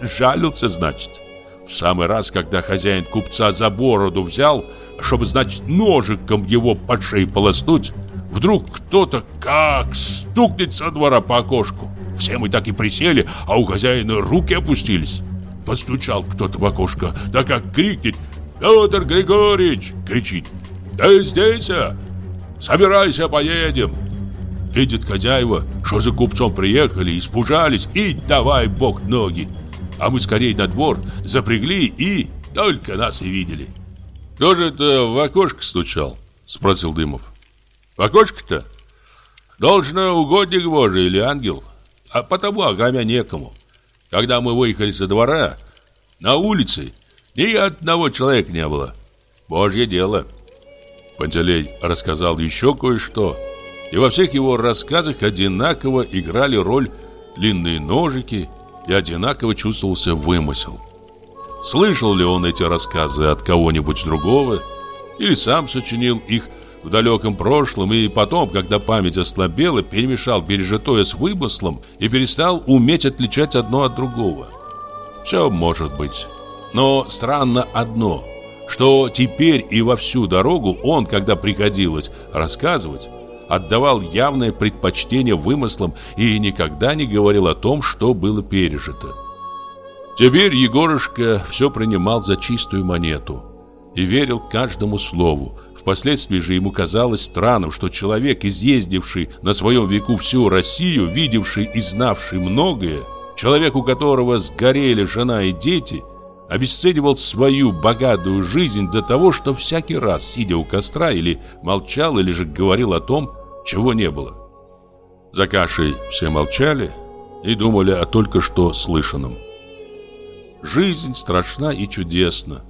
Жалился, значит. В самый раз, когда хозяин купца за бороду взял, чтобы, значит, ножиком его под шею полоснуть, вдруг кто-то как стукнет со двора по окошку. Все мы так и присели, а у хозяина руки опустились. Постучал кто-то в окошко, да как крикнет «Петр Григорьевич!» кричит «Да здесь, а!» Собирайся, поедем!» Видят хозяева, что за купцом приехали, испужались и давай бог ноги. А мы скорее на двор запрягли и только нас и видели. «Кто же это в окошко стучал?» – спросил Дымов. «В окошко-то? Должно угодник Божий или ангел, а потому огромя некому. Когда мы выехали со двора, на улице ни одного человека не было. Божье дело». Пантелей рассказал еще кое-что, и во всех его рассказах одинаково играли роль длинные ножики и одинаково чувствовался вымысел. Слышал ли он эти рассказы от кого-нибудь другого, или сам сочинил их в далеком прошлом и потом, когда память ослабела, перемешал пережитое с вымыслом и перестал уметь отличать одно от другого. Все может быть. Но странно одно – что теперь и во всю дорогу он, когда приходилось рассказывать, отдавал явное предпочтение вымыслам и никогда не говорил о том, что было пережито. Теперь Егорушка все принимал за чистую монету и верил каждому слову. Впоследствии же ему казалось странным, что человек, изъездивший на своем веку всю Россию, видевший и знавший многое, человек, у которого сгорели жена и дети – обесценивал свою богатую жизнь до того, что всякий раз, сидя у костра, или молчал, или же говорил о том, чего не было. За кашей все молчали и думали о только что слышанном. Жизнь страшна и чудесна.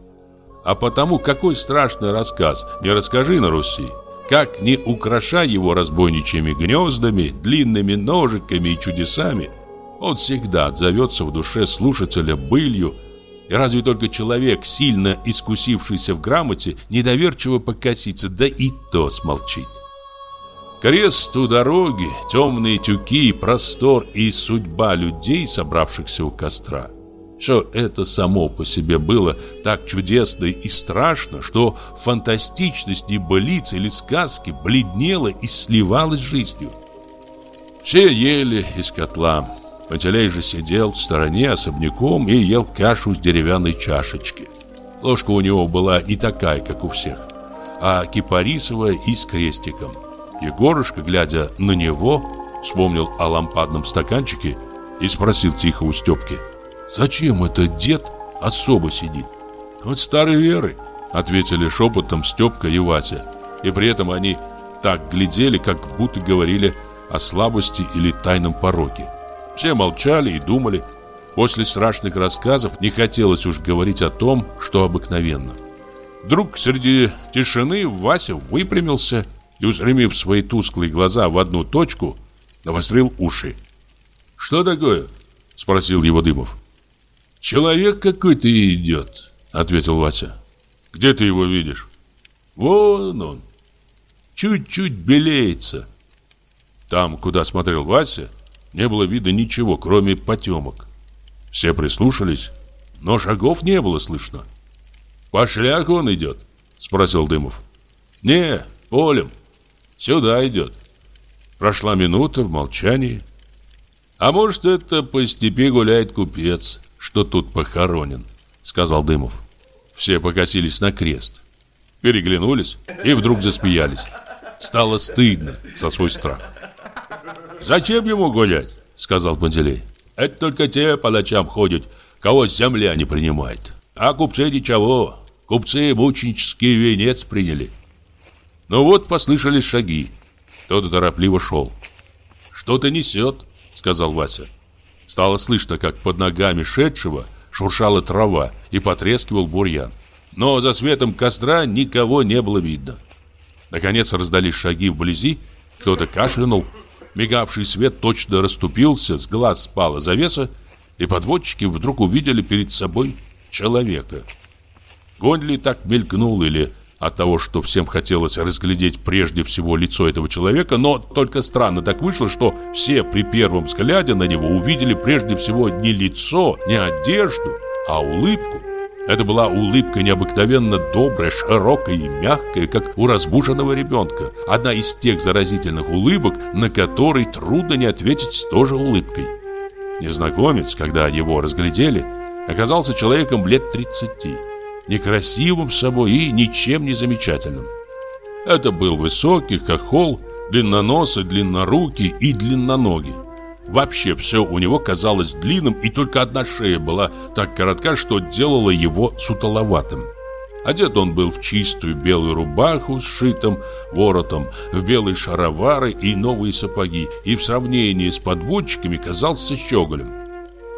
А потому какой страшный рассказ не расскажи на Руси, как не украшай его разбойничьими гнездами, длинными ножиками и чудесами, он всегда отзовется в душе слушателя былью, и разве только человек, сильно искусившийся в грамоте, недоверчиво покосится, да и то смолчит. Крест у дороги, темные тюки, простор и судьба людей, собравшихся у костра. Все это само по себе было так чудесно и страшно, что фантастичность небылиц или сказки бледнела и сливалась с жизнью. Все ели из котла. Пантелей же сидел в стороне особняком и ел кашу с деревянной чашечки. Ложка у него была не такая, как у всех, а кипарисовая и с крестиком. Егорушка, глядя на него, вспомнил о лампадном стаканчике и спросил тихо у Степки. «Зачем этот дед особо сидит?» «От старой веры», — ответили шепотом Степка и Вася. И при этом они так глядели, как будто говорили о слабости или тайном пороке. Все молчали и думали. После страшных рассказов не хотелось уж говорить о том, что обыкновенно. Вдруг среди тишины Вася выпрямился и, устремив свои тусклые глаза в одну точку, навострил уши. «Что такое?» — спросил его Дымов. «Человек какой-то идет», — ответил Вася. «Где ты его видишь?» «Вон он. Чуть-чуть белеется». Там, куда смотрел Вася, не было видно ничего, кроме потемок. Все прислушались, но шагов не было слышно. «По шляху он идет?» — спросил Дымов. «Не, полем. Сюда идет. Прошла минута в молчании. А может, это по степи гуляет купец, что тут похоронен, сказал Дымов. Все покосились на крест. Переглянулись и вдруг засмеялись. Стало стыдно за свой страх. «Зачем ему гулять?» — сказал Пантелей. «Это только те по ночам ходят, кого земля не принимает. А купцы ничего, купцы мученический венец приняли». Но вот послышались шаги. Кто-то торопливо шел. «Что-то несет», — сказал Вася. Стало слышно, как под ногами шедшего шуршала трава и потрескивал бурьян. Но за светом костра никого не было видно. Наконец раздались шаги вблизи, кто-то кашлянул. Мигавший свет точно расступился, с глаз спала завеса, и подводчики вдруг увидели перед собой человека. Конь ли так мелькнул или от того, что всем хотелось разглядеть прежде всего лицо этого человека, но только странно так вышло, что все при первом взгляде на него увидели прежде всего не лицо, не одежду, а улыбку. Это была улыбка необыкновенно добрая, широкая и мягкая, как у разбуженного ребенка. Одна из тех заразительных улыбок, на которые трудно не ответить тоже улыбкой. Незнакомец, когда его разглядели, оказался человеком лет тридцати некрасивым собой и ничем не замечательным. Это был высокий, хохол, длинноносый, длиннорукий и длинноногий. Вообще все у него казалось длинным, и только одна шея была так коротка, что делала его сутоловатым. Одет он был в чистую белую рубаху с шитым воротом, в белые шаровары и новые сапоги, и в сравнении с подводчиками казался щеголем.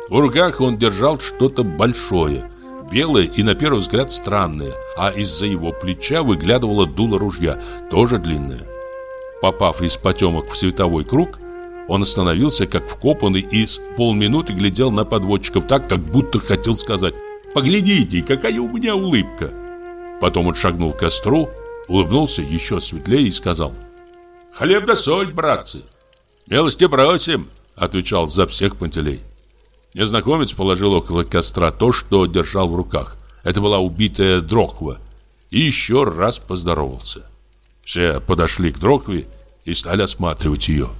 В руках он держал что-то большое, белое и на первый взгляд странное, а из-за его плеча выглядывало дуло ружья, тоже длинное. Попав из потемок в световой круг, он остановился как вкопанный и с полминуты глядел на подводчиков так, как будто хотел сказать «Поглядите, какая у меня улыбка!» Потом он шагнул к костру, улыбнулся еще светлее и сказал «Хлеб да соль, братцы!» «Милости просим!» — отвечал за всех Пантелей. Незнакомец положил около костра то, что держал в руках. Это была убитая дрохва. И еще раз поздоровался. Все подошли к дрохве и стали осматривать ее.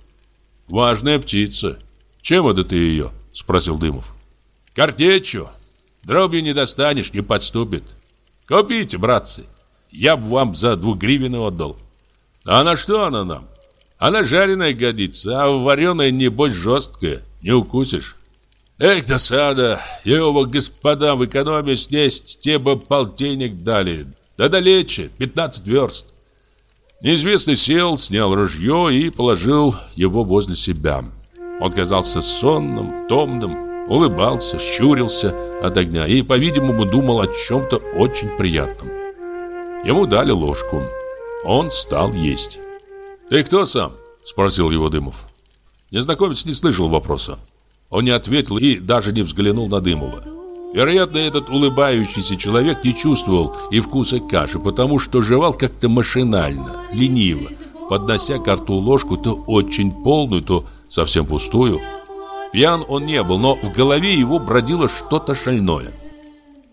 «Важная птица. Чем это ты ее?» – спросил Дымов. «Картечью. Дробью не достанешь, не подступит. Купите, братцы. Я бы вам за двугривенный отдал. А на что она нам? Она жареная годится, а вареная, небось, жесткая. Не укусишь. Эх, досада, его господам в экономе снесть, те бы полтинник дали. Да далече, 15 верст. Неизвестный сел, снял ружье и положил его возле себя. Он казался сонным, томным, улыбался, щурился от огня и, по-видимому, думал о чем-то очень приятном. Ему дали ложку. Он стал есть. «Ты кто сам?» – спросил его Дымов. Незнакомец не слышал вопроса. Он не ответил и даже не взглянул на Дымова. Вероятно, этот улыбающийся человек не чувствовал и вкуса каши, потому что жевал как-то машинально, лениво, поднося к рту ложку то очень полную, то совсем пустую. Пьян он не был, но в голове его бродило что-то шальное.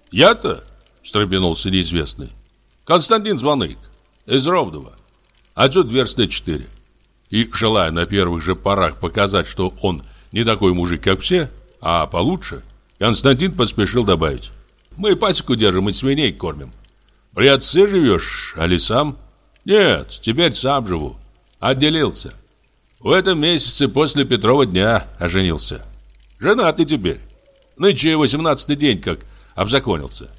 «Я-то?» – встрепенулся неизвестный. «Константин Звонык, из Ровдова. Отсюда версты 4». И, желая на первых же порах показать, что он не такой мужик, как все, а получше – Константин поспешил добавить. Мы пасеку держим и свиней кормим. При отце живешь, а ли сам? Нет, теперь сам живу. Отделился. В этом месяце после Петрова дня оженился. Женатый теперь. Нынче восемнадцатый день, как обзаконился.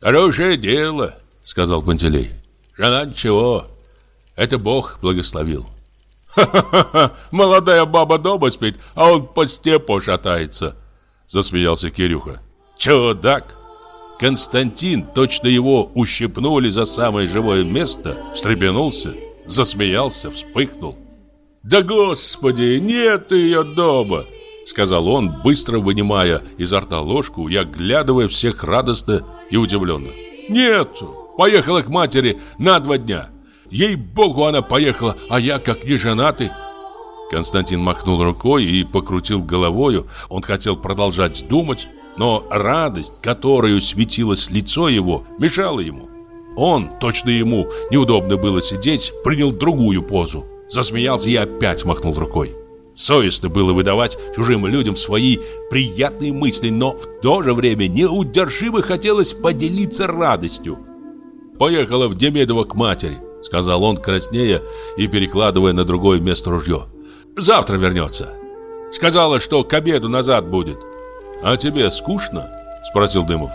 Хорошее дело, сказал Пантелей. Жена ничего. Это Бог благословил. Ха-ха-ха, молодая баба дома спит, а он по степу шатается. Засмеялся Кирюха. Чудак! Константин, точно его ущипнули за самое живое место, встрепенулся, засмеялся, вспыхнул. «Да господи, нет ее дома!» Сказал он, быстро вынимая изо рта ложку и оглядывая всех радостно и удивленно. «Нету! Поехала к матери на два дня! Ей-богу, она поехала, а я, как не женатый, Константин махнул рукой и покрутил головою. Он хотел продолжать думать, но радость, которую светилось лицо его, мешала ему. Он, точно ему неудобно было сидеть, принял другую позу. Засмеялся и опять махнул рукой. Совестно было выдавать чужим людям свои приятные мысли, но в то же время неудержимо хотелось поделиться радостью. «Поехала в Демедово к матери», — сказал он краснея и перекладывая на другое место ружье. Завтра вернется. Сказала, что к обеду назад будет. А тебе скучно? Спросил Дымов.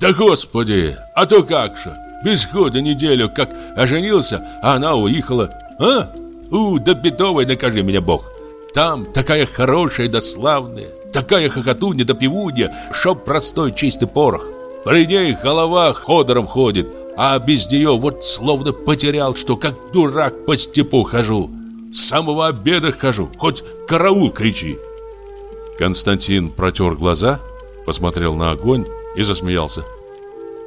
Да господи, а то как же. Без года неделю, как оженился, а она уехала. А? У, да бедовой накажи меня Бог. Там такая хорошая да славная, такая хохотунья да пивунья, чтоб простой чистый порох. При ней голова ходором ходит, а без нее вот словно потерял, что как дурак по степу хожу. С самого обеда хожу, хоть караул кричи. Константин протер глаза, посмотрел на огонь и засмеялся.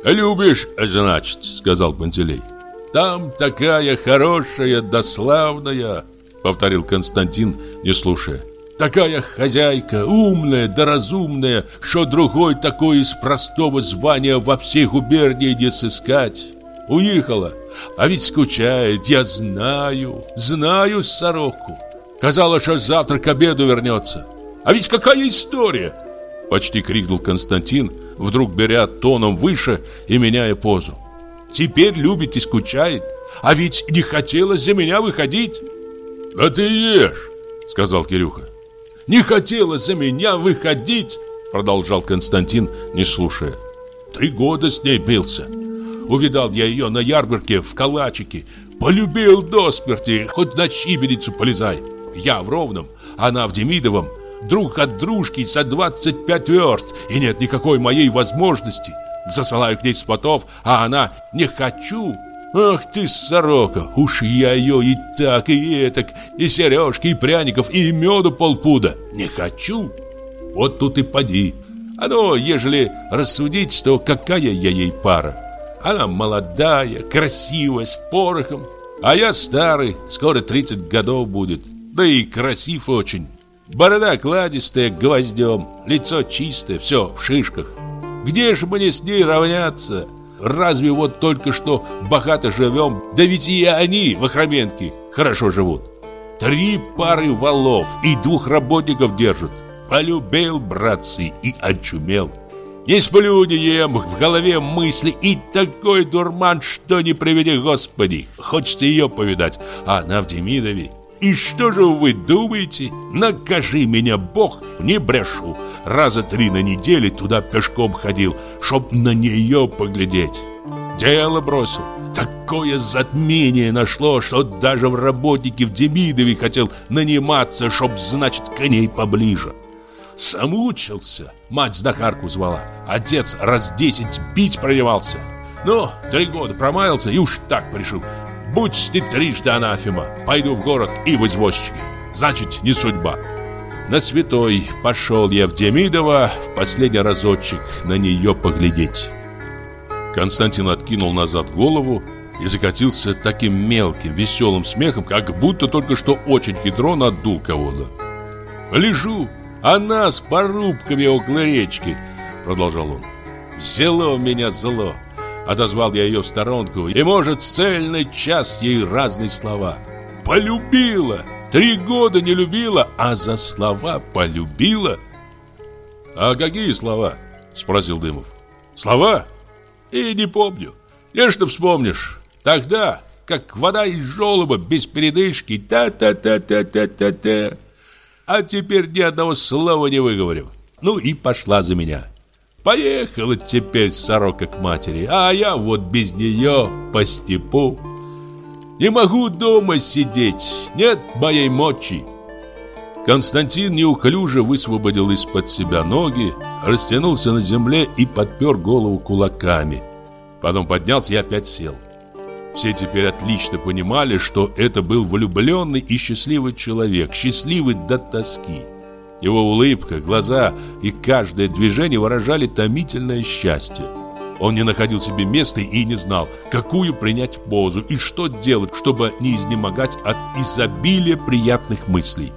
«Любишь, значит», — сказал Пантелей. «Там такая хорошая да славная», — повторил Константин, не слушая. «Такая хозяйка, умная да разумная, что другой такой из простого звания во всей губернии не сыскать. Уехала, а ведь скучает, я знаю, знаю сороку. Казалось, что завтра к обеду вернется. А ведь какая история!» Почти крикнул Константин, вдруг беря тоном выше и меняя позу. «Теперь любит и скучает, а ведь не хотела за меня выходить!» «А ты ешь!» — сказал Кирюха. «Не хотела за меня выходить!» Продолжал Константин, не слушая. «Три года с ней бился. Увидал я ее на ярмарке в калачике. Полюбил до смерти, хоть на щибеницу полезай. Я в Ровном, она в Демидовом. Друг от дружки за 25 верст. И нет никакой моей возможности. Засылаю к ней спотов, а она «не хочу». Ах ты, сорока, уж я ее и так, и этак, и сережки, и пряников, и меду полпуда. Не хочу. Вот тут и поди. А ну, ежели рассудить, то какая я ей пара? Она молодая, красивая, с порохом. А я старый, скоро 30 годов будет. Да и красив очень. Борода кладистая, гвоздем, лицо чистое, все в шишках. Где же мне с ней равняться? Разве вот только что богато живем, да ведь и они, вахроменки, хорошо живут. Три пары валов и двух работников держат. Полюбил, братцы, и очумел. Не сплю, не ем, в голове мысли и такой дурман, что не приведи Господи. Хочется ее повидать, а в Демидове. И что же вы думаете? Накажи меня Бог, не брешу. Раза три на неделе туда пешком ходил, чтоб на нее поглядеть. Дело бросил. Такое затмение нашло, что даже в работнике в Демидове хотел наниматься, чтоб, значит, к ней поближе. Самучился. Мать знахарку звала. Отец раз десять бить проливался. Ну, три года промаялся и уж так пришел. Будь ты трижды анафема, пойду в город и в извозчики. Значит, не судьба. На святой пошел я в Демидово в последний разочек на нее поглядеть. Константин откинул назад голову и закатился таким мелким, веселым смехом, как будто только что очень хитро надул кого-то. «Лежу, а нас порубками около речки», — продолжал он. «Взяло меня зло». Отозвал я ее в сторонку, и, может, цельный час ей разные слова. «Полюбила! Три года не любила, а за слова полюбила!» «А какие слова?» — спросил Дымов. «Слова? И не помню. Лишь ты вспомнишь. Тогда, как вода из желоба, без передышки, та-та-та-та-та-та-та. А теперь ни одного слова не выговорю. Ну и пошла за меня. Поехала теперь сорока к матери, а я вот без нее по степу. Не могу дома сидеть, нет моей мочи. Константин неуклюже высвободил из-под себя ноги, растянулся на земле и подпер голову кулаками. Потом поднялся и опять сел. Все теперь отлично понимали, что это был влюбленный и счастливый человек, счастливый до тоски. Его улыбка, глаза и каждое движение выражали томительное счастье. Он не находил себе места и не знал, какую принять позу и что делать, чтобы не изнемогать от изобилия приятных мыслей.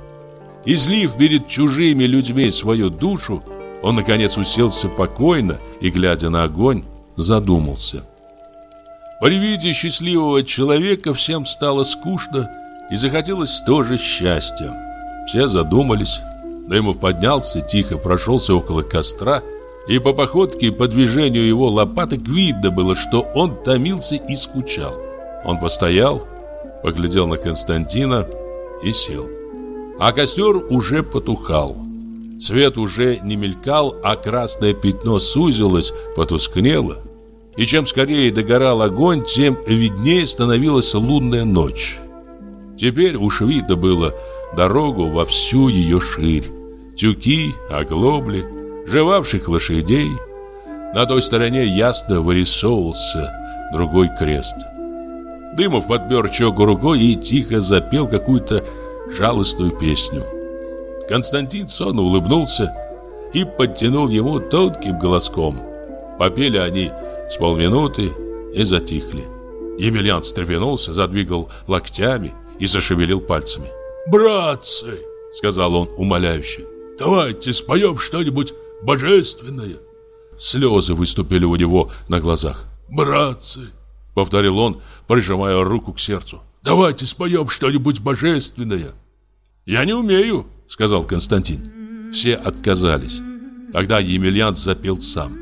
Излив перед чужими людьми свою душу, он, наконец, уселся покойно и, глядя на огонь, задумался. При виде счастливого человека всем стало скучно и захотелось тоже счастья. Все задумались. Дымов поднялся, тихо прошелся около костра, и по походке и по движению его лопаток видно было, что он томился и скучал. Он постоял, поглядел на Константина и сел. А костер уже потухал. Свет уже не мелькал, а красное пятно сузилось, потускнело. И чем скорее догорал огонь, тем виднее становилась лунная ночь. Теперь уж видно было дорогу во всю ее ширь. Тюки, оглобли, жевавших лошадей. На той стороне ясно вырисовывался другой крест. Дымов подпер щеку рукой и тихо запел какую-то жалостную песню. Константин сонно улыбнулся и подтянул ему тонким голоском. Попели они с полминуты и затихли. Емельян встрепенулся, задвигал локтями и зашевелил пальцами. «Братцы!» — сказал он умоляюще. «Давайте споем что-нибудь божественное!» Слезы выступили у него на глазах. «Братцы!» — повторил он, прижимая руку к сердцу. Давайте споем что-нибудь божественное. Я не умею, сказал Константин. Все отказались. Тогда Емельян запел сам.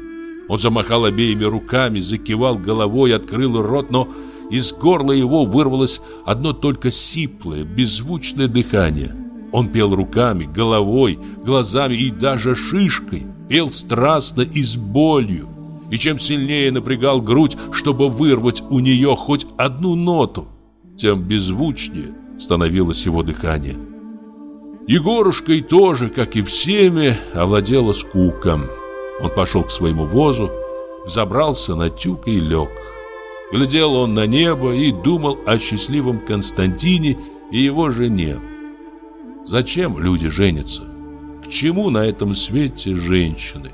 Он замахал обеими руками, закивал головой, открыл рот, но из горла его вырвалось одно только сиплое, беззвучное дыхание. Он пел руками, головой, глазами и даже шишкой, пел страстно и с болью. И чем сильнее напрягал грудь, чтобы вырвать у нее хоть одну ноту, тем беззвучнее становилось его дыхание. Егорушкой тоже, как и всеми, овладела скука. Он пошел к своему возу, взобрался на тюк и лег. Глядел он на небо и думал о счастливом Константине и его жене. Зачем люди женятся? К чему на этом свете женщины?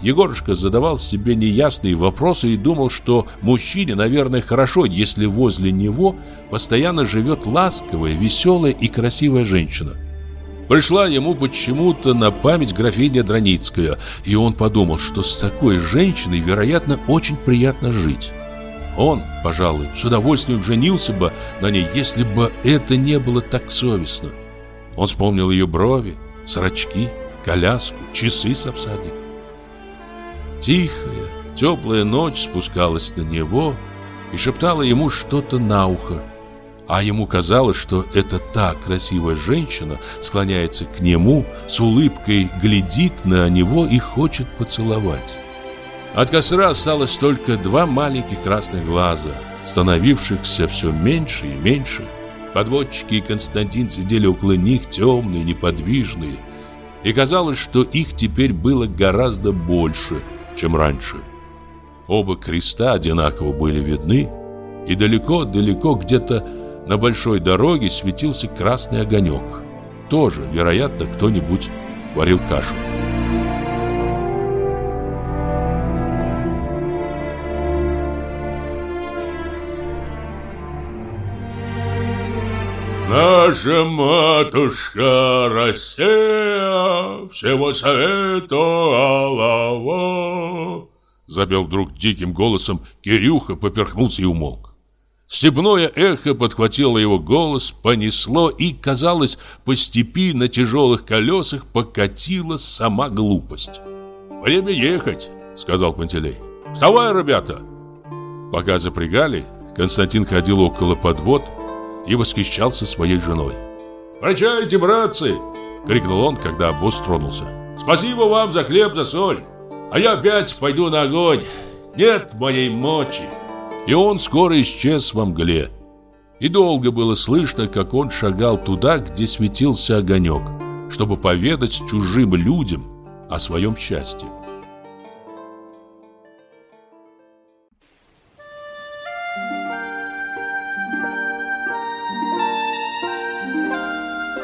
Егорушка задавал себе неясные вопросы и думал, что мужчине, наверное, хорошо, если возле него постоянно живет ласковая, веселая и красивая женщина. Пришла ему почему-то на память графиня Драницкая, и он подумал, что с такой женщиной, вероятно, очень приятно жить. Он, пожалуй, с удовольствием женился бы на ней, если бы это не было так совестно. Он вспомнил ее брови, зрачки, коляску, часы с обсадником. Тихая, теплая ночь спускалась на него и шептала ему что-то на ухо. А ему казалось, что это та красивая женщина склоняется к нему, с улыбкой глядит на него и хочет поцеловать. От костра осталось только два маленьких красных глаза, становившихся все меньше и меньше. Подводчики и Константин сидели около них темные, неподвижные, и казалось, что их теперь было гораздо больше, чем раньше. Оба креста одинаково были видны, и далеко-далеко где-то на большой дороге светился красный огонек. Тоже, вероятно, кто-нибудь варил кашу. Наша матушка Россия всего советовала. Запел вдруг диким голосом Кирюха, поперхнулся и умолк. Степное эхо подхватило его голос, понесло и, казалось, по степи на тяжелых колесах покатила сама глупость. «Время ехать», — сказал Пантелей. «Вставай, ребята!» Пока запрягали, Константин ходил около подвод, и восхищался своей женой. «Прощайте, братцы!» — крикнул он, когда обоз тронулся. «Спасибо вам за хлеб, за соль! А я опять пойду на огонь! Нет моей мочи!» И он скоро исчез во мгле. И долго было слышно, как он шагал туда, где светился огонек, чтобы поведать чужим людям о своем счастье.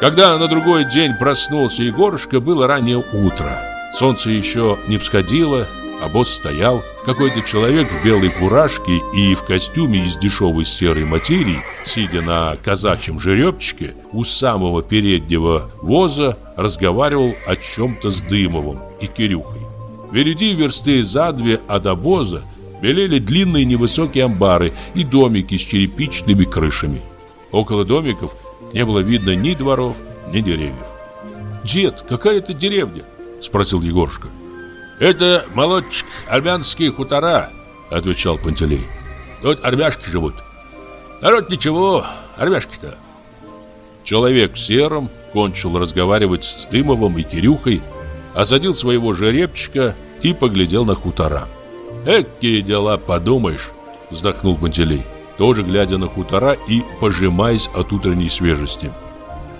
Когда на другой день проснулся Егорушка, было раннее утро. Солнце еще не всходило, а босс стоял. Какой-то человек в белой фуражке и в костюме из дешевой серой материи, сидя на казачьем жеребчике, у самого переднего воза разговаривал о чем-то с Дымовым и Кирюхой. Впереди версты за две от обоза белели длинные невысокие амбары и домики с черепичными крышами. Около домиков не было видно ни дворов, ни деревьев. «Дед, какая это деревня?» – спросил Егорушка. «Это молодчик армянские хутора», – отвечал Пантелей. «Тут армяшки живут. Народ ничего, армяшки-то». Человек в сером кончил разговаривать с Дымовым и Кирюхой, осадил своего жеребчика и поглядел на хутора. «Экие дела, подумаешь!» – вздохнул Пантелей тоже глядя на хутора и пожимаясь от утренней свежести.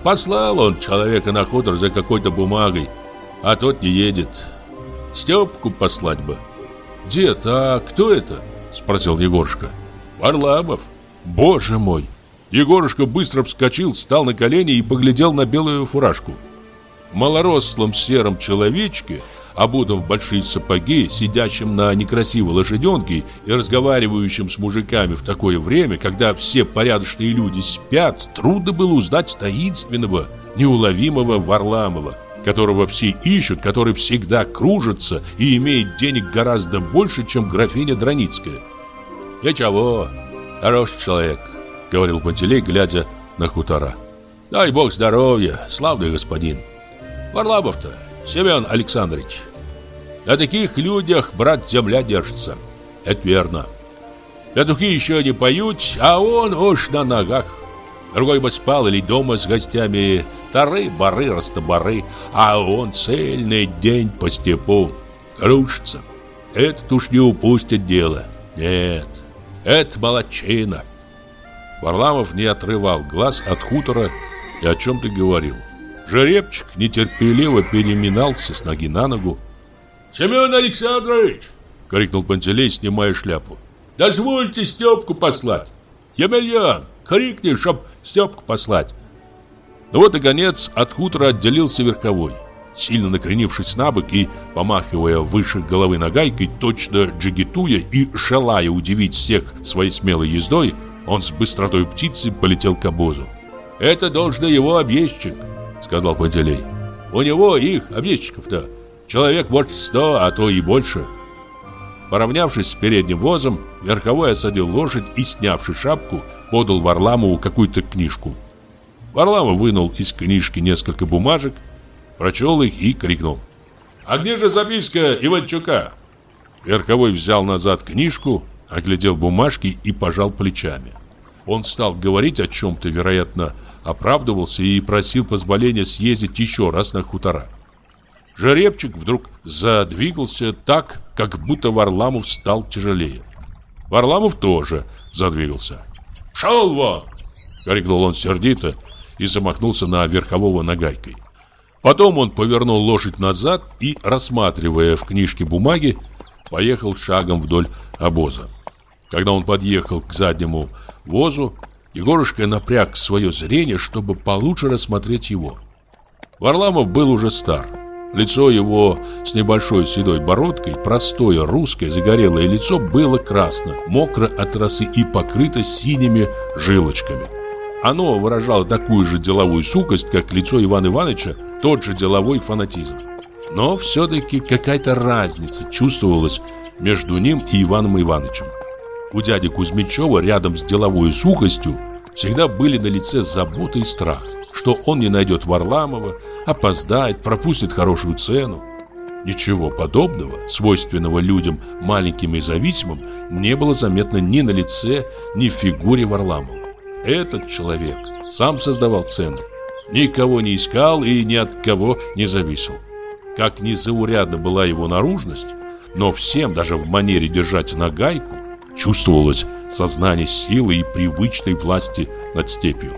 Послал он человека на хутор за какой-то бумагой, а тот не едет. Степку послать бы. «Дед, а кто это?» – спросил Егорушка. «Варламов». «Боже мой!» Егорушка быстро вскочил, встал на колени и поглядел на белую фуражку. В малорослом сером человечке – обутом в большие сапоги, сидящим на некрасивой лошаденке и разговаривающим с мужиками в такое время, когда все порядочные люди спят, трудно было узнать таинственного, неуловимого Варламова, которого все ищут, который всегда кружится и имеет денег гораздо больше, чем графиня Драницкая. «Ничего, хороший человек», — говорил Пантелей, глядя на хутора. «Дай бог здоровья, славный господин. Варламов-то Семен Александрович, на таких людях, брат, земля держится. Это верно. Петухи еще не поют, а он уж на ногах. Другой бы спал или дома с гостями, тары, бары, растобары, а он цельный день по степу кружится. Этот уж не упустит дело. Нет, это молодчина. Варламов не отрывал глаз от хутора и о чем-то говорил. Жеребчик нетерпеливо переминался с ноги на ногу. «Семен Александрович!» — крикнул Пантелей, снимая шляпу. «Дозвольте Степку послать!» «Емельян, крикни, чтоб Степку послать!» Ну вот, наконец, от хутора отделился верховой. Сильно накренившись на бок и помахивая выше головы нагайкой, точно джигитуя и желая удивить всех своей смелой ездой, он с быстротой птицы полетел к обозу. «Это должно его объездчик», сказал Пантелей. У него их, объездчиков-то, человек может сто, а то и больше. Поравнявшись с передним возом, верховой осадил лошадь и, снявши шапку, подал Варламову какую-то книжку. Варламов вынул из книжки несколько бумажек, прочел их и крикнул. «А где же записка Иванчука?» Верховой взял назад книжку, оглядел бумажки и пожал плечами. Он стал говорить о чем-то, вероятно, оправдывался и просил позволения съездить еще раз на хутора. Жеребчик вдруг задвигался так, как будто Варламов стал тяжелее. Варламов тоже задвигался. «Шел вон!» — крикнул он сердито и замахнулся на верхового нагайкой. Потом он повернул лошадь назад и, рассматривая в книжке бумаги, поехал шагом вдоль обоза. Когда он подъехал к заднему возу, Егорушка напряг свое зрение, чтобы получше рассмотреть его. Варламов был уже стар. Лицо его с небольшой седой бородкой, простое русское загорелое лицо было красно, мокро от росы и покрыто синими жилочками. Оно выражало такую же деловую сукость, как лицо Ивана Ивановича, тот же деловой фанатизм. Но все-таки какая-то разница чувствовалась между ним и Иваном Ивановичем. У дяди Кузьмичева рядом с деловой сухостью всегда были на лице забота и страх, что он не найдет Варламова, опоздает, пропустит хорошую цену. Ничего подобного, свойственного людям маленьким и зависимым, не было заметно ни на лице, ни в фигуре Варламова. Этот человек сам создавал цену, никого не искал и ни от кого не зависел. Как незаурядна была его наружность, но всем, даже в манере держать нагайку, чувствовалось сознание силы и привычной власти над степью.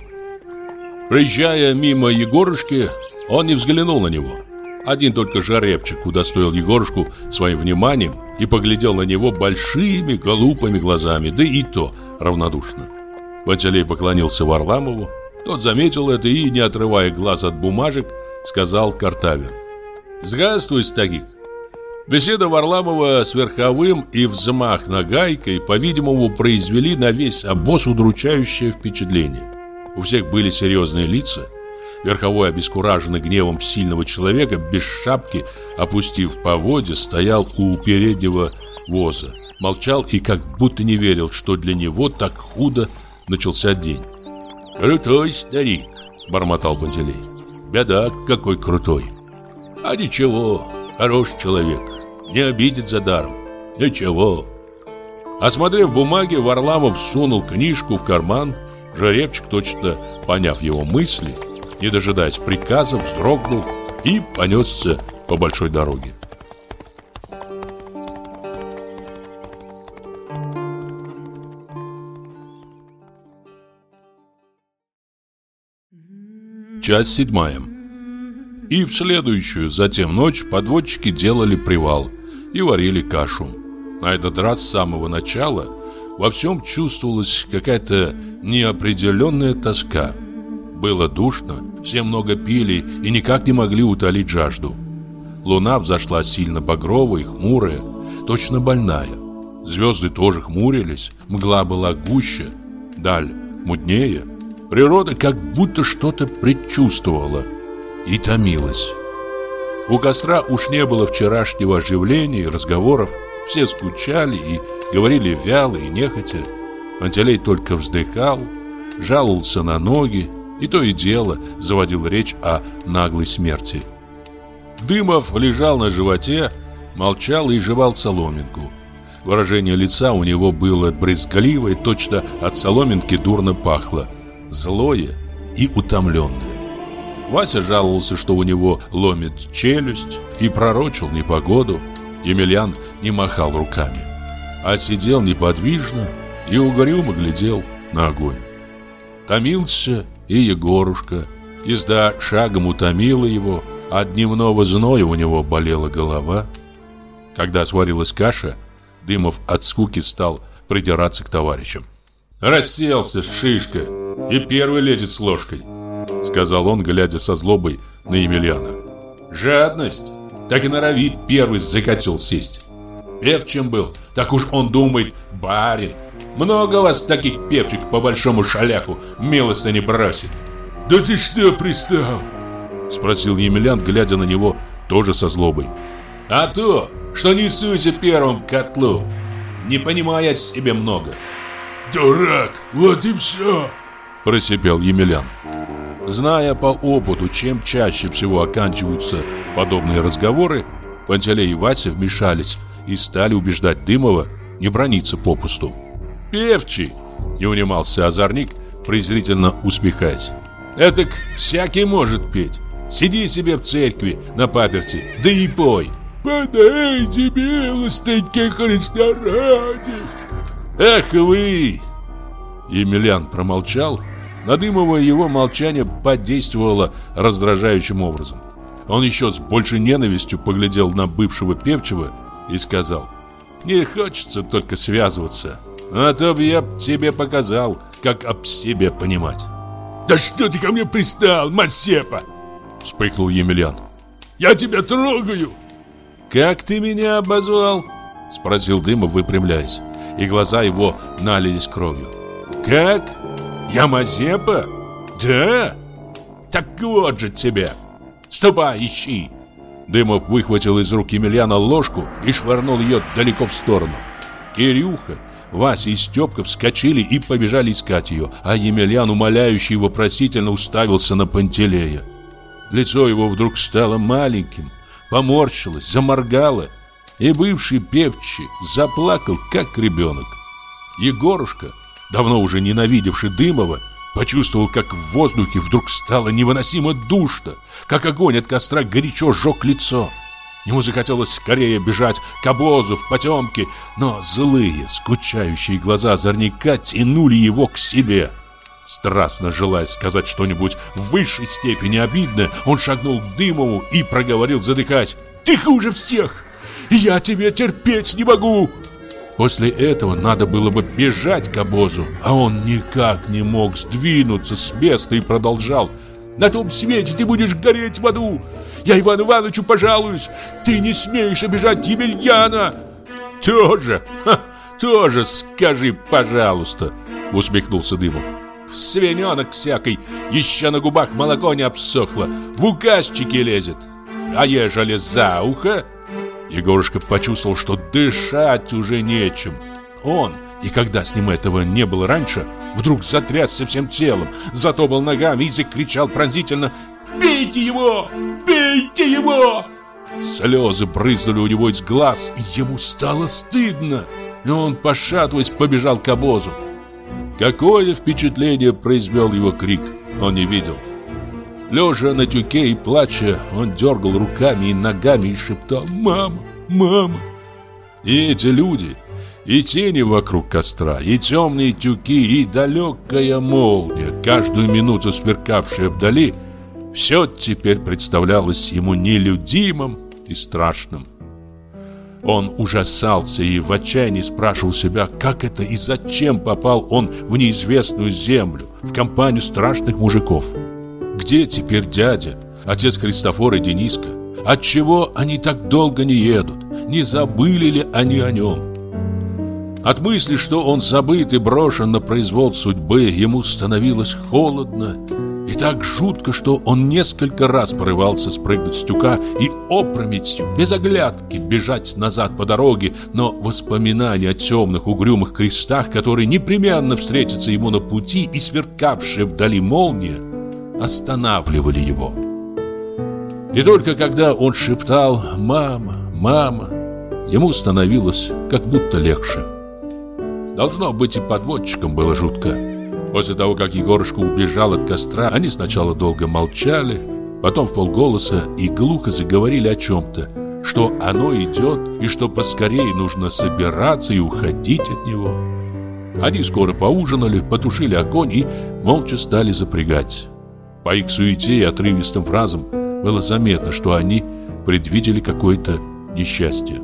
Проезжая мимо Егорушки, он не взглянул на него. Один только жеребчик удостоил Егорушку своим вниманием и поглядел на него большими голубыми глазами, да и то равнодушно. Пантелей поклонился Варламову. Тот заметил это и, не отрывая глаз от бумажек, сказал Картавин. «Здравствуй, Стагик. Беседа Варламова с Верховым и взмах нагайкой, по-видимому, произвели на весь обоз удручающее впечатление. У всех были серьезные лица. Верховой, обескураженный гневом сильного человека, без шапки, опустив поводья, стоял у переднего воза. Молчал и как будто не верил, что для него так худо начался день. «Крутой старик», — бормотал Пантелей. «Беда какой крутой». «А ничего, хороший человек, не обидит за даром. Ничего. Осмотрев бумаги, Варламов сунул книжку в карман. Жеребчик, точно поняв его мысли, не дожидаясь приказа, вздрогнул и понесся по большой дороге. Часть седьмая. И в следующую затем ночь подводчики делали привал и варили кашу. На этот раз с самого начала во всем чувствовалась какая-то неопределенная тоска. Было душно, все много пили и никак не могли утолить жажду. Луна взошла сильно багровая, хмурая, точно больная. Звезды тоже хмурились, мгла была гуще, даль мутнее. Природа как будто что-то предчувствовала – и томилась. У костра уж не было вчерашнего оживления и разговоров. Все скучали и говорили вяло и нехотя. Пантелей только вздыхал, жаловался на ноги и то и дело заводил речь о наглой смерти. Дымов лежал на животе, молчал и жевал соломинку. Выражение лица у него было брезгливое, точно от соломинки дурно пахло, злое и утомленное. Вася жаловался, что у него ломит челюсть и пророчил непогоду. Емельян не махал руками, а сидел неподвижно и угрюмо глядел на огонь. Томился и Егорушка. Езда шагом утомила его, от дневного зноя у него болела голова. Когда сварилась каша, Дымов от скуки стал придираться к товарищам. «Расселся, шишка, и первый лезет с ложкой». Сказал он, глядя со злобой на Емельяна. Жадность? Так и норовит первый закатил сесть. Певчим был, так уж он думает, барин. Много вас таких певчик по большому шаляху милостно не бросит Да ты что пристал? Спросил Емельян, глядя на него тоже со злобой. А то, что не суйся первым котлу Не понимая себе много Дурак, вот и все Просипел Емельян Зная по опыту, чем чаще всего оканчиваются подобные разговоры, Пантелей и Вася вмешались и стали убеждать Дымова не брониться попусту. «Певчий!» – не унимался озорник, презрительно усмехаясь. «Этак всякий может петь. Сиди себе в церкви на паперти, да и пой!» подайте милостыньки Христа ради. Эх вы! Емельян промолчал. На Дымова его молчание подействовало раздражающим образом. Он еще с большей ненавистью поглядел на бывшего певчего и сказал «Не хочется только связываться, а то б я тебе показал, как об себе понимать». «Да что ты ко мне пристал, Масепа?» Вспыхнул Емельян «Я тебя трогаю!» «Как ты меня обозвал?» Спросил Дымов, выпрямляясь И глаза его налились кровью «Как? Я Мазепа? Да? Так вот же тебе!» Ступай, ищи!» Дымов выхватил из рук Емельяна ложку и швырнул ее далеко в сторону. Кирюха, Вася и Степка вскочили и побежали искать ее, а Емельян, умоляющий просительно, уставился на Пантелея. Лицо его вдруг стало маленьким, поморщилось, заморгало, и бывший певчий заплакал, как ребенок. Егорушка, давно уже ненавидевший Дымова, Почувствовал, как в воздухе вдруг стало невыносимо душно, как огонь от костра горячо сжег лицо. Ему захотелось скорее бежать к обозу в потемке, но злые, скучающие глаза озорника тянули его к себе. Страстно желая сказать что-нибудь в высшей степени обидное, он шагнул к Дымову и проговорил задыхать. «Ты хуже всех! Я тебя терпеть не могу!» После этого надо было бы бежать к обозу, а он никак не мог сдвинуться с места и продолжал. «На том свете ты будешь гореть в аду! Я Ивану Ивановичу пожалуюсь! Ты не смеешь обижать Емельяна!» «Тоже, ха, тоже скажи, пожалуйста!» усмехнулся Дымов. В свиненок всякой еще на губах молоко не обсохло, в указчики лезет. А ежели за ухо, Егорушка почувствовал, что дышать уже нечем. Он, и когда с ним этого не было раньше, вдруг затрясся всем телом, затопал ногами и закричал пронзительно «Бейте его! Бейте его!» Слезы брызнули у него из глаз, и ему стало стыдно. И он, пошатываясь, побежал к обозу. Какое впечатление произвел его крик, он не видел. Лежа на тюке и плача, он дергал руками и ногами и шептал «Мама! Мама!». И эти люди, и тени вокруг костра, и темные тюки, и далекая молния, каждую минуту сверкавшая вдали, все теперь представлялось ему нелюдимым и страшным. Он ужасался и в отчаянии спрашивал себя, как это и зачем попал он в неизвестную землю, в компанию страшных мужиков. Где теперь дядя, отец Христофор и Дениска? Отчего они так долго не едут? Не забыли ли они о нем? От мысли, что он забыт и брошен на произвол судьбы, ему становилось холодно и так жутко, что он несколько раз порывался спрыгнуть с тюка и опрометью, без оглядки, бежать назад по дороге, но воспоминания о темных угрюмых крестах, которые непременно встретятся ему на пути и сверкавшие вдали молния, останавливали его. И только когда он шептал «мама, мама», ему становилось как будто легче. Должно быть и подводчикам было жутко. После того, как Егорушка убежал от костра, они сначала долго молчали, потом в полголоса и глухо заговорили о чем-то, что оно идет и что поскорее нужно собираться и уходить от него. Они скоро поужинали, потушили огонь и молча стали запрягать. По их суете и отрывистым фразам было заметно, что они предвидели какое-то несчастье.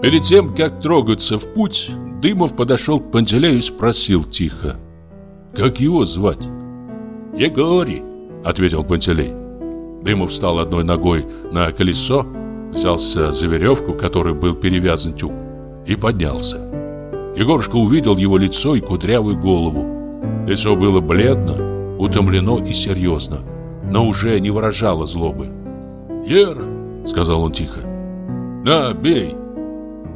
Перед тем, как трогаться в путь, Дымов подошел к Пантелею и спросил тихо. «Как его звать?» «Егорий», — ответил Пантелей. Дымов встал одной ногой на колесо, взялся за веревку, которой был перевязан тюк, и поднялся. Егорушка увидел его лицо и кудрявую голову. Лицо было бледно, утомлено и серьезно, но уже не выражало злобы. «Ера!» — сказал он тихо. «На, бей!»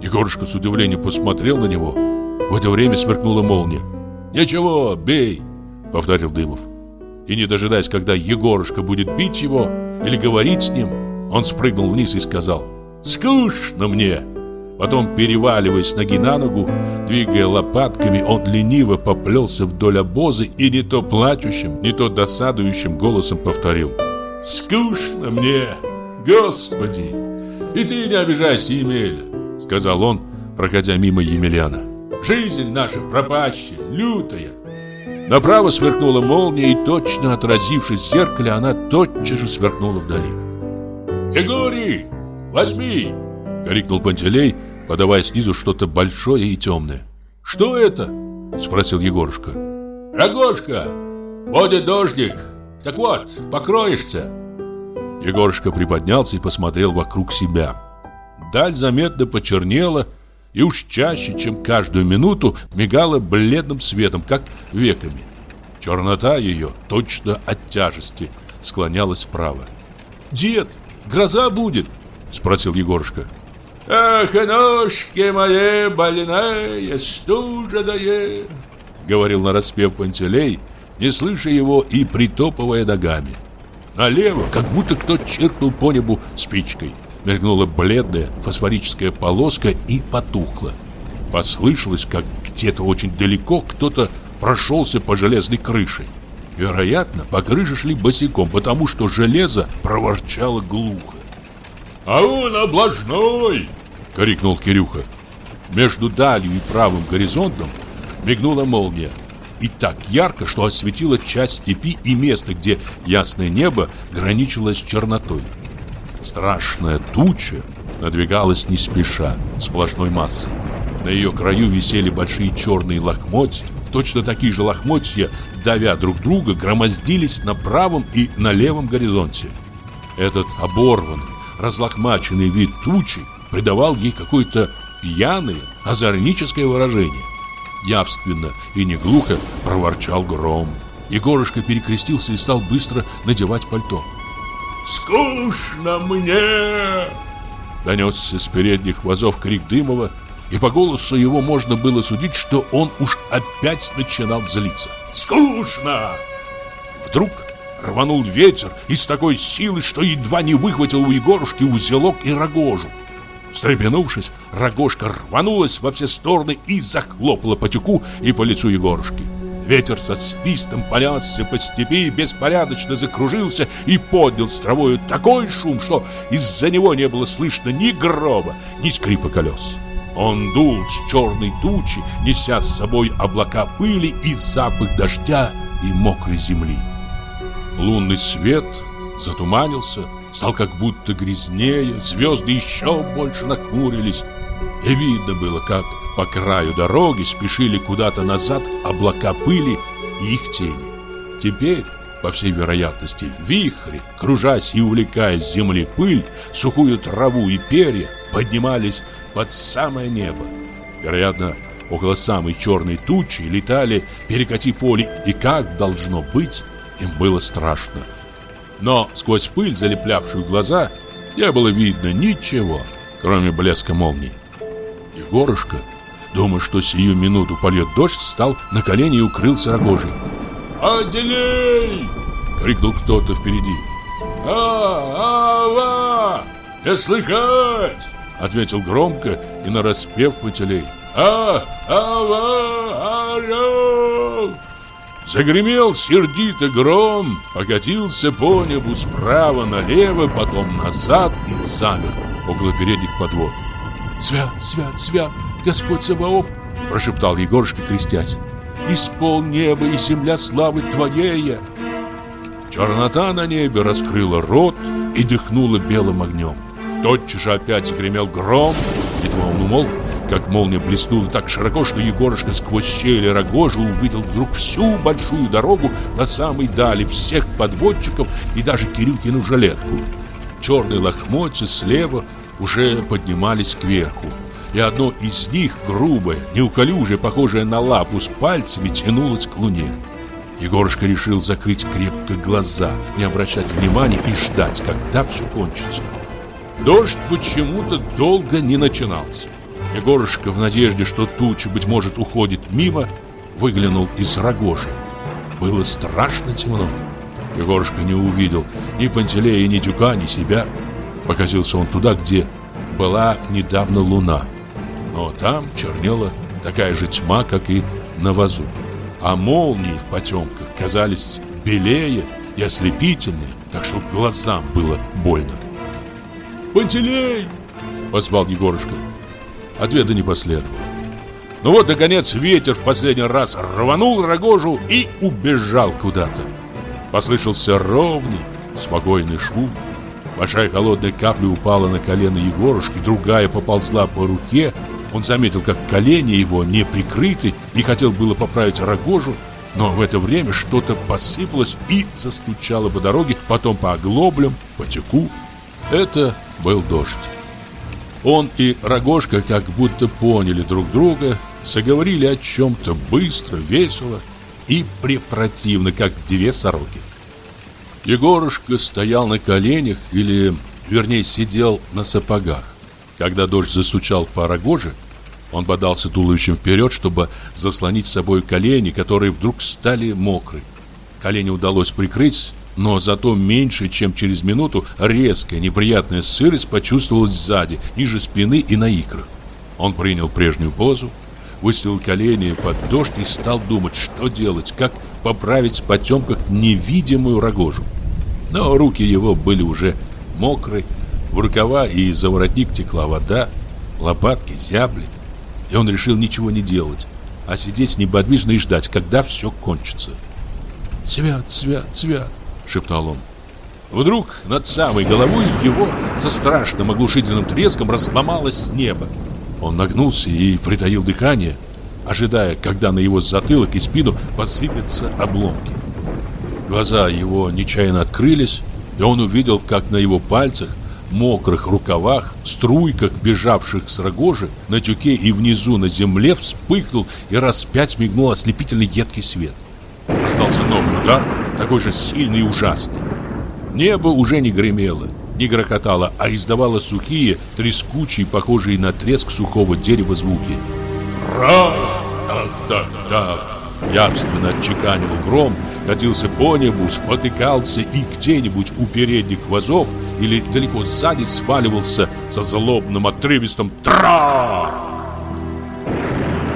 Егорушка с удивлением посмотрел на него. В это время сверкнула молния. «Ничего, бей!» — повторил Дымов. И не дожидаясь, когда Егорушка будет бить его или говорить с ним, он спрыгнул вниз и сказал «Скучно мне!» Потом, переваливаясь ноги на ногу, двигая лопатками, он лениво поплелся вдоль обоза и не то плачущим, не то досадующим голосом повторил «Скучно мне, Господи! И ты не обижайся, Емеля, сказал он, проходя мимо Емельяна. Жизнь наша пропащая, лютая. Направо сверкнула молния, и точно отразившись в зеркале, она тотчас же сверкнула вдали. «Егорий, возьми!» — крикнул Пантелей, подавая снизу что-то большое и темное. «Что это?» — спросил Егорушка. «Рогожка! Будет дождик! Так вот, покроешься!» Егорушка приподнялся и посмотрел вокруг себя. Даль заметно почернела и уж чаще, чем каждую минуту, мигала бледным светом, как веками. Чернота ее, точно от тяжести, склонялась вправо. «Дед, гроза будет?» — спросил Егорушка. «Ах, ножки мои больные, стужаные!» — говорил нараспев Пантелей, не слыша его и притопывая ногами. Налево, как будто кто чиркнул по небу спичкой. Мелькнула бледная фосфорическая полоска и потухла. Послышалось, как где-то очень далеко кто-то прошелся по железной крыше. Вероятно, по крыше шли босиком, потому что железо проворчало глухо. «А он облажной!» — крикнул Кирюха. Между далью и правым горизонтом мигнула молния. И так ярко, что осветила часть степи и место, где ясное небо граничило с чернотой. Страшная туча надвигалась не спеша, сплошной массой. На ее краю висели большие черные лохмотья. Точно такие же лохмотья, давя друг друга, громоздились на правом и на левом горизонте. Этот оборванный, разлохмаченный вид тучи придавал ей какое-то пьяное, озорническое выражение. Явственно и неглухо проворчал гром. Егорушка перекрестился и стал быстро надевать пальто. «Скучно мне!» Донесся с передних вазов крик Дымова, и по голосу его можно было судить, что он уж опять начинал злиться. «Скучно!» Вдруг рванул ветер и с такой силой, что едва не выхватил у Егорушки узелок и рогожу. Встрепенувшись, рогожка рванулась во все стороны и захлопала по тюку и по лицу Егорушки. Ветер со свистом понесся по степи, беспорядочно закружился и поднял с травою такой шум, что из-за него не было слышно ни гроба, ни скрипа колес. Он дул с черной тучи, неся с собой облака пыли и запах дождя и мокрой земли. Лунный свет затуманился, стал как будто грязнее, звезды еще больше нахмурились. И видно было, как по краю дороги спешили куда-то назад облака пыли и их тени. Теперь, по всей вероятности, вихри, кружась и увлекая с земли пыль, сухую траву и перья, поднимались под самое небо. Вероятно, около самой черной тучи летали перекати поле, и как должно быть, им было страшно. Но сквозь пыль, залеплявшую глаза, не было видно ничего, кроме блеска молний. Егорушка Думая, что сию минуту польет дождь, встал на колени и укрылся рогожей. «Отделей!» — крикнул кто-то впереди. «А, ава! Не слыхать!» — ответил громко и нараспев Пантелей. «А, ава, орел!» Загремел сердито гром, покатился по небу справа налево, потом назад и замер около передних подвод. «Свят, свят, свят!» Господь Саваоф, прошептал Егорушка, крестясь. Испол небо и земля славы Твоея. Чернота на небе раскрыла рот и дыхнула белым огнем. Тотчас же опять загремел гром, едва он умолк, как молния блеснула так широко, что Егорушка сквозь щели рогожи увидел вдруг всю большую дорогу до самой дали, всех подводчиков и даже Кирюкину жилетку. Черные лохмотья слева уже поднимались кверху и одно из них, грубое, неуклюжее, похожее на лапу с пальцами, тянулось к луне. Егорушка решил закрыть крепко глаза, не обращать внимания и ждать, когда все кончится. Дождь почему-то долго не начинался. Егорушка в надежде, что туча, быть может, уходит мимо, выглянул из рогожи. Было страшно темно. Егорушка не увидел ни Пантелея, ни Тюка, ни себя. Показался он туда, где была недавно луна но там чернела такая же тьма, как и на вазу. А молнии в потемках казались белее и ослепительнее, так что глазам было больно. «Пантелей! Позвал Егорушка. Ответа не последовало. Ну вот, наконец, ветер в последний раз рванул рогожу и убежал куда-то. Послышался ровный, спокойный шум. Большая холодная капля упала на колено Егорушки, другая поползла по руке. Он заметил, как колени его не прикрыты и хотел было поправить рогожу, но в это время что-то посыпалось и застучало по дороге, потом по оглоблям, по тюку. Это был дождь. Он и Рогожка как будто поняли друг друга, заговорили о чем-то быстро, весело и препротивно, как две сороки. Егорушка стоял на коленях или, вернее, сидел на сапогах. Когда дождь засучал по Рогоже, он бодался туловищем вперед, чтобы заслонить с собой колени, которые вдруг стали мокры. Колени удалось прикрыть, но зато меньше, чем через минуту, резкая неприятная сырость почувствовалась сзади, ниже спины и на икрах. Он принял прежнюю позу, выставил колени под дождь и стал думать, что делать, как поправить в потемках невидимую рогожу. Но руки его были уже мокрые, в рукава и за воротник текла вода, лопатки зябли. И он решил ничего не делать, а сидеть неподвижно и ждать, когда все кончится. «Свят, свят, свят!» — шептал он. Вдруг над самой головой его со страшным оглушительным треском разломалось небо. Он нагнулся и притаил дыхание, ожидая, когда на его затылок и спину посыпятся обломки. Глаза его нечаянно открылись, и он увидел, как на его пальцах, мокрых рукавах, струйках, бежавших с рогожи, на тюке и внизу на земле вспыхнул и раз пять мигнул ослепительный едкий свет. Остался новый удар, такой же сильный и ужасный. Небо уже не гремело, не грохотало, а издавало сухие, трескучие, похожие на треск сухого дерева звуки. Ра! Так, так, так! Явственно отчеканивал гром, катился по небу, спотыкался и где-нибудь у передних вазов или далеко сзади сваливался со злобным отрывистым «Тра!».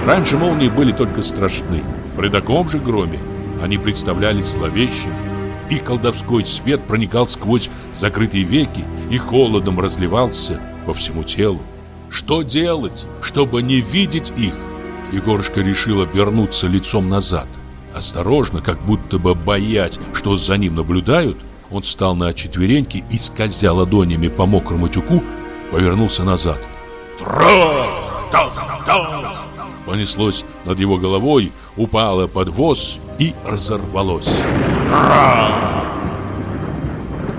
Раньше молнии были только страшны. При таком же громе они представлялись зловещими. Их колдовской свет проникал сквозь закрытые веки и холодом разливался по всему телу. Что делать, чтобы не видеть их? Егорушка решил обернуться лицом назад. Осторожно, как будто бы боясь, что за ним наблюдают, он встал на четвереньки и, скользя ладонями по мокрому тюку, повернулся назад. Тра! Та -та! Понеслось над его головой, упало под воз и разорвалось. Ра!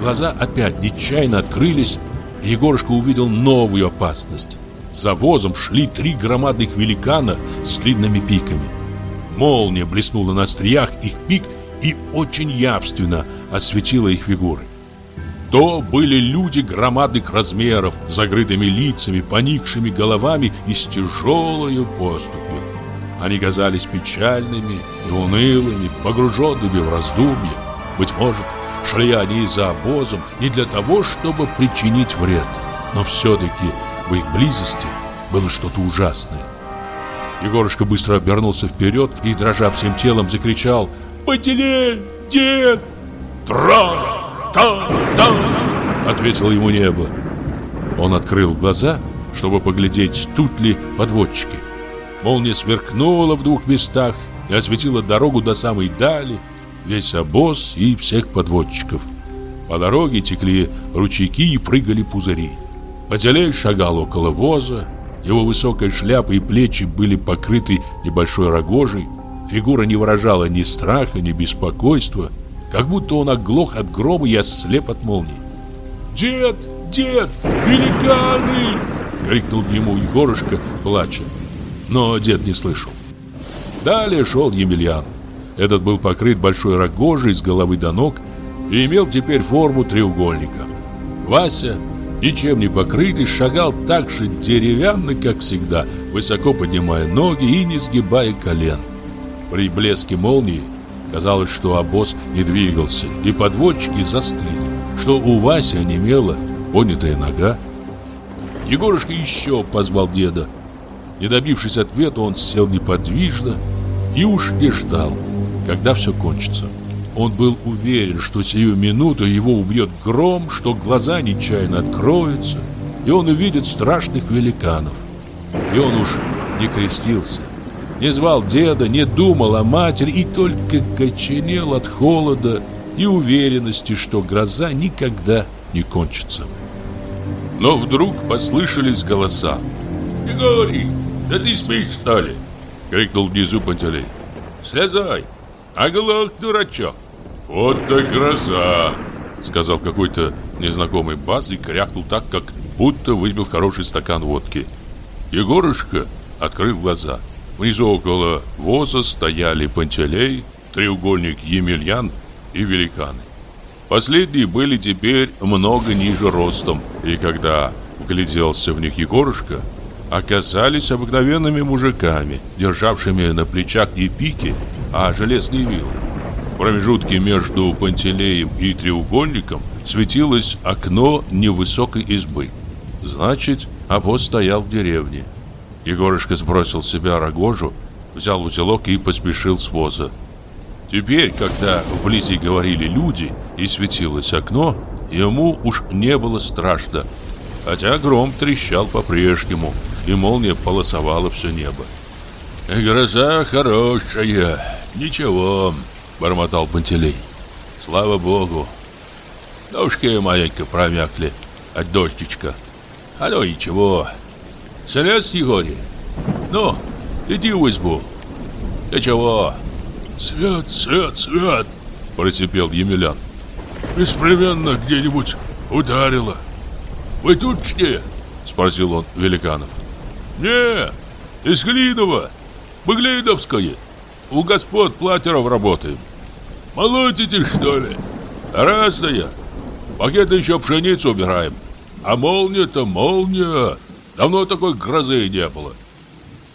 Глаза опять нечаянно открылись, и Егорушка увидел новую опасность. За возом шли три громадных великана с длинными пиками. Молния блеснула на стриях их пик и очень явственно осветила их фигуры. То были люди громадных размеров, с закрытыми лицами, поникшими головами и с тяжелой поступью. Они казались печальными и унылыми, погруженными в раздумья. Быть может, шли они за обозом не для того, чтобы причинить вред, но все-таки в их близости было что-то ужасное. Егорушка быстро обернулся вперед и, дрожа всем телом, закричал «Потелей, дед!» «Тран! Тан! Тан!» — ответило ему небо. Он открыл глаза, чтобы поглядеть, тут ли подводчики. Молния сверкнула в двух местах и осветила дорогу до самой дали, весь обоз и всех подводчиков. По дороге текли ручейки и прыгали пузыри. Потелей шагал около воза. Его высокая шляпа и плечи были покрыты небольшой рогожей. Фигура не выражала ни страха, ни беспокойства, как будто он оглох от грома и ослеп от молнии. «Дед! Дед! Великаны!» — крикнул ему Егорушка, плача. Но дед не слышал. Далее шел Емельян. Этот был покрыт большой рогожей с головы до ног и имел теперь форму треугольника. Вася ничем не покрытый, шагал так же деревянно, как всегда, высоко поднимая ноги и не сгибая колен. При блеске молнии казалось, что обоз не двигался, и подводчики застыли, что у Васи онемела поднятая нога. Егорушка еще позвал деда. Не добившись ответа, он сел неподвижно и уж не ждал, когда все кончится. Он был уверен, что сию минуту его убьет гром, что глаза нечаянно откроются, и он увидит страшных великанов. И он уж не крестился, не звал деда, не думал о матери и только коченел от холода и уверенности, что гроза никогда не кончится. Но вдруг послышались голоса. «Егорий, да ты спишь, что ли?» — крикнул внизу Пантелей. «Слезай, оглох, дурачок!» «Вот так гроза!» — сказал какой-то незнакомый бас и крякнул так, как будто выпил хороший стакан водки. Егорушка открыл глаза. Внизу около воза стояли Пантелей, треугольник Емельян и великаны. Последние были теперь много ниже ростом, и когда вгляделся в них Егорушка, оказались обыкновенными мужиками, державшими на плечах не пики, а железные вилы. В промежутке между Пантелеем и треугольником светилось окно невысокой избы. Значит, обоз стоял в деревне. Егорушка сбросил с себя рогожу, взял узелок и поспешил с воза. Теперь, когда вблизи говорили люди и светилось окно, ему уж не было страшно, хотя гром трещал по-прежнему, и молния полосовала все небо. «Гроза хорошая, ничего», — бормотал Пантелей. «Слава Богу! Ножки маленько промякли от дождичка. Ну ничего. Слез, Егорий? Ну, иди в избу. Ты чего?» «Свет, свет, свет!» – просипел Емелян. «Беспременно где-нибудь ударило». «Вы тут что?» – спросил он великанов. «Не, из Глинова, Быглиновское. У господ платеров работаем». «Молотите, что ли?» «Разная. Пакеты еще пшеницу убираем. А молния-то молния. Давно такой грозы не было».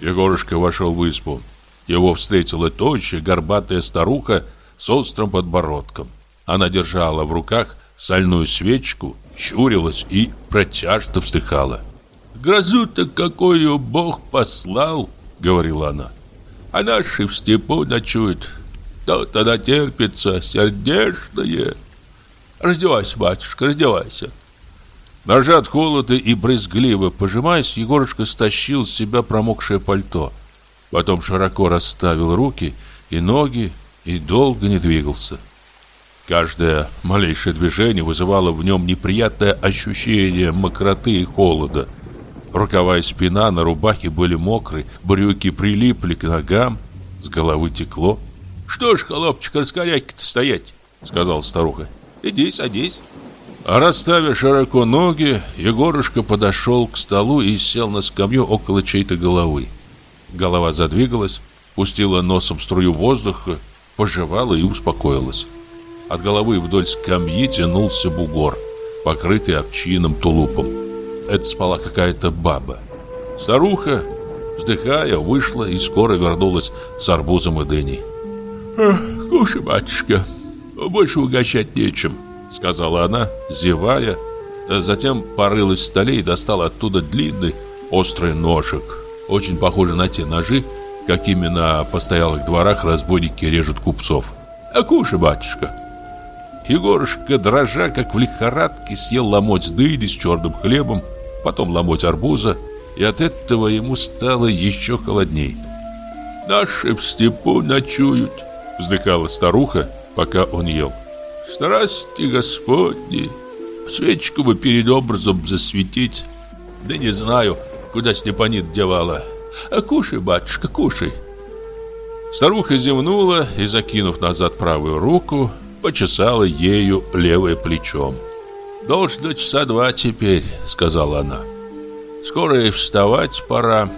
Егорушка вошел в избу. Его встретила тощая, горбатая старуха с острым подбородком. Она держала в руках сальную свечку, щурилась и протяжно вздыхала. «Грозу-то какую Бог послал!» — говорила она. «А наши в степу ночуют. То-то натерпится, сердечное. Раздевайся, батюшка, раздевайся!» Дрожа от холода и брезгливо пожимаясь, Егорушка стащил с себя промокшее пальто — Потом широко расставил руки и ноги и долго не двигался. Каждое малейшее движение вызывало в нем неприятное ощущение мокроты и холода. Рукава и спина на рубахе были мокры, брюки прилипли к ногам, с головы текло. «Что ж, холопчик, раскоряки-то стоять?» — сказала старуха. «Иди, садись». Расставив широко ноги, Егорушка подошел к столу и сел на скамью около чьей-то головы. Голова задвигалась, пустила носом струю воздуха, пожевала и успокоилась. От головы вдоль скамьи тянулся бугор, покрытый овчиным тулупом. Это спала какая-то баба. Старуха, вздыхая, вышла и скоро вернулась с арбузом и дыней. «Кушай, батюшка, больше угощать нечем», — сказала она, зевая. Затем порылась в столе и достала оттуда длинный острый ножик очень похожи на те ножи, какими на постоялых дворах разбойники режут купцов. «А кушай, батюшка!» Егорушка, дрожа, как в лихорадке, съел ломоть дыни с черным хлебом, потом ломоть арбуза, и от этого ему стало еще холодней. «Наши в степу ночуют», — вздыхала старуха, пока он ел. «Страсти Господни! Свечку бы перед образом засветить, да не знаю, — куда Степанит девала. А кушай, батюшка, кушай. Старуха зевнула и, закинув назад правую руку, почесала ею левое плечом. «Должно часа два теперь», — сказала она. «Скоро и вставать пора.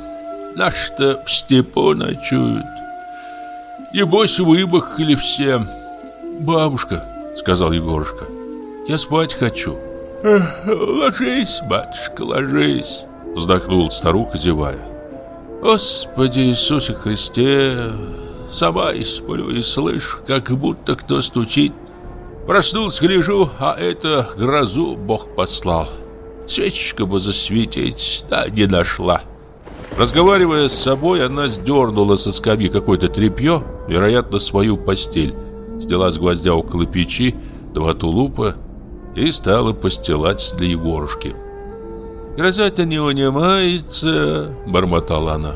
Наши-то в степу ночуют. Небось, выбахали все». «Бабушка», — сказал Егорушка, — «я спать хочу». «Ложись, батюшка, ложись». Вздохнул старуха, зевая. Господи Иисусе Христе, сама и сплю и слышу, как будто кто стучит. Проснулся, гляжу, а это грозу Бог послал. Свечечка бы засветить, да не нашла. Разговаривая с собой, она сдернула со скамьи какое-то тряпье, вероятно, свою постель, сняла с гвоздя около печи два тулупа и стала постилать для Егорушки. Гроза-то не унимается, бормотала она.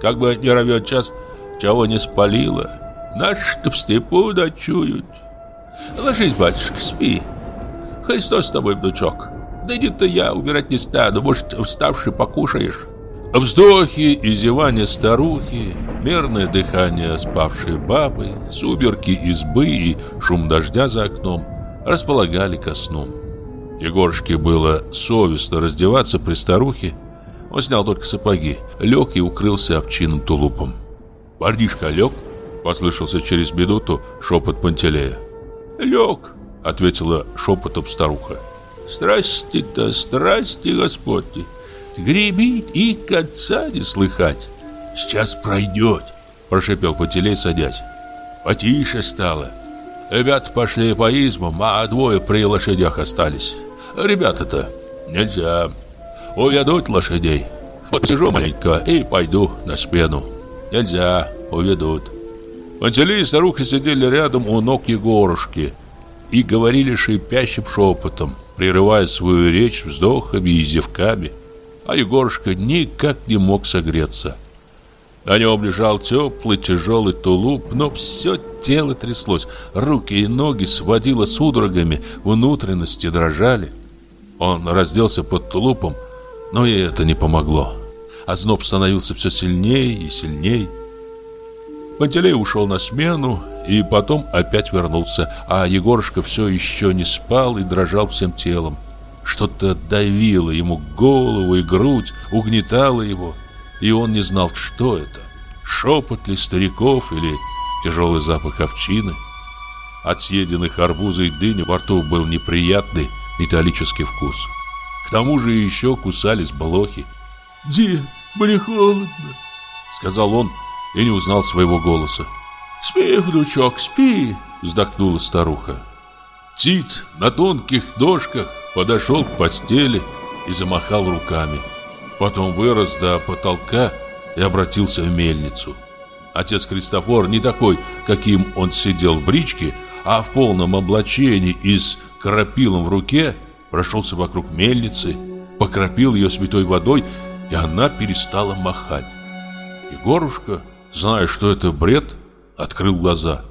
Как бы не ровет час, чего не спалила. Наши-то в степу ночуют. Ложись, батюшка, спи. Христос с тобой, внучок. Да не-то я убирать не стану, может, вставший покушаешь. Вздохи и зевания старухи, мерное дыхание спавшей бабы, суберки избы и шум дождя за окном располагали ко сну. Егорушке было совестно раздеваться при старухе. Он снял только сапоги, лег и укрылся овчинным тулупом. «Парнишка лег?» – послышался через минуту шепот Пантелея. «Лег», – ответила шепотом старуха. «Страсти-то, страсти Господи! Гребит и конца не слыхать!» «Сейчас пройдет!» – прошипел Пантелей, садясь. «Потише стало!» Ребята пошли по избам, а двое при лошадях остались. Ребята-то нельзя. Уведут лошадей. Посижу маленько и пойду на спину. Нельзя, уведут. Пантелей и старуха сидели рядом у ног Егорушки и говорили шипящим шепотом, прерывая свою речь вздохами и зевками. А Егорушка никак не мог согреться. На нем лежал теплый тяжелый тулуп, но все тело тряслось, руки и ноги сводило судорогами, внутренности дрожали. Он разделся под тулупом, но и это не помогло. А зноб становился все сильнее и сильнее. Пантелей ушел на смену и потом опять вернулся, а Егорушка все еще не спал и дрожал всем телом. Что-то давило ему голову и грудь, угнетало его и он не знал, что это. Шепот ли стариков или тяжелый запах овчины. От съеденных арбуза и дыни во рту был неприятный металлический вкус. К тому же еще кусались блохи. «Дед, мне холодно», — сказал он и не узнал своего голоса. «Спи, внучок, спи», — вздохнула старуха. Тит на тонких ножках подошел к постели и замахал руками. Потом вырос до потолка и обратился в мельницу. Отец Христофор не такой, каким он сидел в бричке, а в полном облачении и с крапилом в руке прошелся вокруг мельницы, покропил ее святой водой, и она перестала махать. Егорушка, зная, что это бред, открыл глаза.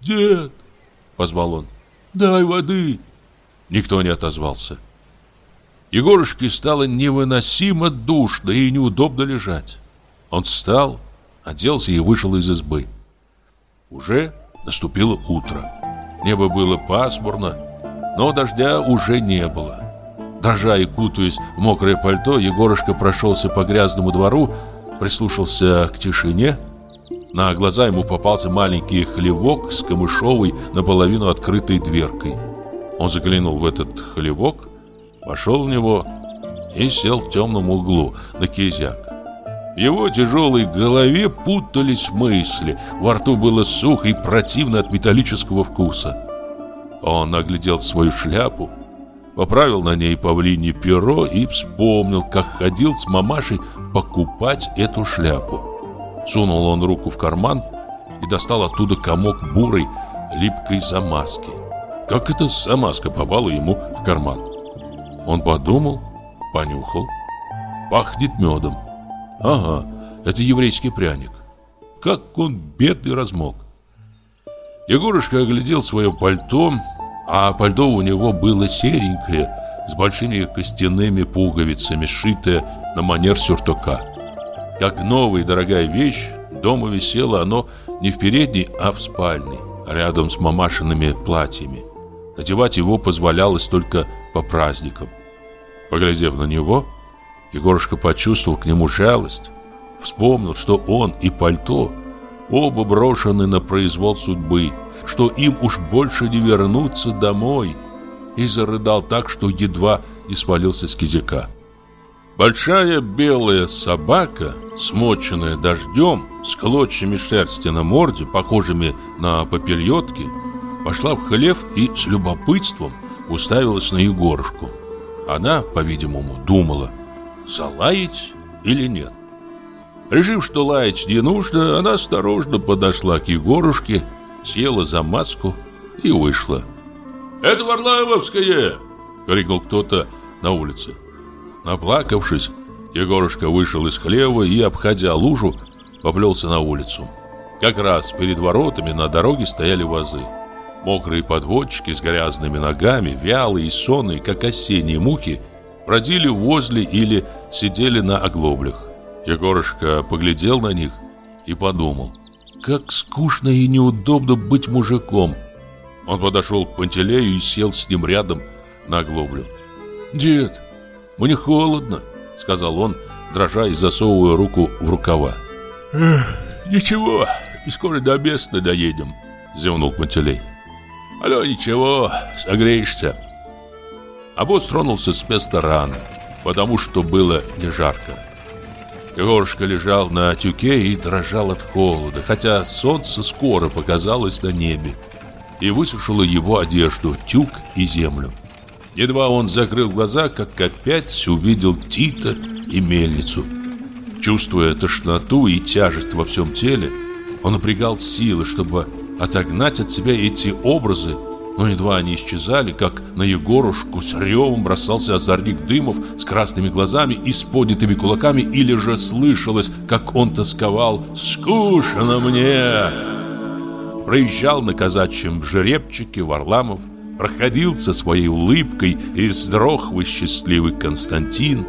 «Дед!» — позвал он. «Дай воды!» Никто не отозвался. Егорушке стало невыносимо душно и неудобно лежать. Он встал, оделся и вышел из избы. Уже наступило утро. Небо было пасмурно, но дождя уже не было. Дрожа и кутаясь в мокрое пальто, Егорушка прошелся по грязному двору, прислушался к тишине. На глаза ему попался маленький хлевок с камышовой наполовину открытой дверкой. Он заглянул в этот хлевок Вошел в него и сел в темном углу на кизяк. В его тяжелой голове путались мысли, во рту было сухо и противно от металлического вкуса. Он оглядел свою шляпу, поправил на ней павлинье перо и вспомнил, как ходил с мамашей покупать эту шляпу. Сунул он руку в карман и достал оттуда комок бурой, липкой замазки. Как эта замазка попала ему в карман? Он подумал, понюхал. Пахнет медом. Ага, это еврейский пряник. Как он бедный размок. Егорушка оглядел свое пальто, а пальто у него было серенькое, с большими костяными пуговицами, сшитое на манер сюртука. Как новая дорогая вещь, дома висело оно не в передней, а в спальной, рядом с мамашиными платьями. Надевать его позволялось только по праздникам. Поглядев на него, Егорушка почувствовал к нему жалость. Вспомнил, что он и пальто оба брошены на произвол судьбы, что им уж больше не вернуться домой, и зарыдал так, что едва не свалился с кизяка. Большая белая собака, смоченная дождем, с клочьями шерсти на морде, похожими на попельотки, вошла в хлев и с любопытством уставилась на Егорушку. Она, по-видимому, думала, залаять или нет. Решив, что лаять не нужно, она осторожно подошла к Егорушке, села за маску и вышла. «Это Варлаевская!» — крикнул кто-то на улице. Наплакавшись, Егорушка вышел из хлева и, обходя лужу, поплелся на улицу. Как раз перед воротами на дороге стояли вазы. Мокрые подводчики с грязными ногами, вялые и сонные, как осенние мухи, бродили возле или сидели на оглоблях. Егорушка поглядел на них и подумал, как скучно и неудобно быть мужиком. Он подошел к Пантелею и сел с ним рядом на оглоблю. «Дед, мне холодно», — сказал он, дрожа и засовывая руку в рукава. «Ничего, и скоро до места доедем», — зевнул Пантелей. «Алло, ничего, согреешься». Обоз тронулся с места рано, потому что было не жарко. Егорушка лежал на тюке и дрожал от холода, хотя солнце скоро показалось на небе и высушило его одежду, тюк и землю. Едва он закрыл глаза, как опять увидел Тита и мельницу. Чувствуя тошноту и тяжесть во всем теле, он напрягал силы, чтобы отогнать от себя эти образы, но едва они исчезали, как на Егорушку с ревом бросался озорник Дымов с красными глазами и с поднятыми кулаками, или же слышалось, как он тосковал «Скучно мне!» Проезжал на казачьем жеребчике Варламов, проходил со своей улыбкой и здорохвый счастливый Константин.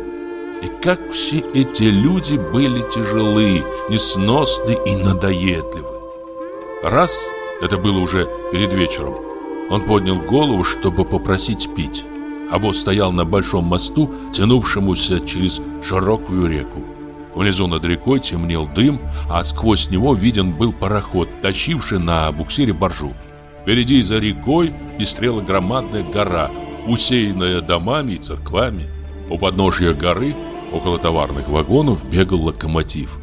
И как все эти люди были тяжелы, несносны и надоедливы. Раз, это было уже перед вечером, он поднял голову, чтобы попросить пить. Обоз стоял на большом мосту, тянувшемуся через широкую реку. Внизу над рекой темнел дым, а сквозь него виден был пароход, тащивший на буксире баржу. Впереди за рекой пестрела громадная гора, усеянная домами и церквами. У подножья горы, около товарных вагонов, бегал локомотив.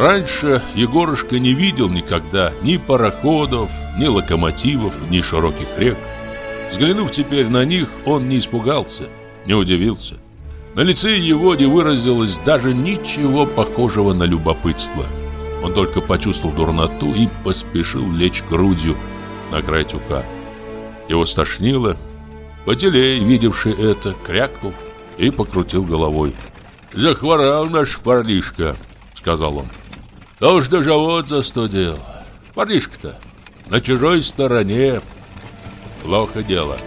Раньше Егорушка не видел никогда ни пароходов, ни локомотивов, ни широких рек. Взглянув теперь на них, он не испугался, не удивился. На лице его не выразилось даже ничего похожего на любопытство. Он только почувствовал дурноту и поспешил лечь грудью на край тюка. Его стошнило. Потелей, видевший это, крякнул и покрутил головой. «Захворал наш парнишка», — сказал он. «Да уж даже вот застудил. Парнишка-то на чужой стороне. Плохо дело».